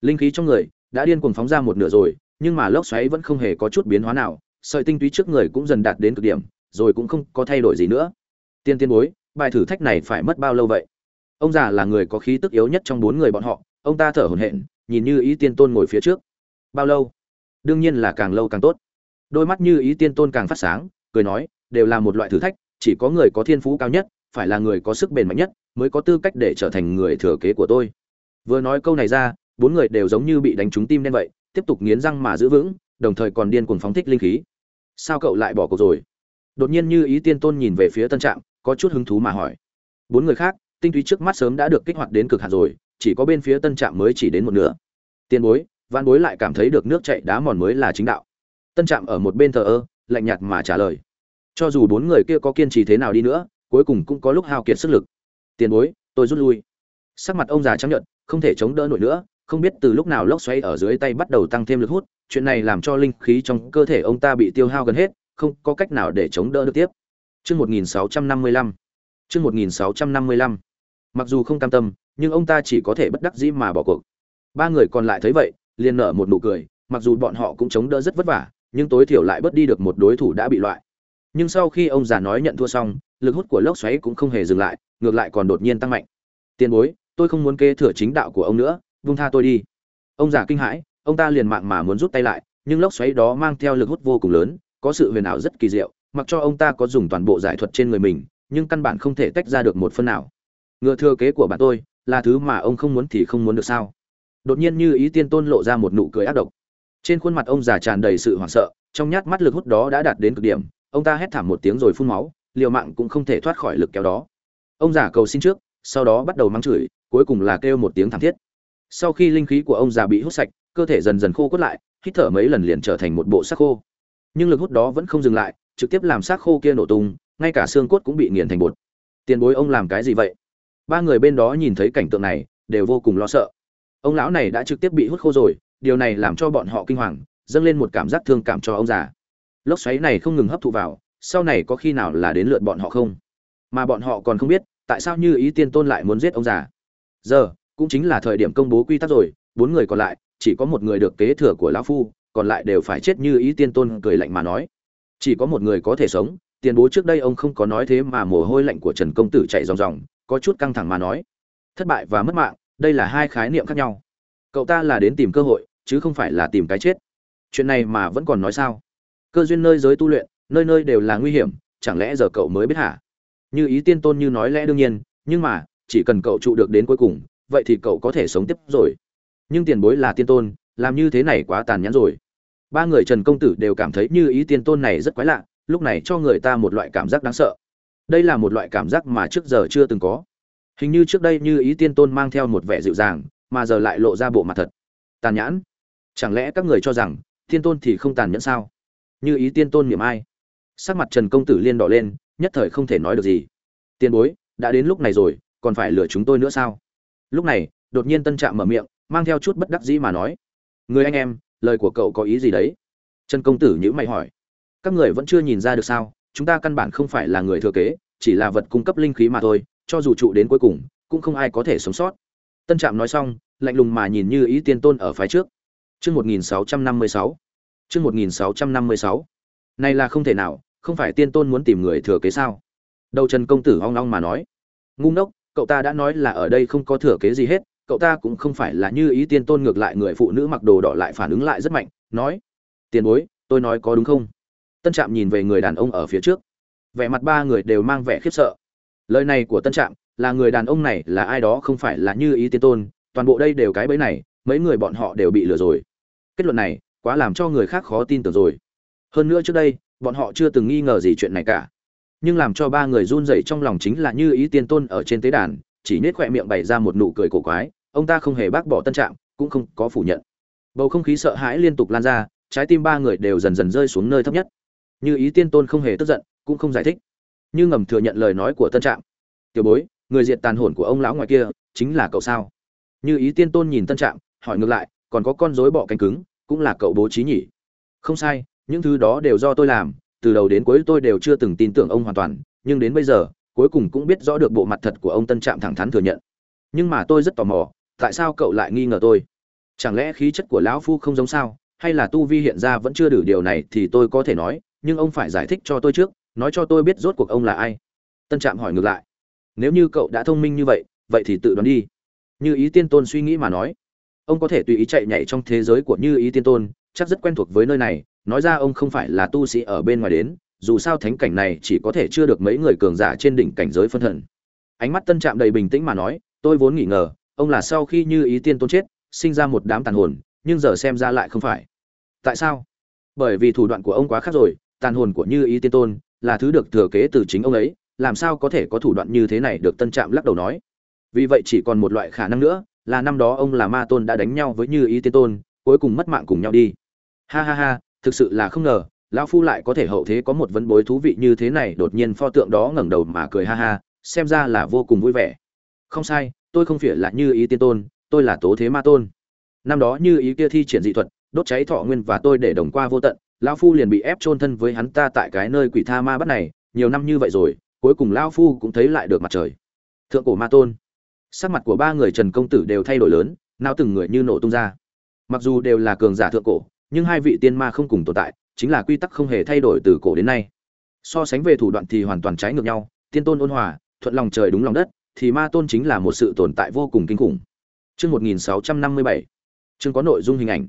Linh khí trong người đã điên cuồng phóng ra một nửa rồi, nhưng mà lốc xoáy vẫn không hề có chút biến hóa nào, sợi tinh túy trước người cũng dần đạt đến cực điểm, rồi cũng không có thay đổi gì nữa. Tiên tiên bối, bài thử thách này phải mất bao lâu vậy? Ông già là người có khí tức yếu nhất trong bốn người bọn họ, ông ta thở hổn hển, nhìn như ý tiên tôn ngồi phía trước. Bao lâu? Đương nhiên là càng lâu càng tốt. Đôi mắt như ý tiên tôn càng phát sáng, cười nói, đều là một loại thử thách, chỉ có người có thiên phú cao nhất, phải là người có sức bền mạnh nhất, mới có tư cách để trở thành người thừa kế của tôi. Vừa nói câu này ra, bốn người đều giống như bị đánh trúng tim đen vậy, tiếp tục nghiến răng mà giữ vững, đồng thời còn điên cuồng phóng thích linh khí. Sao cậu lại bỏ cuộc rồi? Đột nhiên như ý tiên tôn nhìn về phía tân trạm, có chút hứng thú mà hỏi. Bốn người khác, tinh túy trước mắt sớm đã được kích hoạt đến cực hạn rồi, chỉ có bên phía tân trạm mới chỉ đến một nửa. Tiên bối văn bối lại cảm thấy được nước chạy đá mòn mới là chính đạo tân trạm ở một bên thờ ơ lạnh nhạt mà trả lời cho dù bốn người kia có kiên trì thế nào đi nữa cuối cùng cũng có lúc hao kiệt sức lực tiền bối tôi rút lui sắc mặt ông già chấp nhận không thể chống đỡ nổi nữa không biết từ lúc nào lốc xoáy ở dưới tay bắt đầu tăng thêm lực hút chuyện này làm cho linh khí trong cơ thể ông ta bị tiêu hao gần hết không có cách nào để chống đỡ được tiếp Trước 1655. Trước 1655. Mặc dù không cam tâm, nhưng ông ta chỉ có thể bất đắc dĩ mà bỏ cuộc. Ba người còn lại thấy vậy, liền nở một nụ cười, mặc dù bọn họ cũng chống đỡ rất vất vả, nhưng tối thiểu lại bớt đi được một đối thủ đã bị loại. Nhưng sau khi ông già nói nhận thua xong, lực hút của lốc xoáy cũng không hề dừng lại, ngược lại còn đột nhiên tăng mạnh. Tiền bối, tôi không muốn kế thừa chính đạo của ông nữa, vung tha tôi đi. Ông già kinh hãi, ông ta liền mạng mà muốn rút tay lại nhưng lốc xoáy đó mang theo lực hút vô cùng lớn có sự huyền ảo rất kỳ diệu mặc cho ông ta có dùng toàn bộ giải thuật trên người mình nhưng căn bản không thể tách ra được một phân nào ngựa thừa kế của bạn tôi là thứ mà ông không muốn thì không muốn được sao đột nhiên như ý tiên tôn lộ ra một nụ cười ác độc. Trên khuôn mặt ông già tràn đầy sự hoảng sợ, trong nhát mắt lực hút đó đã đạt đến cực điểm, ông ta hét thảm một tiếng rồi phun máu, liều mạng cũng không thể thoát khỏi lực kéo đó. Ông già cầu xin trước, sau đó bắt đầu mắng chửi, cuối cùng là kêu một tiếng thảm thiết. Sau khi linh khí của ông già bị hút sạch, cơ thể dần dần khô cốt lại, hít thở mấy lần liền trở thành một bộ xác khô. Nhưng lực hút đó vẫn không dừng lại, trực tiếp làm xác khô kia nổ tung, ngay cả xương cốt cũng bị nghiền thành bột. Tiền bối ông làm cái gì vậy? Ba người bên đó nhìn thấy cảnh tượng này, đều vô cùng lo sợ ông lão này đã trực tiếp bị hút khô rồi, điều này làm cho bọn họ kinh hoàng, dâng lên một cảm giác thương cảm cho ông già. Lốc xoáy này không ngừng hấp thụ vào, sau này có khi nào là đến lượt bọn họ không? Mà bọn họ còn không biết, tại sao như ý tiên tôn lại muốn giết ông già? Giờ, cũng chính là thời điểm công bố quy tắc rồi, bốn người còn lại, chỉ có một người được kế thừa của lão phu, còn lại đều phải chết như ý tiên tôn cười lạnh mà nói. Chỉ có một người có thể sống, tiền bố trước đây ông không có nói thế mà mồ hôi lạnh của trần công tử chạy ròng ròng, có chút căng thẳng mà nói. Thất bại và mất mạng đây là hai khái niệm khác nhau. Cậu ta là đến tìm cơ hội, chứ không phải là tìm cái chết. Chuyện này mà vẫn còn nói sao? Cơ duyên nơi giới tu luyện, nơi nơi đều là nguy hiểm, chẳng lẽ giờ cậu mới biết hả? Như ý tiên tôn như nói lẽ đương nhiên, nhưng mà, chỉ cần cậu trụ được đến cuối cùng, vậy thì cậu có thể sống tiếp rồi. Nhưng tiền bối là tiên tôn, làm như thế này quá tàn nhẫn rồi. Ba người trần công tử đều cảm thấy như ý tiên tôn này rất quái lạ, lúc này cho người ta một loại cảm giác đáng sợ. Đây là một loại cảm giác mà trước giờ chưa từng có hình như trước đây như ý tiên tôn mang theo một vẻ dịu dàng, mà giờ lại lộ ra bộ mặt thật. Tàn nhẫn chẳng lẽ các người cho rằng, tiên tôn thì không tàn nhẫn sao? Như ý tiên tôn niệm ai? Sắc mặt trần công tử liên đỏ lên, nhất thời không thể nói được gì. Tiên bối, đã đến lúc này rồi, còn phải lừa chúng tôi nữa sao? Lúc này, đột nhiên tân trạm mở miệng, mang theo chút bất đắc dĩ mà nói. Người anh em, lời của cậu có ý gì đấy? Trần công tử nhữ mày hỏi. Các người vẫn chưa nhìn ra được sao, chúng ta căn bản không phải là người thừa kế, chỉ là vật cung cấp linh khí mà thôi cho dù trụ đến cuối cùng, cũng không ai có thể sống sót. Tân trạm nói xong, lạnh lùng mà nhìn như ý tiên tôn ở phái trước. Chương một nghìn sáu trăm năm mươi sáu. Chương một nghìn sáu trăm năm mươi sáu. Này là không thể nào, không phải tiên tôn muốn tìm người thừa kế sao? Đầu trần công tử hoang long mà nói. Ngu ngốc, cậu ta đã nói là ở đây không có thừa kế gì hết, cậu ta cũng không phải là như ý tiên tôn ngược lại người phụ nữ mặc đồ đỏ lại phản ứng lại rất mạnh, nói, tiền bối, tôi nói có đúng không? Tân trạm nhìn về người đàn ông ở phía trước. Vẻ mặt ba người đều mang vẻ khiếp sợ lời này của tân trạm là người đàn ông này là ai đó không phải là như ý tiên tôn, toàn bộ đây đều cái bẫy này, mấy người bọn họ đều bị lừa rồi. Kết luận này quá làm cho người khác khó tin tưởng rồi. Hơn nữa trước đây, bọn họ chưa từng nghi ngờ gì chuyện này cả. Nhưng làm cho ba người run rẩy trong lòng chính là như ý tiên tôn ở trên tế đàn, chỉ nết khỏe miệng bày ra một nụ cười cổ quái, ông ta không hề bác bỏ tân trạng cũng không có phủ nhận. Bầu không khí sợ hãi liên tục lan ra, trái tim ba người đều dần dần rơi xuống nơi thấp nhất. Như ý tiên tôn không hề tức giận, cũng không giải thích như ngầm thừa nhận lời nói của tân trạng tiểu bối, người diệt tàn hồn của ông lão ngoài kia chính là cậu sao? Như ý tiên tôn nhìn tân trạng hỏi ngược lại, còn có con rối bọ cánh cứng, cũng là cậu bố trí nhỉ? Không sai, những thứ đó đều do tôi làm, từ đầu đến cuối tôi đều chưa từng tin tưởng ông hoàn toàn, nhưng đến bây giờ, cuối cùng cũng biết rõ được bộ mặt thật của ông tân trạm thẳng thắn thừa nhận. Nhưng mà tôi rất tò mò, tại sao cậu lại nghi ngờ tôi? Chẳng lẽ khí chất của lão phu không giống sao, hay là tu vi hiện ra vẫn chưa đủ điều này thì tôi có thể nói, nhưng ông phải giải thích cho tôi trước nói cho tôi biết rốt cuộc ông là ai. Tân trạm hỏi ngược lại. Nếu như cậu đã thông minh như vậy vậy thì tự đoán đi. Như ý tiên tôn suy nghĩ mà nói. Ông có thể tùy ý chạy nhảy trong thế giới của như ý tiên tôn, chắc rất quen thuộc với nơi này, nói ra ông không phải là tu sĩ ở bên ngoài đến, dù sao thánh cảnh này chỉ có thể chưa được mấy người cường giả trên đỉnh cảnh giới phân thần. Ánh mắt tân trạm đầy bình tĩnh mà nói, tôi vốn nghĩ ngờ, ông là sau khi như ý tiên tôn chết, sinh ra một đám tàn hồn, nhưng giờ xem ra lại không phải. Tại sao? Bởi vì thủ đoạn của ông quá khác rồi, tàn hồn của như ý tiên tôn là thứ được thừa kế từ chính ông ấy, làm sao có thể có thủ đoạn như thế này được tân trạm lắc đầu nói. Vì vậy chỉ còn một loại khả năng nữa, là năm đó ông là ma tôn đã đánh nhau với như ý tiên tôn, cuối cùng mất mạng cùng nhau đi. Ha ha ha, thực sự là không ngờ, lão phu lại có thể hậu thế có một vấn bối thú vị như thế này, đột nhiên pho tượng đó ngẩng đầu mà cười ha ha, xem ra là vô cùng vui vẻ. Không sai, tôi không phải là như ý tiên tôn, tôi là tố thế ma tôn. Năm đó như ý kia thi triển dị thuật, đốt cháy thọ nguyên và tôi để đồng qua vô tận lão phu liền bị ép chôn thân với hắn ta tại cái nơi quỷ tha ma bắt này, nhiều năm như vậy rồi, cuối cùng lão phu cũng thấy lại được mặt trời. Thượng cổ ma tôn. Sắc mặt của ba người trần công tử đều thay đổi lớn nào từng người như nổ tung ra. Mặc dù đều là cường giả thượng cổ, nhưng hai vị tiên ma không cùng tồn tại, chính là quy tắc không hề thay đổi từ cổ đến nay. So sánh về thủ đoạn thì hoàn toàn trái ngược nhau, tiên tôn ôn hòa, thuận lòng trời đúng lòng đất, thì ma tôn chính là một sự tồn tại vô cùng kinh khủng. Chương 1657 chương có nội dung hình ảnh.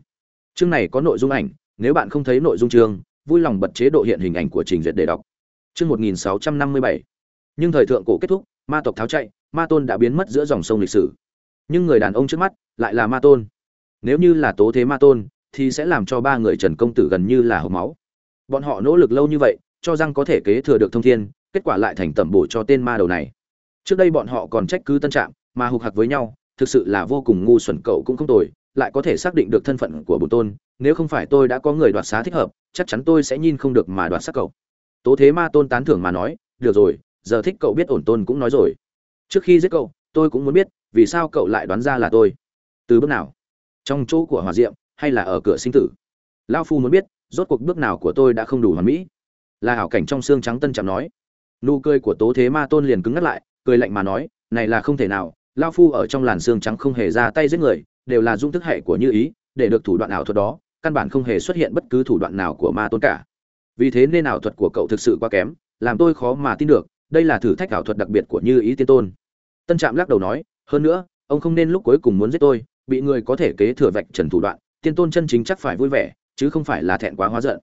Chương này có nội dung ảnh nếu bạn không thấy nội dung chương, vui lòng bật chế độ hiện hình ảnh của trình duyệt để đọc. Chương 1657 nhưng thời thượng cổ kết thúc, ma tộc tháo chạy, ma tôn đã biến mất giữa dòng sông lịch sử. Nhưng người đàn ông trước mắt lại là ma tôn. Nếu như là tố thế ma tôn, thì sẽ làm cho ba người trần công tử gần như là hộc máu. Bọn họ nỗ lực lâu như vậy, cho rằng có thể kế thừa được thông thiên, kết quả lại thành tẩm bổ cho tên ma đầu này. Trước đây bọn họ còn trách cứ tân trạm, mà hục hặc với nhau, thực sự là vô cùng ngu xuẩn, cậu cũng không tồi, lại có thể xác định được thân phận của bổn tôn nếu không phải tôi đã có người đoạt xá thích hợp, chắc chắn tôi sẽ nhìn không được mà đoạt xác cậu. Tố thế ma tôn tán thưởng mà nói, được rồi, giờ thích cậu biết ổn tôn cũng nói rồi. Trước khi giết cậu, tôi cũng muốn biết, vì sao cậu lại đoán ra là tôi? Từ bước nào? Trong chỗ của hòa diệm, hay là ở cửa sinh tử? Lao phu muốn biết, rốt cuộc bước nào của tôi đã không đủ hoàn mỹ. Là hảo cảnh trong xương trắng tân chạm nói. Nụ cười của tố thế ma tôn liền cứng ngắt lại, cười lạnh mà nói, này là không thể nào lao phu ở trong làn xương trắng không hề ra tay giết người, đều là dung thức hệ của như ý để được thủ đoạn ảo thuật đó, căn bản không hề xuất hiện bất cứ thủ đoạn nào của ma tôn cả. Vì thế nên ảo thuật của cậu thực sự quá kém, làm tôi khó mà tin được, đây là thử thách ảo thuật đặc biệt của như ý tiên tôn. Tân trạm lắc đầu nói, hơn nữa, ông không nên lúc cuối cùng muốn giết tôi, bị người có thể kế thừa vạch trần thủ đoạn, tiên tôn chân chính chắc phải vui vẻ, chứ không phải là thẹn quá hóa giận.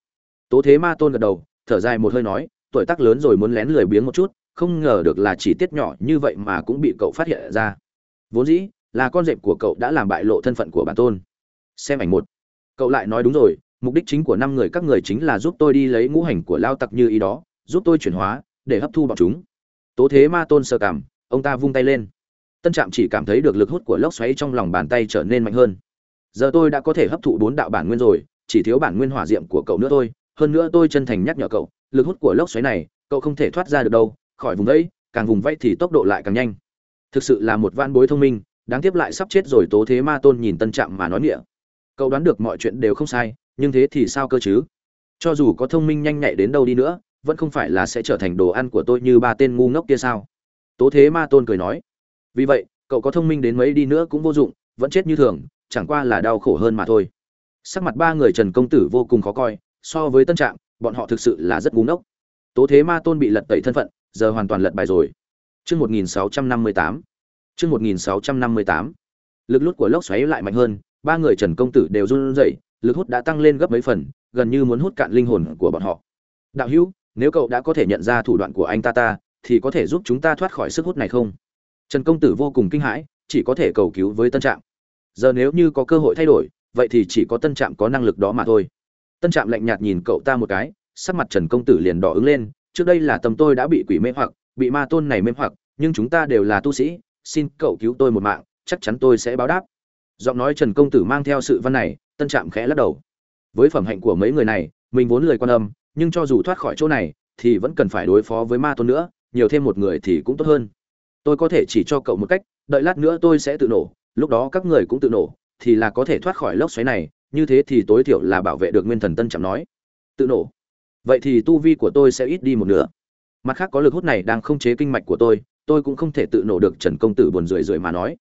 Tố thế ma tôn gật đầu, thở dài một hơi nói, tuổi tác lớn rồi muốn lén lười biếng một chút, không ngờ được là chỉ tiết nhỏ như vậy mà cũng bị cậu phát hiện ra. Vốn dĩ, là con rệp của cậu đã làm bại lộ thân phận của bản tôn xem ảnh một. Cậu lại nói đúng rồi, mục đích chính của năm người các người chính là giúp tôi đi lấy ngũ hành của lao tặc như ý đó, giúp tôi chuyển hóa, để hấp thu bọn chúng. Tố thế ma tôn sơ cảm, ông ta vung tay lên. Tân trạm chỉ cảm thấy được lực hút của lốc xoáy trong lòng bàn tay trở nên mạnh hơn. Giờ tôi đã có thể hấp thụ bốn đạo bản nguyên rồi, chỉ thiếu bản nguyên hỏa diệm của cậu nữa thôi. Hơn nữa tôi chân thành nhắc nhở cậu, lực hút của lốc xoáy này, cậu không thể thoát ra được đâu. Khỏi vùng vẫy, càng vùng vẫy thì tốc độ lại càng nhanh. Thực sự là một van bối thông minh, đáng tiếc lại sắp chết rồi, tố thế ma tôn nhìn tân trạm mà nói nghĩa cậu đoán được mọi chuyện đều không sai nhưng thế thì sao cơ chứ? Cho dù có thông minh nhanh nhạy đến đâu đi nữa vẫn không phải là sẽ trở thành đồ ăn của tôi như ba tên ngu ngốc kia sao? Tố thế ma tôn cười nói. Vì vậy cậu có thông minh đến mấy đi nữa cũng vô dụng vẫn chết như thường chẳng qua là đau khổ hơn mà thôi. Sắc mặt ba người trần công tử vô cùng khó coi so với tân trạng, bọn họ thực sự là rất ngu ngốc. Tố thế ma tôn bị lật tẩy thân phận giờ hoàn toàn lật bài rồi. Chương một nghìn sáu trăm năm mươi tám. Chương một nghìn sáu trăm năm mươi tám. Lực lút của lốc xoáy lại mạnh hơn ba người trần công tử đều run rẩy, lực hút đã tăng lên gấp mấy phần, gần như muốn hút cạn linh hồn của bọn họ. Đạo hữu, nếu cậu đã có thể nhận ra thủ đoạn của anh ta ta, thì có thể giúp chúng ta thoát khỏi sức hút này không? Trần công tử vô cùng kinh hãi, chỉ có thể cầu cứu với tân trạm. Giờ nếu như có cơ hội thay đổi, vậy thì chỉ có tân trạm có năng lực đó mà thôi. Tân trạm lạnh nhạt nhìn cậu ta một cái, sắc mặt trần công tử liền đỏ ứng lên, trước đây là tâm tôi đã bị quỷ mê hoặc, bị ma tôn này mê hoặc, nhưng chúng ta đều là tu sĩ, xin cậu cứu tôi một mạng, chắc chắn tôi sẽ báo đáp giọng nói trần công tử mang theo sự văn này, tân trạm khẽ lắc đầu. Với phẩm hạnh của mấy người này, mình vốn lời quan âm, nhưng cho dù thoát khỏi chỗ này, thì vẫn cần phải đối phó với ma tôn nữa, nhiều thêm một người thì cũng tốt hơn. Tôi có thể chỉ cho cậu một cách, đợi lát nữa tôi sẽ tự nổ, lúc đó các người cũng tự nổ, thì là có thể thoát khỏi lốc xoáy này, như thế thì tối thiểu là bảo vệ được nguyên thần tân Trạm nói. Tự nổ. Vậy thì tu vi của tôi sẽ ít đi một nửa. Mặt khác có lực hút này đang không chế kinh mạch của tôi tôi cũng không thể tự nổ được trần công tử buồn rười rượi mà nói.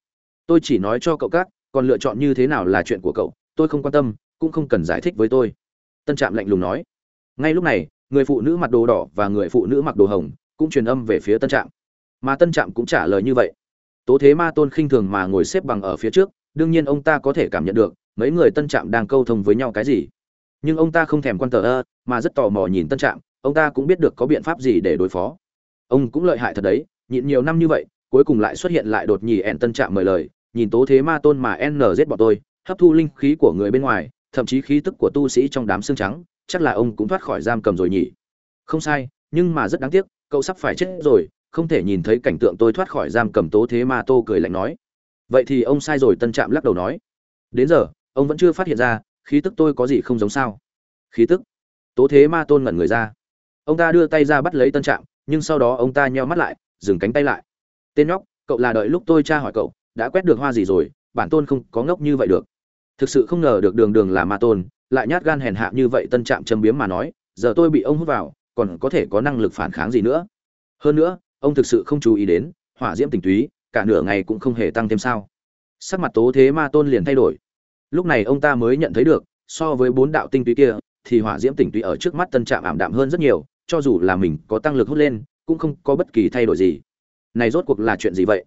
Tôi chỉ nói cho cậu các còn lựa chọn như thế nào là chuyện của cậu, tôi không quan tâm, cũng không cần giải thích với tôi. Tân trạm lạnh lùng nói. Ngay lúc này, người phụ nữ mặc đồ đỏ và người phụ nữ mặc đồ hồng cũng truyền âm về phía tân trạm. Mà tân trạm cũng trả lời như vậy. Tố thế ma tôn khinh thường mà ngồi xếp bằng ở phía trước, đương nhiên ông ta có thể cảm nhận được mấy người tân trạm đang câu thông với nhau cái gì. Nhưng ông ta không thèm quan tờ ơ, mà rất tò mò nhìn tân trạm, ông ta cũng biết được có biện pháp gì để đối phó. Ông cũng lợi hại thật đấy, nhịn nhiều năm như vậy, cuối cùng lại xuất hiện lại đột nhì ẹn tân trạm mời lời nhìn tố thế ma tôn mà n giết bọn tôi, hấp thu linh khí của người bên ngoài, thậm chí khí tức của tu sĩ trong đám xương trắng, chắc là ông cũng thoát khỏi giam cầm rồi nhỉ. Không sai, nhưng mà rất đáng tiếc, cậu sắp phải chết rồi, không thể nhìn thấy cảnh tượng tôi thoát khỏi giam cầm tố thế ma tô cười lạnh nói. Vậy thì ông sai rồi, tân trạm lắc đầu nói. Đến giờ, ông vẫn chưa phát hiện ra, khí tức tôi có gì không giống sao? Khí tức? Tố thế ma tôn ngẩn người ra. Ông ta đưa tay ra bắt lấy tân trạm, nhưng sau đó ông ta nheo mắt lại, dừng cánh tay lại. Tên nhóc, cậu là đợi lúc tôi tra hỏi cậu đã quét được hoa gì rồi, bản tôn không có ngốc như vậy được. Thực sự không ngờ được đường đường là ma tôn, lại nhát gan hèn hạ như vậy tân trạm châm biếm mà nói, giờ tôi bị ông hút vào, còn có thể có năng lực phản kháng gì nữa? Hơn nữa, ông thực sự không chú ý đến, hỏa diễm tình túy, cả nửa ngày cũng không hề tăng thêm sao. Sắc mặt tố thế ma tôn liền thay đổi. Lúc này ông ta mới nhận thấy được, so với bốn đạo tinh túy kia, thì hỏa diễm tỉnh túy ở trước mắt tân trạm ảm đạm hơn rất nhiều, cho dù là mình có tăng lực hút lên, cũng không có bất kỳ thay đổi gì. Này rốt cuộc là chuyện gì vậy?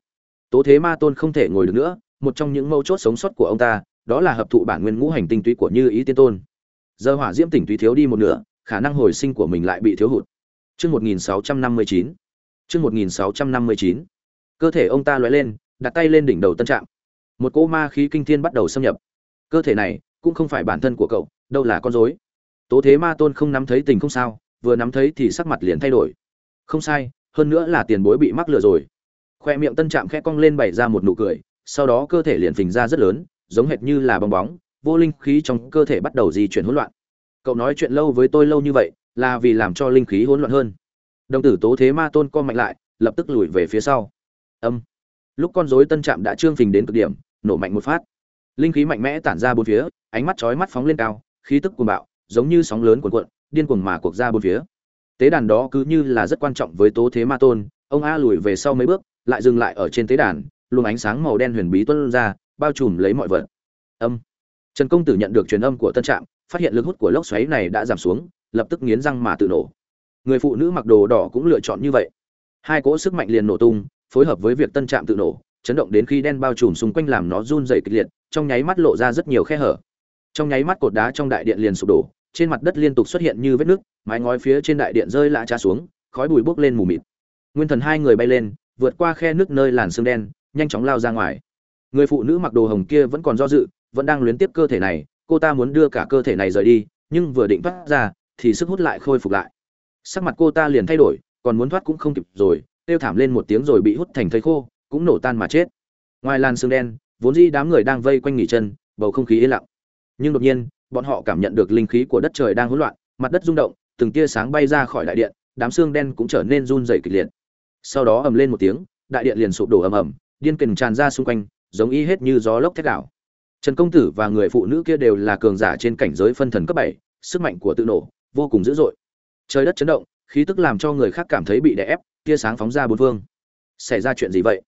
Tố thế ma tôn không thể ngồi được nữa, một trong những mấu chốt sống sót của ông ta, đó là hợp thụ bản nguyên ngũ hành tinh túy của như ý tiên tôn. Giờ hỏa diễm tỉnh túy thiếu đi một nửa, khả năng hồi sinh của mình lại bị thiếu hụt. Chương 1659 chương 1659 cơ thể ông ta lóe lên, đặt tay lên đỉnh đầu tân trạm. Một cỗ ma khí kinh thiên bắt đầu xâm nhập. Cơ thể này, cũng không phải bản thân của cậu, đâu là con rối. Tố thế ma tôn không nắm thấy tình không sao, vừa nắm thấy thì sắc mặt liền thay đổi. Không sai, hơn nữa là tiền bối bị mắc lừa rồi khoe miệng tân trạm khẽ cong lên bày ra một nụ cười, sau đó cơ thể liền phình ra rất lớn, giống hệt như là bong bóng, vô linh khí trong cơ thể bắt đầu di chuyển hỗn loạn. Cậu nói chuyện lâu với tôi lâu như vậy, là vì làm cho linh khí hỗn loạn hơn. Đồng tử tố thế ma tôn co mạnh lại, lập tức lùi về phía sau. Âm. Lúc con rối tân trạm đã trương phình đến cực điểm, nổ mạnh một phát. Linh khí mạnh mẽ tản ra bốn phía, ánh mắt chói mắt phóng lên cao, khí tức cuồng bạo, giống như sóng lớn cuồn cuộn, điên cuồng mà cuộc ra bốn phía. Tế đàn đó cứ như là rất quan trọng với tố thế ma tôn, ông a lùi về sau mấy bước lại dừng lại ở trên tế đàn, luồng ánh sáng màu đen huyền bí tuôn ra, bao trùm lấy mọi vật. Âm. Trần công tử nhận được truyền âm của tân trạm, phát hiện lực hút của lốc xoáy này đã giảm xuống, lập tức nghiến răng mà tự nổ. Người phụ nữ mặc đồ đỏ cũng lựa chọn như vậy. Hai cỗ sức mạnh liền nổ tung, phối hợp với việc tân trạm tự nổ, chấn động đến khi đen bao trùm xung quanh làm nó run dày kịch liệt, trong nháy mắt lộ ra rất nhiều khe hở. Trong nháy mắt cột đá trong đại điện liền sụp đổ, trên mặt đất liên tục xuất hiện như vết nước mái ngói phía trên đại điện rơi lạ cha xuống, khói bụi bốc lên mù mịt. Nguyên thần hai người bay lên vượt qua khe nước nơi làn xương đen, nhanh chóng lao ra ngoài. Người phụ nữ mặc đồ hồng kia vẫn còn do dự, vẫn đang luyến tiếp cơ thể này, cô ta muốn đưa cả cơ thể này rời đi, nhưng vừa định thoát ra, thì sức hút lại khôi phục lại. Sắc mặt cô ta liền thay đổi, còn muốn thoát cũng không kịp rồi kêu thảm lên một tiếng rồi bị hút thành thây khô, cũng nổ tan mà chết. Ngoài làn xương đen, vốn dĩ đám người đang vây quanh nghỉ chân, bầu không khí yên lặng. Nhưng đột nhiên, bọn họ cảm nhận được linh khí của đất trời đang hỗn loạn, mặt đất rung động, từng tia sáng bay ra khỏi đại điện, đám xương đen cũng trở nên run rẩy kịch liệt sau đó ầm lên một tiếng, đại điện liền sụp đổ ầm ầm, điên kình tràn ra xung quanh, giống y hết như gió lốc thét đảo. Trần công tử và người phụ nữ kia đều là cường giả trên cảnh giới phân thần cấp bảy, sức mạnh của tự nổ, vô cùng dữ dội. Trời đất chấn động, khí tức làm cho người khác cảm thấy bị đè ép, tia sáng phóng ra bốn phương. Xảy ra chuyện gì vậy?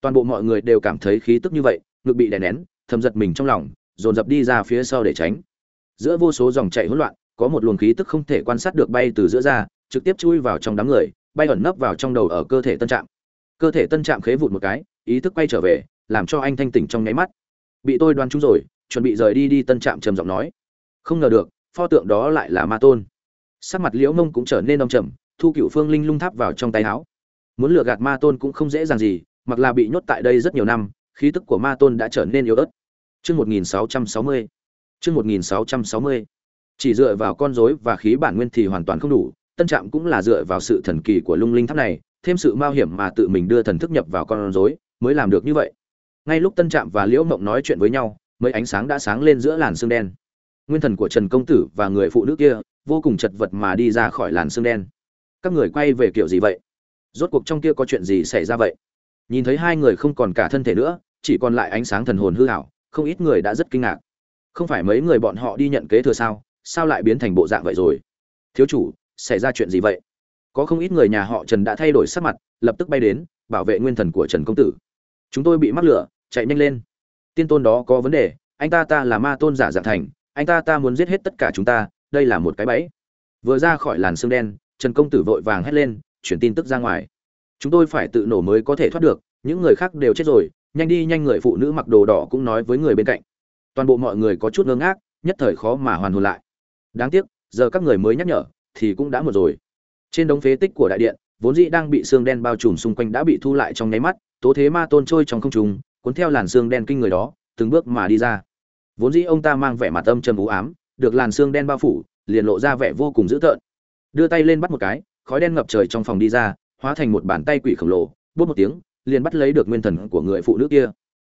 Toàn bộ mọi người đều cảm thấy khí tức như vậy, ngực bị đè nén, thầm giật mình trong lòng, dồn dập đi ra phía sau để tránh. Giữa vô số dòng chảy hỗn loạn, có một luồng khí tức không thể quan sát được bay từ giữa ra, trực tiếp chui vào trong đám người bay ẩn nấp vào trong đầu ở cơ thể tân trạm. Cơ thể tân trạm khế vụt một cái, ý thức quay trở về, làm cho anh thanh tỉnh trong nháy mắt. Bị tôi đoán trúng rồi, chuẩn bị rời đi đi, tân trạm trầm giọng nói. Không ngờ được, pho tượng đó lại là ma tôn. Sắc mặt liễu mông cũng trở nên đông trầm, thu cựu phương linh lung tháp vào trong tay áo. Muốn lừa gạt ma tôn cũng không dễ dàng gì, mặc là bị nhốt tại đây rất nhiều năm, khí tức của ma tôn đã trở nên yếu ớt. Chương 1660 chương 1660 chỉ dựa vào con rối và khí bản nguyên thì hoàn toàn không đủ tân trạm cũng là dựa vào sự thần kỳ của lung linh tháp này, thêm sự mạo hiểm mà tự mình đưa thần thức nhập vào con rối, mới làm được như vậy. Ngay lúc tân trạm và liễu mộng nói chuyện với nhau, mấy ánh sáng đã sáng lên giữa làn xương đen. Nguyên thần của trần công tử và người phụ nữ kia vô cùng chật vật mà đi ra khỏi làn xương đen. Các người quay về kiểu gì vậy? Rốt cuộc trong kia có chuyện gì xảy ra vậy? Nhìn thấy hai người không còn cả thân thể nữa, chỉ còn lại ánh sáng thần hồn hư hảo không ít người đã rất kinh ngạc. Không phải mấy người bọn họ đi nhận kế thừa sao? Sao lại biến thành bộ dạng vậy rồi? Thiếu chủ xảy ra chuyện gì vậy? Có không ít người nhà họ trần đã thay đổi sắc mặt, lập tức bay đến, bảo vệ nguyên thần của trần công tử. Chúng tôi bị mắc lửa, chạy nhanh lên. Tiên tôn đó có vấn đề, anh ta ta là ma tôn giả dạng thành, anh ta ta muốn giết hết tất cả chúng ta, đây là một cái bẫy. Vừa ra khỏi làn xương đen, trần công tử vội vàng hét lên, chuyển tin tức ra ngoài. Chúng tôi phải tự nổ mới có thể thoát được, những người khác đều chết rồi, nhanh đi nhanh người phụ nữ mặc đồ đỏ cũng nói với người bên cạnh. Toàn bộ mọi người có chút ngơ ngác, nhất thời khó mà hoàn hồn lại. Đáng tiếc, giờ các người mới nhắc nhở thì cũng đã một rồi. Trên đống phế tích của đại điện, vốn dĩ đang bị xương đen bao trùm xung quanh đã bị thu lại trong nháy mắt, tố thế ma tôn trôi trong không trung, cuốn theo làn xương đen kinh người đó, từng bước mà đi ra. Vốn dĩ ông ta mang vẻ mặt âm trầm u ám, được làn xương đen bao phủ, liền lộ ra vẻ vô cùng dữ tợn. Đưa tay lên bắt một cái, khói đen ngập trời trong phòng đi ra, hóa thành một bàn tay quỷ khổng lồ, bút một tiếng, liền bắt lấy được nguyên thần của người phụ nữ kia.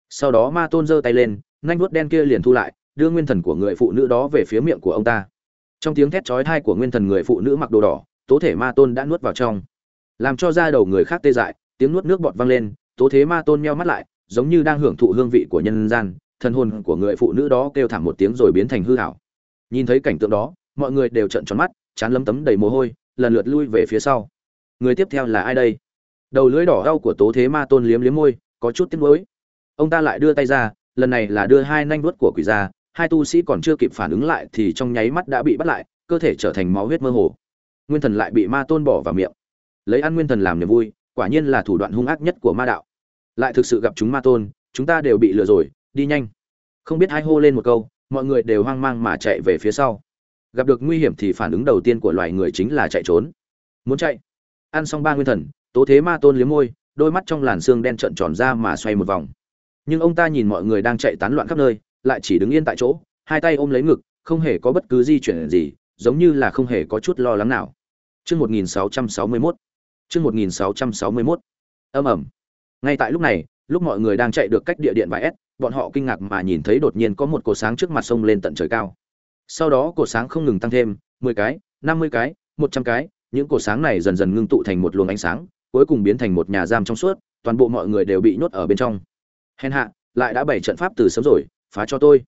Sau đó ma tôn giơ tay lên nhanh vuốt đen kia liền thu lại, đưa nguyên thần của người phụ nữ đó về phía miệng của ông ta trong tiếng thét chói thai của nguyên thần người phụ nữ mặc đồ đỏ, tố thể ma tôn đã nuốt vào trong. Làm cho da đầu người khác tê dại, tiếng nuốt nước bọt vang lên, tố thế ma tôn meo mắt lại, giống như đang hưởng thụ hương vị của nhân gian thân hồn của người phụ nữ đó kêu thảm một tiếng rồi biến thành hư hảo nhìn thấy cảnh tượng đó, mọi người đều trợn tròn mắt, chán lấm tấm đầy mồ hôi, lần lượt lui về phía sau. Người tiếp theo là ai đây? Đầu lưỡi đỏ đau của tố thế ma tôn liếm liếm môi, có chút tiếc nuối. Ông ta lại đưa tay ra, lần này là đưa hai nanh vuốt của quỷ ra hai tu sĩ còn chưa kịp phản ứng lại thì trong nháy mắt đã bị bắt lại, cơ thể trở thành máu huyết mơ hồ. Nguyên thần lại bị ma tôn bỏ vào miệng. Lấy ăn nguyên thần làm niềm vui, quả nhiên là thủ đoạn hung ác nhất của ma đạo. Lại thực sự gặp chúng ma tôn, chúng ta đều bị lừa rồi, đi nhanh. Không biết ai hô lên một câu, mọi người đều hoang mang mà chạy về phía sau. Gặp được nguy hiểm thì phản ứng đầu tiên của loài người chính là chạy trốn. Muốn chạy? Ăn xong ba nguyên thần, tố thế ma tôn liếm môi, đôi mắt trong làn xương đen trợn tròn ra mà xoay một vòng. Nhưng ông ta nhìn mọi người đang chạy tán loạn khắp nơi lại chỉ đứng yên tại chỗ hai tay ôm lấy ngực không hề có bất cứ di chuyển gì giống như là không hề có chút lo lắng nào Chương 1661. Chương 1661. Âm ầm. Ngay tại lúc này, lúc mọi người đang chạy được cách địa điện vài S, bọn họ kinh ngạc mà nhìn thấy đột nhiên có một cột sáng trước mặt sông lên tận trời cao. Sau đó cột sáng không ngừng tăng thêm, 10 cái, 50 cái, 100 cái, những cột sáng này dần dần ngưng tụ thành một luồng ánh sáng, cuối cùng biến thành một nhà giam trong suốt, toàn bộ mọi người đều bị nhốt ở bên trong. Hèn hạ, lại đã bày trận pháp từ sớm rồi, phá cho tôi.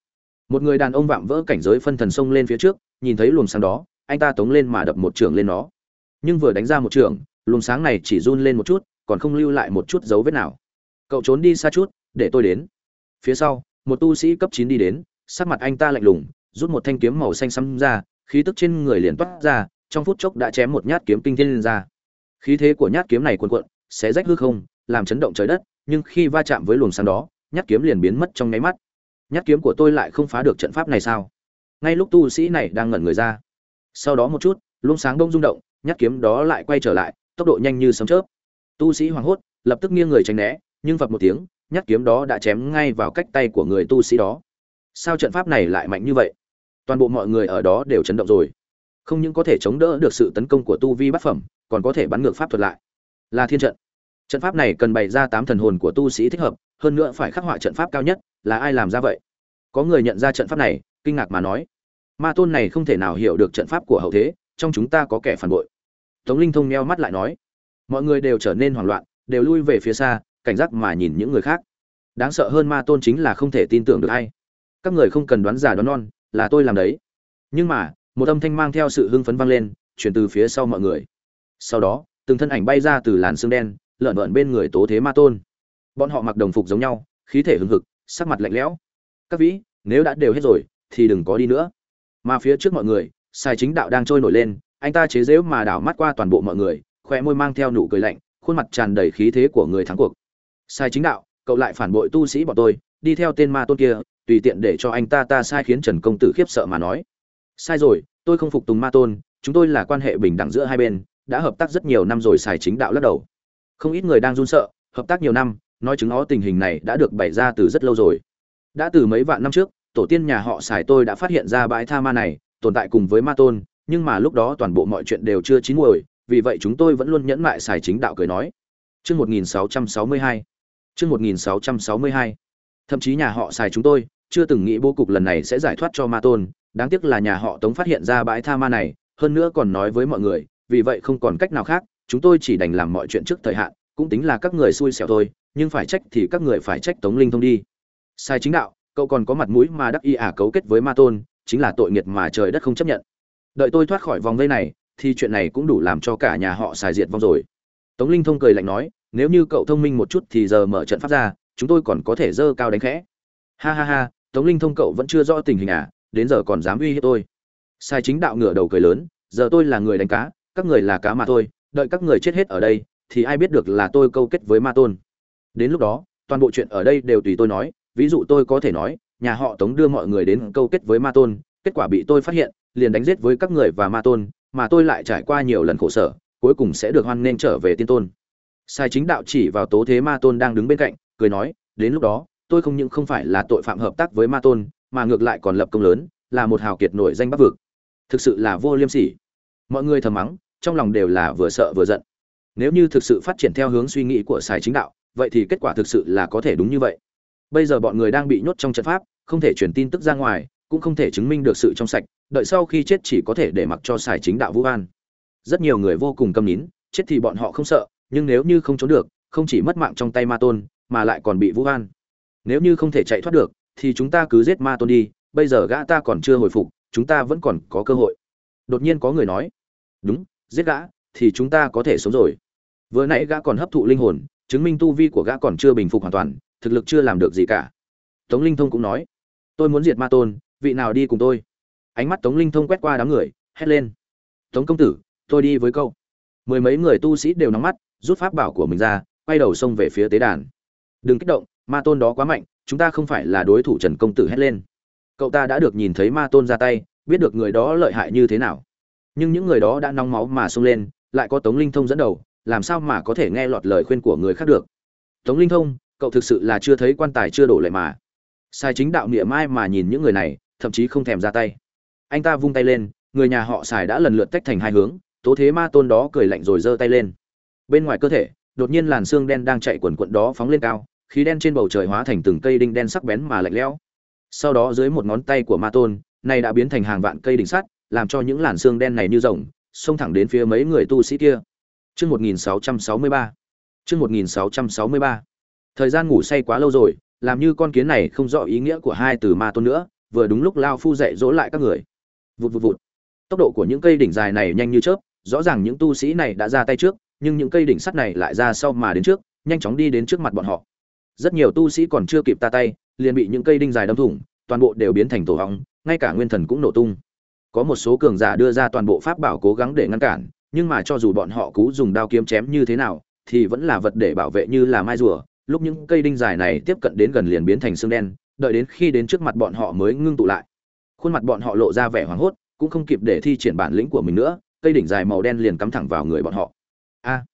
Một người đàn ông vạm vỡ cảnh giới phân thần sông lên phía trước, nhìn thấy luồng sáng đó, anh ta tống lên mà đập một trường lên nó. Nhưng vừa đánh ra một trường luồng sáng này chỉ run lên một chút còn không lưu lại một chút dấu vết nào. Cậu trốn đi xa chút để tôi đến. Phía sau một tu sĩ cấp chín đi đến sắc mặt anh ta lạnh lùng rút một thanh kiếm màu xanh xăm ra khí tức trên người liền toát ra trong phút chốc đã chém một nhát kiếm kinh thiên lên ra. Khí thế của nhát kiếm này cuồn cuộn sẽ rách hư không làm chấn động trời đất nhưng khi va chạm với luồng sáng đó nhát kiếm liền biến mất trong nháy mắt nhát kiếm của tôi lại không phá được trận pháp này sao? Ngay lúc tu sĩ này đang ngẩn người ra. Sau đó một chút luồng sáng đông rung động, nhát kiếm đó lại quay trở lại, tốc độ nhanh như sấm chớp. Tu sĩ hoảng hốt, lập tức nghiêng người tránh né, nhưng phật một tiếng, nhát kiếm đó đã chém ngay vào cách tay của người tu sĩ đó. Sao trận pháp này lại mạnh như vậy? Toàn bộ mọi người ở đó đều chấn động rồi. Không những có thể chống đỡ được sự tấn công của tu vi bát phẩm, còn có thể bắn ngược pháp thuật lại. Là thiên trận. Trận pháp này cần bày ra tám thần hồn của tu sĩ thích hợp, hơn nữa phải khắc họa trận pháp cao nhất là ai làm ra vậy? Có người nhận ra trận pháp này, kinh ngạc mà nói. Ma tôn này không thể nào hiểu được trận pháp của hậu thế, trong chúng ta có kẻ phản bội. Tống linh thông meo mắt lại nói. Mọi người đều trở nên hoảng loạn, đều lui về phía xa, cảnh giác mà nhìn những người khác. Đáng sợ hơn ma tôn chính là không thể tin tưởng được hay. các người không cần đoán giả đoán non, là tôi làm đấy. Nhưng mà, một âm thanh mang theo sự hưng phấn vang lên, chuyển từ phía sau mọi người. Sau đó, từng thân ảnh bay ra từ làn xương đen lợn vợn bên người tố thế ma tôn. Bọn họ mặc đồng phục giống nhau, khí thể hưng hực sắc mặt lạnh lẽo. Các vĩ, nếu đã đều hết rồi, thì đừng có đi nữa. Mà phía trước mọi người, sai chính đạo đang trôi nổi lên, anh ta chế giễu mà đảo mắt qua toàn bộ mọi người khoe môi mang theo nụ cười lạnh, khuôn mặt tràn đầy khí thế của người thắng cuộc. Sai chính đạo, cậu lại phản bội tu sĩ bọn tôi, đi theo tên ma tôn kia, tùy tiện để cho anh ta ta sai khiến trần công tử khiếp sợ mà nói. Sai rồi, tôi không phục tùng ma tôn, chúng tôi là quan hệ bình đẳng giữa hai bên, đã hợp tác rất nhiều năm rồi, sai chính đạo lắc đầu. Không ít người đang run sợ, hợp tác nhiều năm nói chứng nó tình hình này đã được bày ra từ rất lâu rồi đã từ mấy vạn năm trước tổ tiên nhà họ xài tôi đã phát hiện ra bãi tha ma này tồn tại cùng với ma tôn nhưng mà lúc đó toàn bộ mọi chuyện đều chưa chín muồi vì vậy chúng tôi vẫn luôn nhẫn mại xài chính đạo cười nói Chương 1662. Chương 1662. Thậm chí nhà họ xài chúng tôi chưa từng nghĩ bố cục lần này sẽ giải thoát cho ma tôn, đáng tiếc là nhà họ Tống phát hiện ra bãi tha ma này, hơn nữa còn nói với mọi người, vì vậy không còn cách nào khác, chúng tôi chỉ đành làm mọi chuyện trước thời hạn, cũng tính là các người xui xẻo thôi, nhưng phải trách thì các người phải trách Tống Linh Thông đi. Sai chính đạo, cậu còn có mặt mũi mà đắc y ả à cấu kết với ma tôn chính là tội nghiệt mà trời đất không chấp nhận. Đợi tôi thoát khỏi vòng vây này thì chuyện này cũng đủ làm cho cả nhà họ xài diệt vong rồi. Tống linh thông cười lạnh nói nếu như cậu thông minh một chút thì giờ mở trận pháp ra chúng tôi còn có thể dơ cao đánh khẽ. Ha ha ha tống linh thông cậu vẫn chưa rõ tình hình à đến giờ còn dám uy hiếp tôi. Sai chính đạo ngửa đầu cười lớn giờ tôi là người đánh cá các người là cá mà thôi đợi các người chết hết ở đây thì ai biết được là tôi câu kết với ma tôn đến lúc đó, toàn bộ chuyện ở đây đều tùy tôi nói, ví dụ tôi có thể nói, nhà họ tống đưa mọi người đến câu kết với ma tôn, kết quả bị tôi phát hiện, liền đánh giết với các người và ma tôn, mà tôi lại trải qua nhiều lần khổ sở, cuối cùng sẽ được hoan nên trở về tiên tôn. Sai chính đạo chỉ vào tố thế ma tôn đang đứng bên cạnh, cười nói, đến lúc đó, tôi không những không phải là tội phạm hợp tác với ma tôn, mà ngược lại còn lập công lớn, là một hào kiệt nổi danh bắc vực. Thực sự là vô liêm sỉ. Mọi người thầm mắng, trong lòng đều là vừa sợ vừa giận. Nếu như thực sự phát triển theo hướng suy nghĩ của sai chính đạo vậy thì kết quả thực sự là có thể đúng như vậy. Bây giờ bọn người đang bị nhốt trong trận pháp, không thể truyền tin tức ra ngoài, cũng không thể chứng minh được sự trong sạch, đợi sau khi chết chỉ có thể để mặc cho xài chính đạo vũ an. Rất nhiều người vô cùng câm nín, chết thì bọn họ không sợ, nhưng nếu như không trốn được, không chỉ mất mạng trong tay ma tôn, mà lại còn bị vũ an. Nếu như không thể chạy thoát được, thì chúng ta cứ giết ma tôn đi, bây giờ gã ta còn chưa hồi phục, chúng ta vẫn còn có cơ hội. Đột nhiên có người nói, đúng, giết gã, thì chúng ta có thể sống rồi. Vừa nãy gã còn hấp thụ linh hồn chứng minh tu vi của gã còn chưa bình phục hoàn toàn, thực lực chưa làm được gì cả. Tống linh thông cũng nói, tôi muốn diệt ma tôn, vị nào đi cùng tôi? Ánh mắt tống linh thông quét qua đám người, hét lên, tống công tử, tôi đi với câu mười mấy người tu sĩ đều nóng mắt, rút pháp bảo của mình ra, quay đầu xông về phía tế đàn. Đừng kích động, ma tôn đó quá mạnh, chúng ta không phải là đối thủ trần công tử hét lên. Cậu ta đã được nhìn thấy ma tôn ra tay, biết được người đó lợi hại như thế nào. Nhưng những người đó đã nóng máu mà xông lên, lại có tống linh thông dẫn đầu làm sao mà có thể nghe lọt lời khuyên của người khác được? Tống linh thông, cậu thực sự là chưa thấy quan tài chưa đổ lệ mà. Sai chính đạo niệm mai mà nhìn những người này, thậm chí không thèm ra tay. Anh ta vung tay lên, người nhà họ xài đã lần lượt tách thành hai hướng, tố thế ma tôn đó cười lạnh rồi giơ tay lên. Bên ngoài cơ thể, đột nhiên làn xương đen đang chạy quần quận đó phóng lên cao, khí đen trên bầu trời hóa thành từng cây đinh đen sắc bén mà lạnh lẽo. Sau đó dưới một ngón tay của ma tôn, này đã biến thành hàng vạn cây đỉnh sắt, làm cho những làn xương đen này như rồng, xông thẳng đến phía mấy người tu sĩ kia. Chương 1663. Chương 1663. Thời gian ngủ say quá lâu rồi, làm như con kiến này không rõ ý nghĩa của hai từ ma tôn nữa, vừa đúng lúc lao phu dạy dỗ lại các người. Vụt vụt vụt. Tốc độ của những cây đỉnh dài này nhanh như chớp, rõ ràng những tu sĩ này đã ra tay trước, nhưng những cây đỉnh sắt này lại ra sau mà đến trước, nhanh chóng đi đến trước mặt bọn họ. Rất nhiều tu sĩ còn chưa kịp ta tay, liền bị những cây đinh dài đâm thủng, toàn bộ đều biến thành tổ hóng, ngay cả nguyên thần cũng nổ tung. Có một số cường giả đưa ra toàn bộ pháp bảo cố gắng để ngăn cản, nhưng mà cho dù bọn họ cú dùng đao kiếm chém như thế nào, thì vẫn là vật để bảo vệ như là mai rùa. Lúc những cây đinh dài này tiếp cận đến gần liền biến thành xương đen, đợi đến khi đến trước mặt bọn họ mới ngưng tụ lại. Khuôn mặt bọn họ lộ ra vẻ hoảng hốt, cũng không kịp để thi triển bản lĩnh của mình nữa, cây đỉnh dài màu đen liền cắm thẳng vào người bọn họ. A!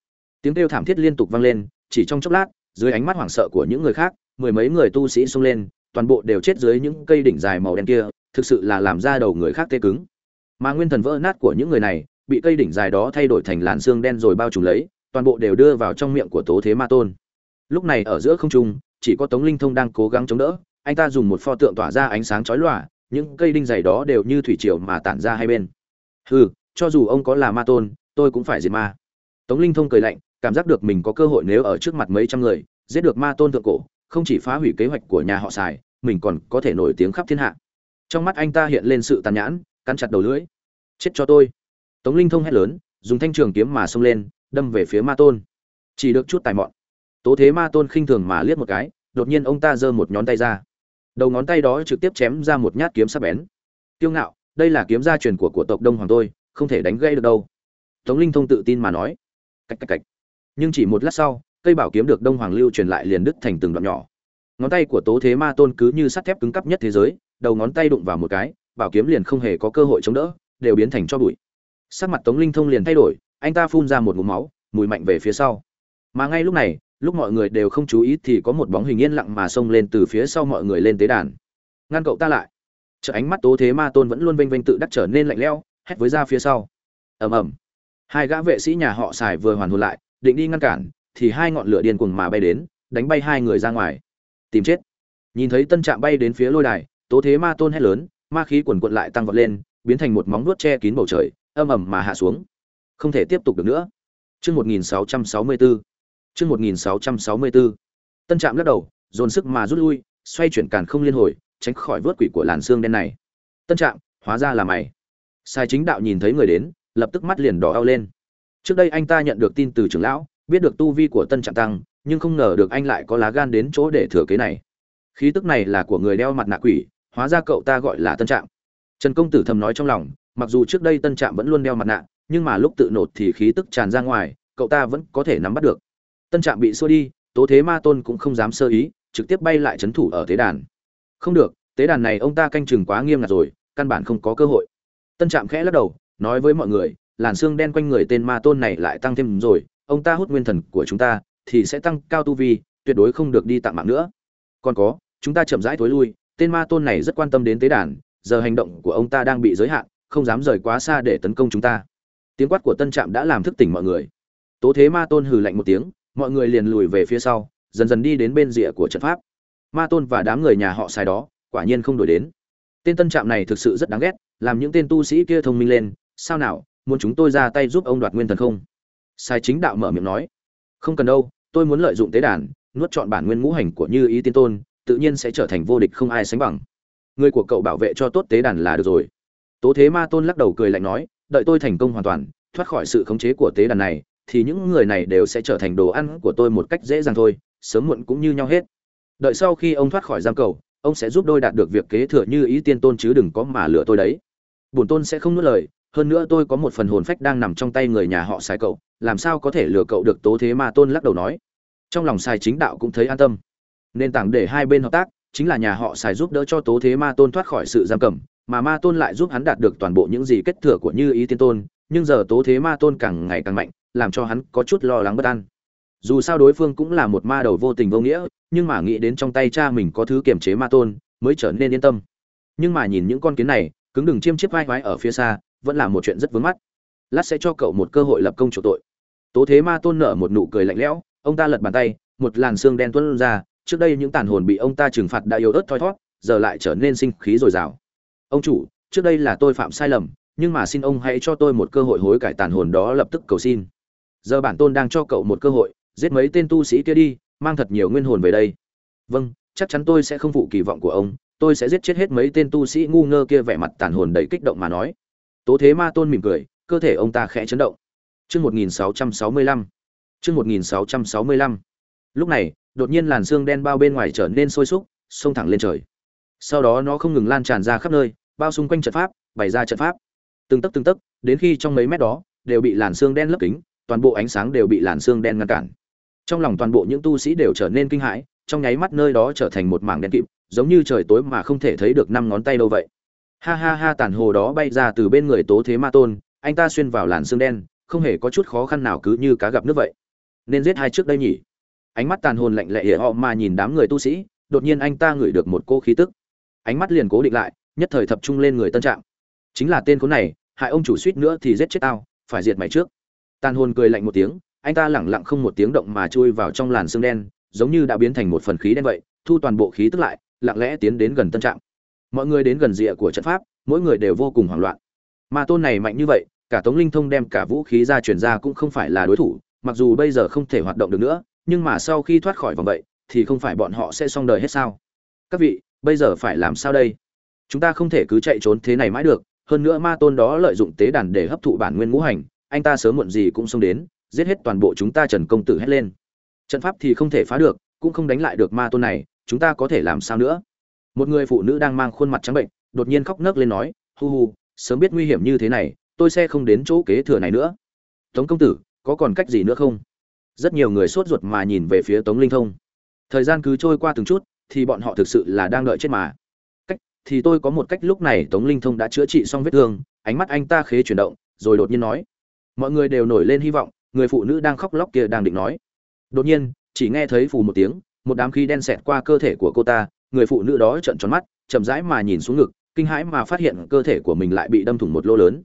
Tiếng kêu thảm thiết liên tục vang lên, chỉ trong chốc lát, dưới ánh mắt hoảng sợ của những người khác, mười mấy người tu sĩ xông lên, toàn bộ đều chết dưới những cây đỉnh dài màu đen kia, thực sự là làm ra đầu người khác tê cứng. Mà nguyên thần vỡ nát của những người này bị cây đỉnh dài đó thay đổi thành làn xương đen rồi bao trùm lấy, toàn bộ đều đưa vào trong miệng của tố thế ma tôn. Lúc này ở giữa không trung, chỉ có tống linh thông đang cố gắng chống đỡ, anh ta dùng một pho tượng tỏa ra ánh sáng chói lòa, những cây đinh dày đó đều như thủy triều mà tản ra hai bên. Hừ, cho dù ông có là ma tôn, tôi cũng phải diệt ma. Tống linh thông cười lạnh, cảm giác được mình có cơ hội nếu ở trước mặt mấy trăm người, giết được ma tôn thượng cổ, không chỉ phá hủy kế hoạch của nhà họ xài mình còn có thể nổi tiếng khắp thiên hạ. Trong mắt anh ta hiện lên sự tàn nhãn cắn chặt đầu lưỡi. Chết cho tôi. Tống Linh thông hét lớn, dùng thanh trường kiếm mà xông lên, đâm về phía Ma Tôn. Chỉ được chút tài mọn. Tố Thế Ma Tôn khinh thường mà liếc một cái, đột nhiên ông ta giơ một ngón tay ra. Đầu ngón tay đó trực tiếp chém ra một nhát kiếm sắc bén. Tiêu ngạo, đây là kiếm gia truyền của của tộc Đông Hoàng tôi, không thể đánh gãy được đâu. Tống Linh thông tự tin mà nói. Cách cách cách. Nhưng chỉ một lát sau, cây bảo kiếm được Đông Hoàng lưu truyền lại liền đứt thành từng đoạn nhỏ. Ngón tay của Tố Thế Ma Tôn cứ như sắt thép cứng cáp nhất thế giới, đầu ngón tay đụng vào một cái, bảo kiếm liền không hề có cơ hội chống đỡ, đều biến thành cho bụi sắc mặt tống linh thông liền thay đổi, anh ta phun ra một ngụm máu, mùi mạnh về phía sau. Mà ngay lúc này, lúc mọi người đều không chú ý thì có một bóng hình yên lặng mà xông lên từ phía sau mọi người lên tế đàn. Ngăn cậu ta lại. Chợ ánh mắt tố thế ma tôn vẫn luôn vênh vênh tự đắc trở nên lạnh lẽo, hét với ra phía sau. Ầm ầm. Hai gã vệ sĩ nhà họ xài vừa hoàn hồn lại, định đi ngăn cản, thì hai ngọn lửa điên cuồng mà bay đến, đánh bay hai người ra ngoài. Tìm chết. Nhìn thấy tân trạm bay đến phía lôi đài, tố thế ma tôn hét lớn, ma khí quần quận lại tăng vọt lên, biến thành một móng vuốt che kín bầu trời âm ầm mà hạ xuống. Không thể tiếp tục được nữa. Chương 1664 chương 1664 tân trạm lắc đầu, dồn sức mà rút lui, xoay chuyển càn không liên hồi, tránh khỏi vớt quỷ của làn xương đen này. Tân trạm, hóa ra là mày. Sai chính đạo nhìn thấy người đến, lập tức mắt liền đỏ ao lên. Trước đây anh ta nhận được tin từ trưởng lão, biết được tu vi của tân trạm tăng, nhưng không ngờ được anh lại có lá gan đến chỗ để thừa kế này. Khí tức này là của người đeo mặt nạ quỷ, hóa ra cậu ta gọi là tân trạm. Trần công tử thầm nói trong lòng mặc dù trước đây tân trạm vẫn luôn đeo mặt nạ, nhưng mà lúc tự nột thì khí tức tràn ra ngoài, cậu ta vẫn có thể nắm bắt được. Tân trạm bị xua đi, tố thế ma tôn cũng không dám sơ ý, trực tiếp bay lại c h ấ n thủ ở tế đàn. Không được, tế đàn này ông ta canh chừng quá nghiêm ngặt rồi, căn bản không có cơ hội. Tân trạm khẽ lắc đầu, nói với mọi người, làn xương đen quanh người tên ma tôn này lại tăng thêm rồi, ông ta hút nguyên thần của chúng ta, thì sẽ tăng cao tu vi, tuyệt đối không được đi tặng mạng nữa. Còn có, chúng ta chậm rãi thối lui, tên ma tôn này rất quan tâm đến tế đàn, giờ hành động của ông ta đang bị giới hạn không dám rời quá xa để tấn công chúng ta. Tiếng quát của tân trạm đã làm thức tỉnh mọi người. Tố thế ma tôn hừ lạnh một tiếng, mọi người liền lùi về phía sau, dần dần đi đến bên rìa của trận pháp. Ma tôn và đám người nhà họ sai đó, quả nhiên không đổi đến. Tên tân trạm này thực sự rất đáng ghét, làm những tên tu sĩ kia thông minh lên, sao nào, muốn chúng tôi ra tay giúp ông đoạt nguyên thần không? Sai chính đạo mở miệng nói, không cần đâu, tôi muốn lợi dụng tế đàn, nuốt chọn bản nguyên ngũ hành của như ý tiên tôn, tự nhiên sẽ trở thành vô địch không ai sánh bằng. Người của cậu bảo vệ cho tốt tế đàn là được rồi tố thế ma tôn lắc đầu cười lạnh nói, đợi tôi thành công hoàn toàn, thoát khỏi sự khống chế của tế đàn này, thì những người này đều sẽ trở thành đồ ăn của tôi một cách dễ dàng thôi, sớm muộn cũng như nhau hết. Đợi sau khi ông thoát khỏi giam cầu, ông sẽ giúp đôi đạt được việc kế thừa như ý tiên tôn chứ đừng có mà lựa tôi đấy. Bổn tôn sẽ không nuốt lời, hơn nữa tôi có một phần hồn phách đang nằm trong tay người nhà họ sai cậu, làm sao có thể lừa cậu được? Tố thế ma tôn lắc đầu nói. Trong lòng sai chính đạo cũng thấy an tâm. Nền tảng để hai bên hợp tác chính là nhà họ sai giúp đỡ cho tố thế ma tôn thoát khỏi sự giam cầm mà ma tôn lại giúp hắn đạt được toàn bộ những gì kết thừa của như ý tiên tôn, nhưng giờ tố thế ma tôn càng ngày càng mạnh, làm cho hắn có chút lo lắng bất an. Dù sao đối phương cũng là một ma đầu vô tình vô nghĩa, nhưng mà nghĩ đến trong tay cha mình có thứ kiềm chế ma tôn, mới trở nên yên tâm. Nhưng mà nhìn những con kiến này, cứng đừng chiêm chiếp vai vai ở phía xa, vẫn là một chuyện rất vướng mắt. Lát sẽ cho cậu một cơ hội lập công chủ tội. Tố thế ma tôn nở một nụ cười lạnh lẽo, ông ta lật bàn tay, một làn xương đen tuôn ra, trước đây những tàn hồn bị ông ta trừng phạt đã yếu ớt thoi thót, giờ lại trở nên sinh khí dồi dào ông chủ trước đây là tôi phạm sai lầm nhưng mà xin ông hãy cho tôi một cơ hội hối cải tàn hồn đó lập tức cầu xin giờ bản tôn đang cho cậu một cơ hội giết mấy tên tu sĩ kia đi mang thật nhiều nguyên hồn về đây vâng chắc chắn tôi sẽ không phụ kỳ vọng của ông tôi sẽ giết chết hết mấy tên tu sĩ ngu ngơ kia vẻ mặt tàn hồn đầy kích động mà nói tố thế ma tôn mỉm cười cơ thể ông ta khẽ chấn động Chương 1665. Chương 1665. Lúc này, đột nhiên làn xương đen bao bên ngoài trở nên sôi súc, xông thẳng lên trời. Sau đó nó không ngừng lan tràn ra khắp nơi, bao xung quanh trận pháp, bày ra trận pháp. Từng tấc từng tấc, đến khi trong mấy mét đó đều bị làn xương đen lấp kính, toàn bộ ánh sáng đều bị làn xương đen ngăn cản. Trong lòng toàn bộ những tu sĩ đều trở nên kinh hãi, trong nháy mắt nơi đó trở thành một mảng đen kịt, giống như trời tối mà không thể thấy được năm ngón tay đâu vậy. Ha ha ha tàn hồ đó bay ra từ bên người Tố Thế Ma Tôn, anh ta xuyên vào làn xương đen, không hề có chút khó khăn nào cứ như cá gặp nước vậy nên giết hai trước đây nhỉ ánh mắt tàn hồn lạnh lệ họ mà nhìn đám người tu sĩ đột nhiên anh ta ngửi được một cô khí tức ánh mắt liền cố định lại nhất thời tập trung lên người tân trạng. Chính là tên khốn này, hại ông chủ suýt nữa thì giết chết tao, phải diệt mày trước. Tàn hồn cười lạnh một tiếng, anh ta lẳng lặng không một tiếng động mà chui vào trong làn xương đen, giống như đã biến thành một phần khí đen vậy, thu toàn bộ khí tức lại, lặng lẽ tiến đến gần tân trạng. Mọi người đến gần rìa của trận pháp, mỗi người đều vô cùng hoảng loạn. Mà tôn này mạnh như vậy, cả tống linh thông đem cả vũ khí ra chuyển ra cũng không phải là đối thủ, mặc dù bây giờ không thể hoạt động được nữa, nhưng mà sau khi thoát khỏi vòng vậy, thì không phải bọn họ sẽ xong đời hết sao? Các vị, bây giờ phải làm sao đây? Chúng ta không thể cứ chạy trốn thế này mãi được, hơn nữa ma tôn đó lợi dụng tế đàn để hấp thụ bản nguyên ngũ hành, anh ta sớm muộn gì cũng xông đến, giết hết toàn bộ chúng ta trần công tử hét lên. Trận pháp thì không thể phá được, cũng không đánh lại được ma tôn này, chúng ta có thể làm sao nữa? Một người phụ nữ đang mang khuôn mặt trắng bệnh, đột nhiên khóc nấc lên nói, hu hu, sớm biết nguy hiểm như thế này, tôi sẽ không đến chỗ kế thừa này nữa. Tống công tử, có còn cách gì nữa không? Rất nhiều người sốt ruột mà nhìn về phía tống linh thông. Thời gian cứ trôi qua từng chút, thì bọn họ thực sự là đang đợi chết mà thì tôi có một cách lúc này tống linh thông đã chữa trị xong vết thương, ánh mắt anh ta khế chuyển động, rồi đột nhiên nói. Mọi người đều nổi lên hy vọng, người phụ nữ đang khóc lóc kia đang định nói. Đột nhiên, chỉ nghe thấy phù một tiếng, một đám khí đen xẹt qua cơ thể của cô ta, người phụ nữ đó trợn tròn mắt, chậm rãi mà nhìn xuống ngực, kinh hãi mà phát hiện cơ thể của mình lại bị đâm thủng một lỗ lớn.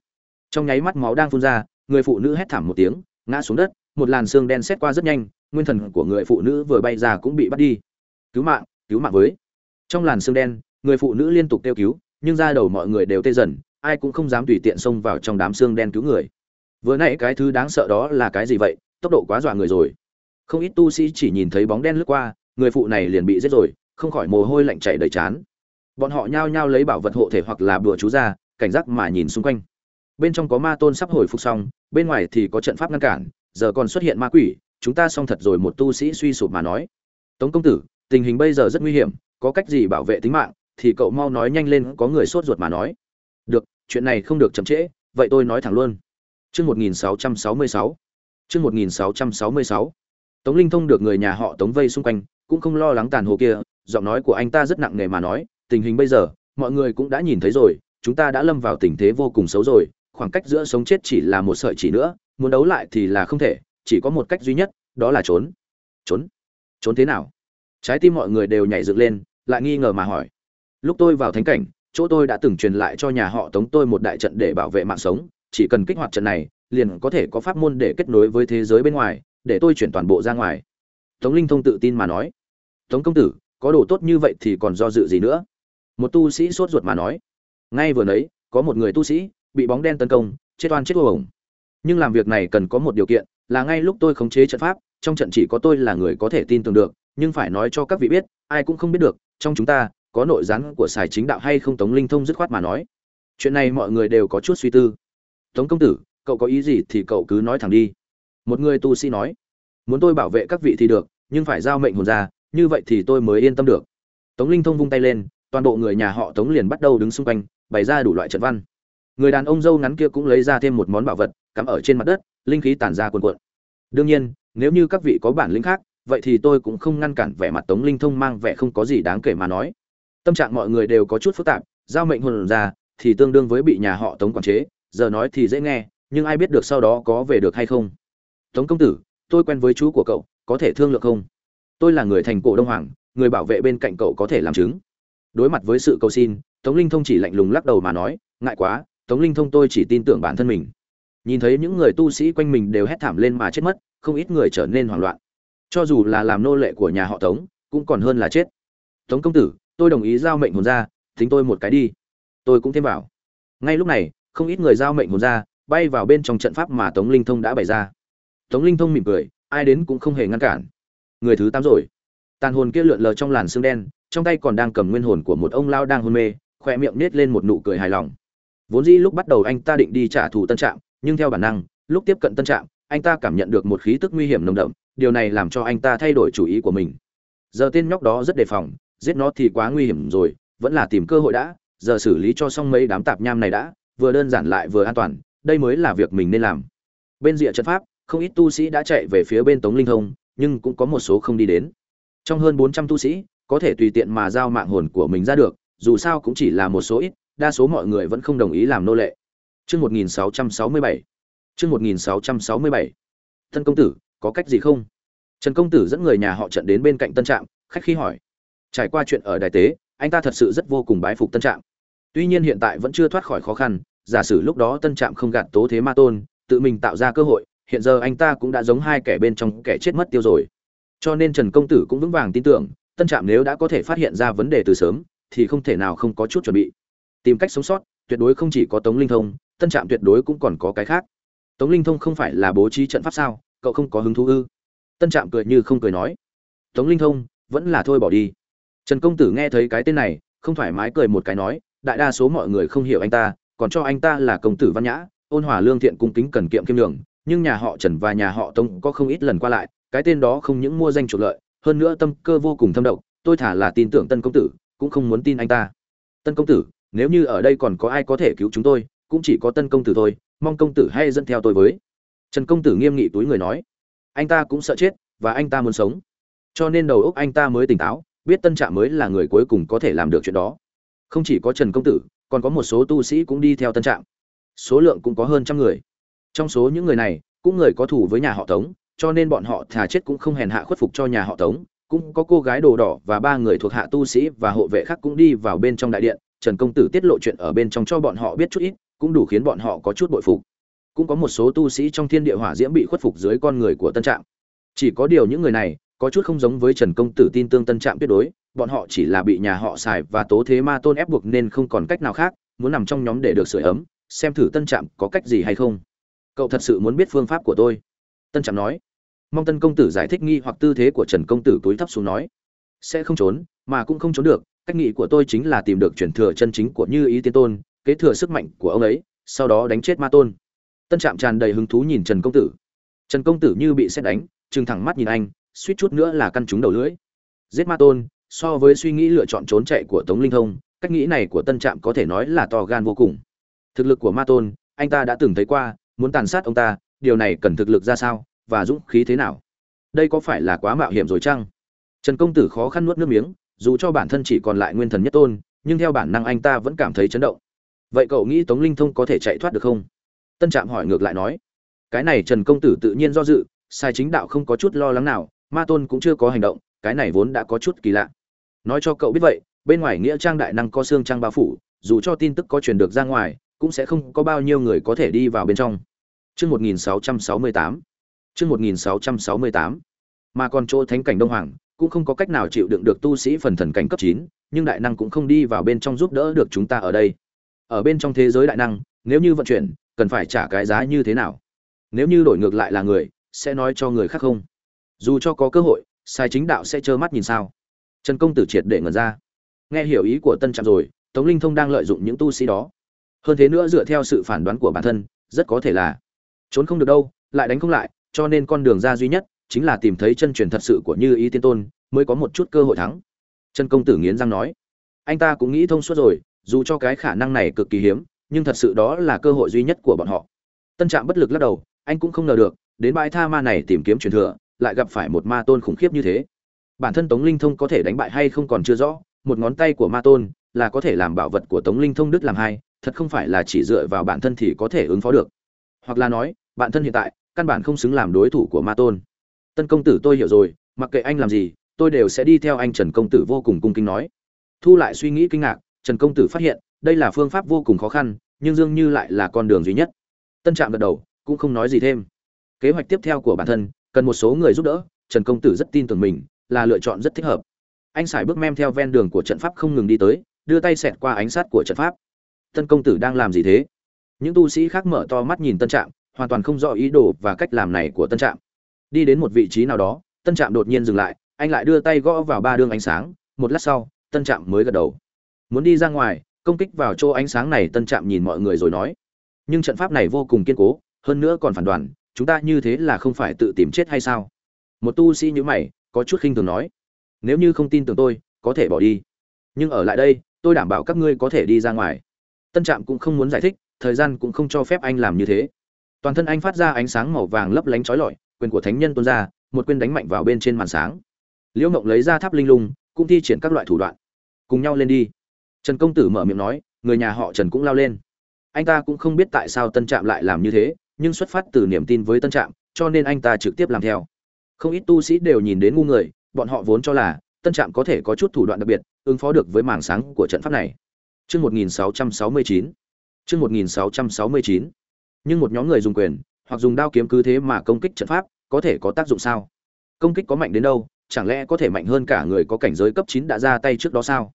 Trong nháy mắt máu đang phun ra, người phụ nữ hét thảm một tiếng, ngã xuống đất, một làn xương đen xét qua rất nhanh, nguyên thần của người phụ nữ vừa bay ra cũng bị bắt đi. Cứu mạng cứu mạng với. Trong làn xương đen người phụ nữ liên tục kêu cứu, nhưng ra đầu mọi người đều tê dần, ai cũng không dám tùy tiện xông vào trong đám xương đen cứu người. Vừa nãy cái thứ đáng sợ đó là cái gì vậy? Tốc độ quá dọa người rồi. Không ít tu sĩ chỉ nhìn thấy bóng đen lướt qua, người phụ này liền bị giết rồi, không khỏi mồ hôi lạnh chảy đầy chán bọn họ nhao nhao lấy bảo vật hộ thể hoặc là bùa chú ra, cảnh giác mà nhìn xung quanh. Bên trong có ma tôn sắp hồi phục xong, bên ngoài thì có trận pháp ngăn cản, giờ còn xuất hiện ma quỷ, chúng ta xong thật rồi, một tu sĩ suy sụp mà nói. Tống công tử, tình hình bây giờ rất nguy hiểm, có cách gì bảo vệ tính mạng? Thì cậu mau nói nhanh lên, có người sốt ruột mà nói. Được, chuyện này không được chậm trễ, vậy tôi nói thẳng luôn. Chương một nghìn sáu trăm sáu mươi sáu. Chương một nghìn sáu trăm sáu mươi sáu. Tống linh thông được người nhà họ tống vây xung quanh, cũng không lo lắng tàn hồ kia, giọng nói của anh ta rất nặng nề mà nói, tình hình bây giờ, mọi người cũng đã nhìn thấy rồi, chúng ta đã lâm vào tình thế vô cùng xấu rồi, khoảng cách giữa sống chết chỉ là một sợi chỉ nữa, muốn đấu lại thì là không thể, chỉ có một cách duy nhất, đó là trốn. Trốn? Trốn thế nào? Trái tim mọi người đều nhảy dựng lên, lại nghi ngờ mà hỏi lúc tôi vào thánh cảnh, chỗ tôi đã từng truyền lại cho nhà họ tống tôi một đại trận để bảo vệ mạng sống. Chỉ cần kích hoạt trận này, liền có thể có pháp môn để kết nối với thế giới bên ngoài, để tôi chuyển toàn bộ ra ngoài. Tống linh thông tự tin mà nói. Tống công tử, có đồ tốt như vậy thì còn do dự gì nữa? Một tu sĩ sốt ruột mà nói. Ngay vừa nấy có một người tu sĩ bị bóng đen tấn công, chết oan chết uổng. Nhưng làm việc này cần có một điều kiện, là ngay lúc tôi khống chế trận pháp, trong trận chỉ có tôi là người có thể tin tưởng được, nhưng phải nói cho các vị biết, ai cũng không biết được, trong chúng ta có nội gián của xài chính đạo hay không tống linh thông dứt khoát mà nói. Chuyện này mọi người đều có chút suy tư. Tống công tử, cậu có ý gì thì cậu cứ nói thẳng đi. Một người tu sĩ nói, muốn tôi bảo vệ các vị thì được, nhưng phải giao mệnh hồn ra, như vậy thì tôi mới yên tâm được. Tống linh thông vung tay lên, toàn bộ người nhà họ tống liền bắt đầu đứng xung quanh, bày ra đủ loại trận văn. Người đàn ông dâu ngắn kia cũng lấy ra thêm một món bảo vật, cắm ở trên mặt đất, linh khí tản ra cuồn cuộn. Đương nhiên, nếu như các vị có bản lĩnh khác, vậy thì tôi cũng không ngăn cản vẻ mặt tống linh thông mang vẻ không có gì đáng kể mà nói tâm trạng mọi người đều có chút phức tạp, giao mệnh hồn ra thì tương đương với bị nhà họ tống quản chế, giờ nói thì dễ nghe, nhưng ai biết được sau đó có về được hay không. Tống công tử, tôi quen với chú của cậu, có thể thương lượng không? Tôi là người thành cổ đông hoàng, người bảo vệ bên cạnh cậu có thể làm chứng. Đối mặt với sự cầu xin, tống linh thông chỉ lạnh lùng lắc đầu mà nói, ngại quá, tống linh thông tôi chỉ tin tưởng bản thân mình. Nhìn thấy những người tu sĩ quanh mình đều hét thảm lên mà chết mất, không ít người trở nên hoảng loạn. Cho dù là làm nô lệ của nhà họ tống, cũng còn hơn là chết. Tống công tử tôi đồng ý giao mệnh hồn ra, thính tôi một cái đi. Tôi cũng thêm vào. Ngay lúc này, không ít người giao mệnh hồn ra, bay vào bên trong trận pháp mà tống linh thông đã bày ra. Tống linh thông mỉm cười, ai đến cũng không hề ngăn cản. Người thứ tám rồi. Tàn hồn kia lượn lờ trong làn xương đen, trong tay còn đang cầm nguyên hồn của một ông lao đang hôn mê khoe miệng nết lên một nụ cười hài lòng. Vốn dĩ lúc bắt đầu anh ta định đi trả thù tân trạm, nhưng theo bản năng, lúc tiếp cận tân trạm, anh ta cảm nhận được một khí tức nguy hiểm nồng đậm, điều này làm cho anh ta thay đổi chủ ý của mình. Giờ tên nhóc đó rất đề phòng giết nó thì quá nguy hiểm rồi vẫn là tìm cơ hội đã giờ xử lý cho xong mấy đám tạp nham này đã vừa đơn giản lại vừa an toàn đây mới là việc mình nên làm bên rìa trận pháp không ít tu sĩ đã chạy về phía bên tống linh thông nhưng cũng có một số không đi đến trong hơn bốn trăm tu sĩ có thể tùy tiện mà giao mạng hồn của mình ra được dù sao cũng chỉ là một số ít đa số mọi người vẫn không đồng ý làm nô lệ Chương 1667. Chương 1667. Tân công tử, có cách gì không? Trần công tử dẫn người nhà họ Trận đến bên cạnh Tân Trạm, khách khí hỏi. Trải qua chuyện ở đại tế, anh ta thật sự rất vô cùng bái phục Tân Trạm. Tuy nhiên hiện tại vẫn chưa thoát khỏi khó khăn, giả sử lúc đó Tân Trạm không gạt Tố Thế Ma Tôn, tự mình tạo ra cơ hội, hiện giờ anh ta cũng đã giống hai kẻ bên trong kẻ chết mất tiêu rồi. Cho nên Trần công tử cũng vững vàng tin tưởng, Tân Trạm nếu đã có thể phát hiện ra vấn đề từ sớm, thì không thể nào không có chút chuẩn bị. Tìm cách sống sót, tuyệt đối không chỉ có Tống Linh Thông, tân trạm tuyệt đối cũng còn có cái khác tống linh thông không phải là bố trí trận pháp sao cậu không có hứng thú ư tân trạm cười như không cười nói tống linh thông vẫn là thôi bỏ đi trần công tử nghe thấy cái tên này, không thoải mái cười một cái nói, đại đa số mọi người không hiểu anh ta, còn cho anh ta là công tử văn nhã, ôn hòa lương thiện cung kính cần kiệm kiêm đường nhưng nhà họ trần và nhà họ tống có không ít lần qua lại, cái tên đó không những mua danh trục lợi, hơn nữa tâm cơ vô cùng thâm độc, tôi thả là tin tưởng tân công tử, cũng không muốn tin anh ta. Tân công tử, nếu như ở đây còn có ai có thể cứu chúng tôi, cũng chỉ có tân công tử thôi, mong công tử hay dẫn theo tôi với. Trần công tử nghiêm nghị túi người nói, anh ta cũng sợ chết, và anh ta muốn sống. Cho nên đầu óc anh ta mới tỉnh táo biết tân trạm mới là người cuối cùng có thể làm được chuyện đó. Không chỉ có trần công tử, còn có một số tu sĩ cũng đi theo tân trạm. Số lượng cũng có hơn trăm người. Trong số những người này, cũng người có thủ với nhà họ tống, cho nên bọn họ thà chết cũng không hèn hạ khuất phục cho nhà họ tống, cũng có cô gái đồ đỏ và ba người thuộc hạ tu sĩ và hộ vệ khác cũng đi vào bên trong đại điện. Trần công tử tiết lộ chuyện ở bên trong cho bọn họ biết chút ít, cũng đủ khiến bọn họ có chút bội phục. Cũng có một số tu sĩ trong thiên địa hỏa diễm bị khuất phục dưới con người của tân trạm. Chỉ có điều những người này có chút không giống với trần công tử tin tương tân trạm tuyệt đối, bọn họ chỉ là bị nhà họ xài và tố thế ma tôn ép buộc nên không còn cách nào khác, muốn nằm trong nhóm để được sửa ấm, xem thử tân trạm có cách gì hay không. Cậu thật sự muốn biết phương pháp của tôi. Tân trạm nói. Mong tân công tử giải thích nghi hoặc tư thế của trần công tử túi thấp xuống nói. Sẽ không trốn, mà cũng không trốn được, cách nghĩ của tôi chính là tìm được truyền thừa chân chính của như ý tiên tôn, kế thừa sức mạnh của ông ấy, sau đó đánh chết ma tôn. Tân trạm tràn đầy hứng thú nhìn trần công tử. Trần công tử như bị xét đánh, trừng thẳng mắt nhìn anh suýt chút nữa là căn trúng đầu lưỡi. Giết ma tôn, so với suy nghĩ lựa chọn trốn chạy của tống linh thông, cách nghĩ này của tân trạm có thể nói là to gan vô cùng. Thực lực của ma tôn, anh ta đã từng thấy qua, muốn tàn sát ông ta, điều này cần thực lực ra sao, và dũng khí thế nào? Đây có phải là quá mạo hiểm rồi chăng? Trần công tử khó khăn nuốt nước miếng, dù cho bản thân chỉ còn lại nguyên thần nhất tôn, nhưng theo bản năng anh ta vẫn cảm thấy chấn động. Vậy cậu nghĩ tống linh thông có thể chạy thoát được không? Tân trạm hỏi ngược lại nói. Cái này trần công tử tự nhiên do dự, sai chính đạo không có chút lo lắng nào ma tôn cũng chưa có hành động cái này vốn đã có chút kỳ lạ. Nói cho cậu biết vậy bên ngoài nghĩa trang đại năng có xương trang bao phủ dù cho tin tức có truyền được ra ngoài cũng sẽ không có bao nhiêu người có thể đi vào bên trong. Trước 1668. Trước 1668. Mà còn chỗ thánh cảnh Đông Hoàng cũng không có cách nào chịu đựng được tu sĩ phần thần cảnh cấp 9, nhưng đại năng cũng không đi vào bên trong giúp đỡ được chúng ta ở đây. Ở bên trong thế giới đại năng nếu như vận chuyển cần phải trả cái giá như thế nào? Nếu như đổi ngược lại là người sẽ nói cho người khác không? Dù cho có cơ hội, sai chính đạo sẽ trơ mắt nhìn sao? Trần công tử triệt để ngẩn ra. Nghe hiểu ý của tân trạm rồi, tống linh thông đang lợi dụng những tu sĩ đó. Hơn thế nữa dựa theo sự phản đoán của bản thân, rất có thể là trốn không được đâu, lại đánh không lại, cho nên con đường ra duy nhất chính là tìm thấy chân truyền thật sự của như ý tiên tôn, mới có một chút cơ hội thắng. Trần công tử nghiến răng nói, anh ta cũng nghĩ thông suốt rồi, dù cho cái khả năng này cực kỳ hiếm, nhưng thật sự đó là cơ hội duy nhất của bọn họ. Tân trạm bất lực lắc đầu, anh cũng không ngờ được, đến bãi tha ma này tìm kiếm truyền thừa lại gặp phải một ma tôn khủng khiếp như thế. Bản thân tống linh thông có thể đánh bại hay không còn chưa rõ, một ngón tay của ma tôn là có thể làm bảo vật của tống linh thông đứt làm hai, thật không phải là chỉ dựa vào bản thân thì có thể ứng phó được. Hoặc là nói, bản thân hiện tại căn bản không xứng làm đối thủ của ma tôn. Tân công tử tôi hiểu rồi, mặc kệ anh làm gì, tôi đều sẽ đi theo anh trần công tử vô cùng cung kính nói. Thu lại suy nghĩ kinh ngạc, trần công tử phát hiện, đây là phương pháp vô cùng khó khăn, nhưng dường như lại là con đường duy nhất. Tân trạm gật đầu, cũng không nói gì thêm. Kế hoạch tiếp theo của bản thân cần một số người giúp đỡ, trần công tử rất tin tưởng mình, là lựa chọn rất thích hợp. Anh sải bước mem theo ven đường của trận pháp không ngừng đi tới, đưa tay xẹt qua ánh sát của trận pháp. Tân công tử đang làm gì thế? Những tu sĩ khác mở to mắt nhìn tân trạm, hoàn toàn không rõ ý đồ và cách làm này của tân trạm. Đi đến một vị trí nào đó, tân trạm đột nhiên dừng lại, anh lại đưa tay gõ vào ba đường ánh sáng, một lát sau, tân trạm mới gật đầu. Muốn đi ra ngoài, công kích vào chỗ ánh sáng này tân trạm nhìn mọi người rồi nói. Nhưng trận pháp này vô cùng kiên cố, hơn nữa còn phản đoàn chúng ta như thế là không phải tự tìm chết hay sao? Một tu sĩ như mày, có chút khinh thường nói. Nếu như không tin tưởng tôi, có thể bỏ đi. Nhưng ở lại đây, tôi đảm bảo các ngươi có thể đi ra ngoài. Tân trạm cũng không muốn giải thích, thời gian cũng không cho phép anh làm như thế. Toàn thân anh phát ra ánh sáng màu vàng lấp lánh trói lọi, quyền của thánh nhân tuôn ra, một quyền đánh mạnh vào bên trên màn sáng. Liễu mộng lấy ra tháp linh lung, cũng thi triển các loại thủ đoạn. Cùng nhau lên đi. Trần công tử mở miệng nói, người nhà họ trần cũng lao lên. Anh ta cũng không biết tại sao tân trạm lại làm như thế nhưng xuất phát từ niềm tin với tân trạm cho nên anh ta trực tiếp làm theo không ít tu sĩ đều nhìn đến ngu người bọn họ vốn cho là tân trạm có thể có chút thủ đoạn đặc biệt ứng phó được với mảng sáng của trận pháp này Trước 1669. Trước 1669. Nhưng một nhóm người dùng quyền, hoặc dùng đao kiếm cứ thế mà công kích trận pháp, có thể có tác dụng sao? Công kích có mạnh đến đâu, chẳng lẽ có thể mạnh hơn cả người có cảnh giới cấp 9 đã ra tay trước đó sao?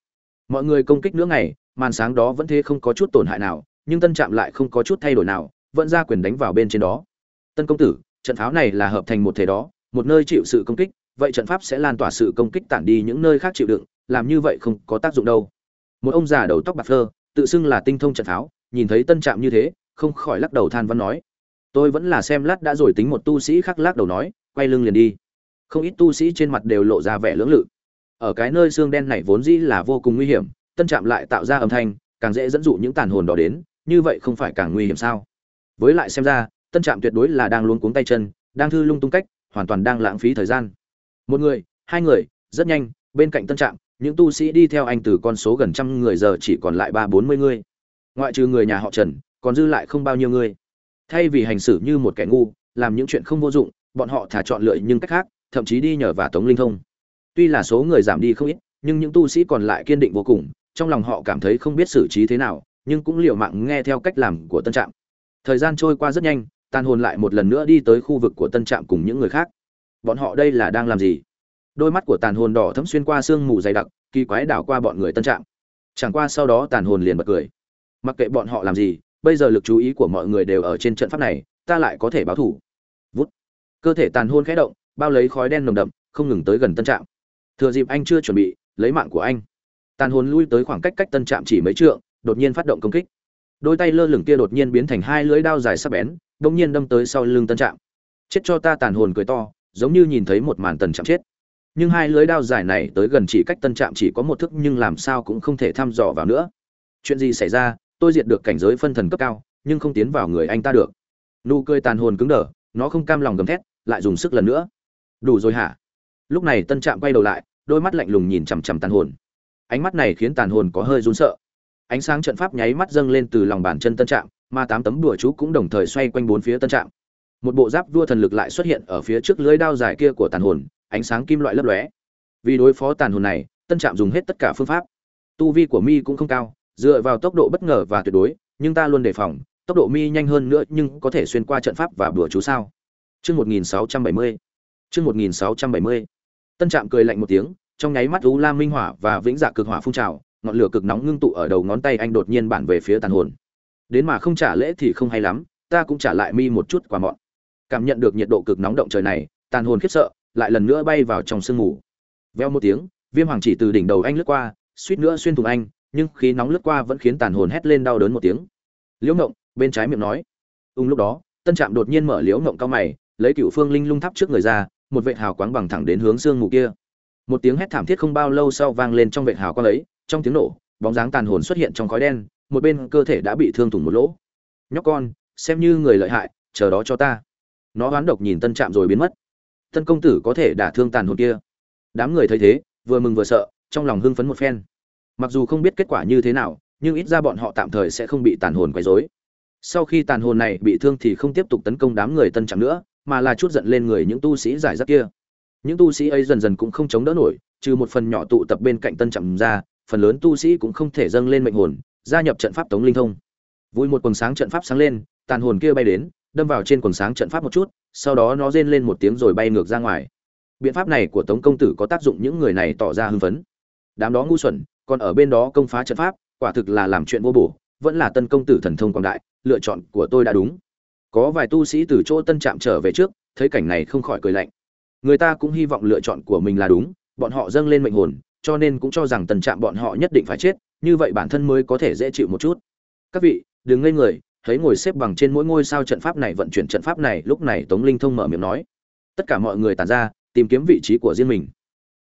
Mọi người công kích nữa ngày, màn sáng đó vẫn thế không có chút tổn hại nào, nhưng Tân Trạm lại không có chút thay đổi nào, vẫn ra quyền đánh vào bên trên đó. Tân công tử, trận pháo này là hợp thành một thể đó, một nơi chịu sự công kích, vậy trận pháp sẽ lan tỏa sự công kích tản đi những nơi khác chịu đựng, làm như vậy không có tác dụng đâu. Một ông già đầu tóc bạc phơ tự xưng là tinh thông trận tháo nhìn thấy tân trạm như thế không khỏi lắc đầu than văn nói tôi vẫn là xem lát đã rồi tính một tu sĩ khác lắc đầu nói quay lưng liền đi. Không ít tu sĩ trên mặt đều lộ ra vẻ lưỡng lự. Ở cái nơi xương đen này vốn dĩ là vô cùng nguy hiểm tân trạm lại tạo ra âm thanh càng dễ dẫn dụ những tàn hồn đó đến như vậy không phải càng nguy hiểm sao? Với lại xem ra, tân trạm tuyệt đối là đang luống cuống tay chân, đang thư lung tung cách, hoàn toàn đang lãng phí thời gian. Một người, hai người, rất nhanh, bên cạnh tân trạm, những tu sĩ đi theo anh từ con số gần trăm người giờ chỉ còn lại ba bốn mươi người. Ngoại trừ người nhà họ trần, còn dư lại không bao nhiêu người. Thay vì hành xử như một kẻ ngu, làm những chuyện không vô dụng, bọn họ thả chọn lựa nhưng cách khác, thậm chí đi nhờ và tống linh thông. Tuy là số người giảm đi không ít, nhưng những tu sĩ còn lại kiên định vô cùng, trong lòng họ cảm thấy không biết xử trí thế nào, nhưng cũng liều mạng nghe theo cách làm của tân trạm thời gian trôi qua rất nhanh, tàn hồn lại một lần nữa đi tới khu vực của tân trạm cùng những người khác. Bọn họ đây là đang làm gì? Đôi mắt của tàn hồn đỏ thấm xuyên qua sương mù dày đặc, kỳ quái đảo qua bọn người tân trạm. Chẳng qua sau đó tàn hồn liền bật cười. Mặc kệ bọn họ làm gì, bây giờ lực chú ý của mọi người đều ở trên trận pháp này, ta lại có thể báo thủ. Vút. Cơ thể tàn hôn khẽ động, bao lấy khói đen nồng đậm, không ngừng tới gần tân trạm. Thừa dịp anh chưa chuẩn bị, lấy mạng của anh. Tàn hồn lui tới khoảng cách cách tân trạm chỉ mấy trượng, đột nhiên phát động công kích đôi tay lơ lửng kia đột nhiên biến thành hai lưỡi đao dài sắc bén, đột nhiên đâm tới sau lưng tân trạm. Chết cho ta tàn hồn cười to, giống như nhìn thấy một màn tần trạm chết. Nhưng hai lưới đao dài này tới gần chỉ cách tân trạm chỉ có một thức nhưng làm sao cũng không thể thăm dò vào nữa. Chuyện gì xảy ra, tôi diệt được cảnh giới phân thần cấp cao, nhưng không tiến vào người anh ta được. Nụ cười tàn hồn cứng đờ, nó không cam lòng gầm thét, lại dùng sức lần nữa. Đủ rồi hả? Lúc này tân trạm quay đầu lại, đôi mắt lạnh lùng nhìn chằm chằm tàn hồn. Ánh mắt này khiến tàn hồn có hơi run sợ ánh sáng trận pháp nháy mắt dâng lên từ lòng bàn chân tân trạm mà tám tấm đùa chú cũng đồng thời xoay quanh bốn phía tân trạm một bộ giáp vua thần lực lại xuất hiện ở phía trước lưới đao dài kia của tàn hồn ánh sáng kim loại lấp lóe vì đối phó tàn hồn này tân trạm dùng hết tất cả phương pháp tu vi của mi cũng không cao dựa vào tốc độ bất ngờ và tuyệt đối nhưng ta luôn đề phòng tốc độ mi nhanh hơn nữa nhưng có thể xuyên qua trận pháp và bừa chú sao Chương 1670. Chương 1670. Tân Trạm cười lạnh một tiếng, trong nháy mắt U Lam Minh Hỏa và Vĩnh Dạ Cực Hỏa phun trào, ngọn lửa cực nóng ngưng tụ ở đầu ngón tay anh đột nhiên bản về phía tàn hồn. Đến mà không trả lễ thì không hay lắm, ta cũng trả lại mi một chút quả mọn. Cảm nhận được nhiệt độ cực nóng động trời này, tàn hồn khiếp sợ, lại lần nữa bay vào trong sương mù veo một tiếng viêm hoàng chỉ từ đỉnh đầu anh lướt qua suýt nữa xuyên thủng anh nhưng khí nóng lướt qua vẫn khiến tàn hồn hét lên đau đớn một tiếng liễu ngộng bên trái miệng nói ung lúc đó tân trạm đột nhiên mở liễu ngộng cao mày lấy cựu phương linh lung thắp trước người ra một vệ hào quáng bằng thẳng đến hướng sương mù kia một tiếng hét thảm thiết không bao lâu sau vang lên trong vệ hào quang ấy trong tiếng nổ, bóng dáng tàn hồn xuất hiện trong khói đen, một bên cơ thể đã bị thương thủng một lỗ. Nhóc con, xem như người lợi hại, chờ đó cho ta. Nó oán độc nhìn tân trạm rồi biến mất. Tân công tử có thể đả thương tàn hồn kia. Đám người thấy thế, vừa mừng vừa sợ, trong lòng hưng phấn một phen. Mặc dù không biết kết quả như thế nào, nhưng ít ra bọn họ tạm thời sẽ không bị tàn hồn quấy rối. Sau khi tàn hồn này bị thương thì không tiếp tục tấn công đám người tân trạm nữa, mà là chút giận lên người những tu sĩ giải rác kia. Những tu sĩ ấy dần dần cũng không chống đỡ nổi, trừ một phần nhỏ tụ tập bên cạnh tân trạm ra phần lớn tu sĩ cũng không thể dâng lên mệnh hồn, gia nhập trận pháp tống linh thông. Vui một quần sáng trận pháp sáng lên, tàn hồn kia bay đến, đâm vào trên quần sáng trận pháp một chút, sau đó nó rên lên một tiếng rồi bay ngược ra ngoài. Biện pháp này của tống công tử có tác dụng những người này tỏ ra hưng phấn. Đám đó ngu xuẩn, còn ở bên đó công phá trận pháp, quả thực là làm chuyện vô bổ, vẫn là tân công tử thần thông quảng đại, lựa chọn của tôi đã đúng. Có vài tu sĩ từ chỗ tân trạm trở về trước, thấy cảnh này không khỏi cười lạnh. Người ta cũng hy vọng lựa chọn của mình là đúng, bọn họ dâng lên mệnh hồn cho nên cũng cho rằng tần trạm bọn họ nhất định phải chết, như vậy bản thân mới có thể dễ chịu một chút. Các vị, đừng ngây người, thấy ngồi xếp bằng trên mỗi ngôi sao trận pháp này vận chuyển trận pháp này, lúc này tống linh thông mở miệng nói. Tất cả mọi người tàn ra, tìm kiếm vị trí của riêng mình.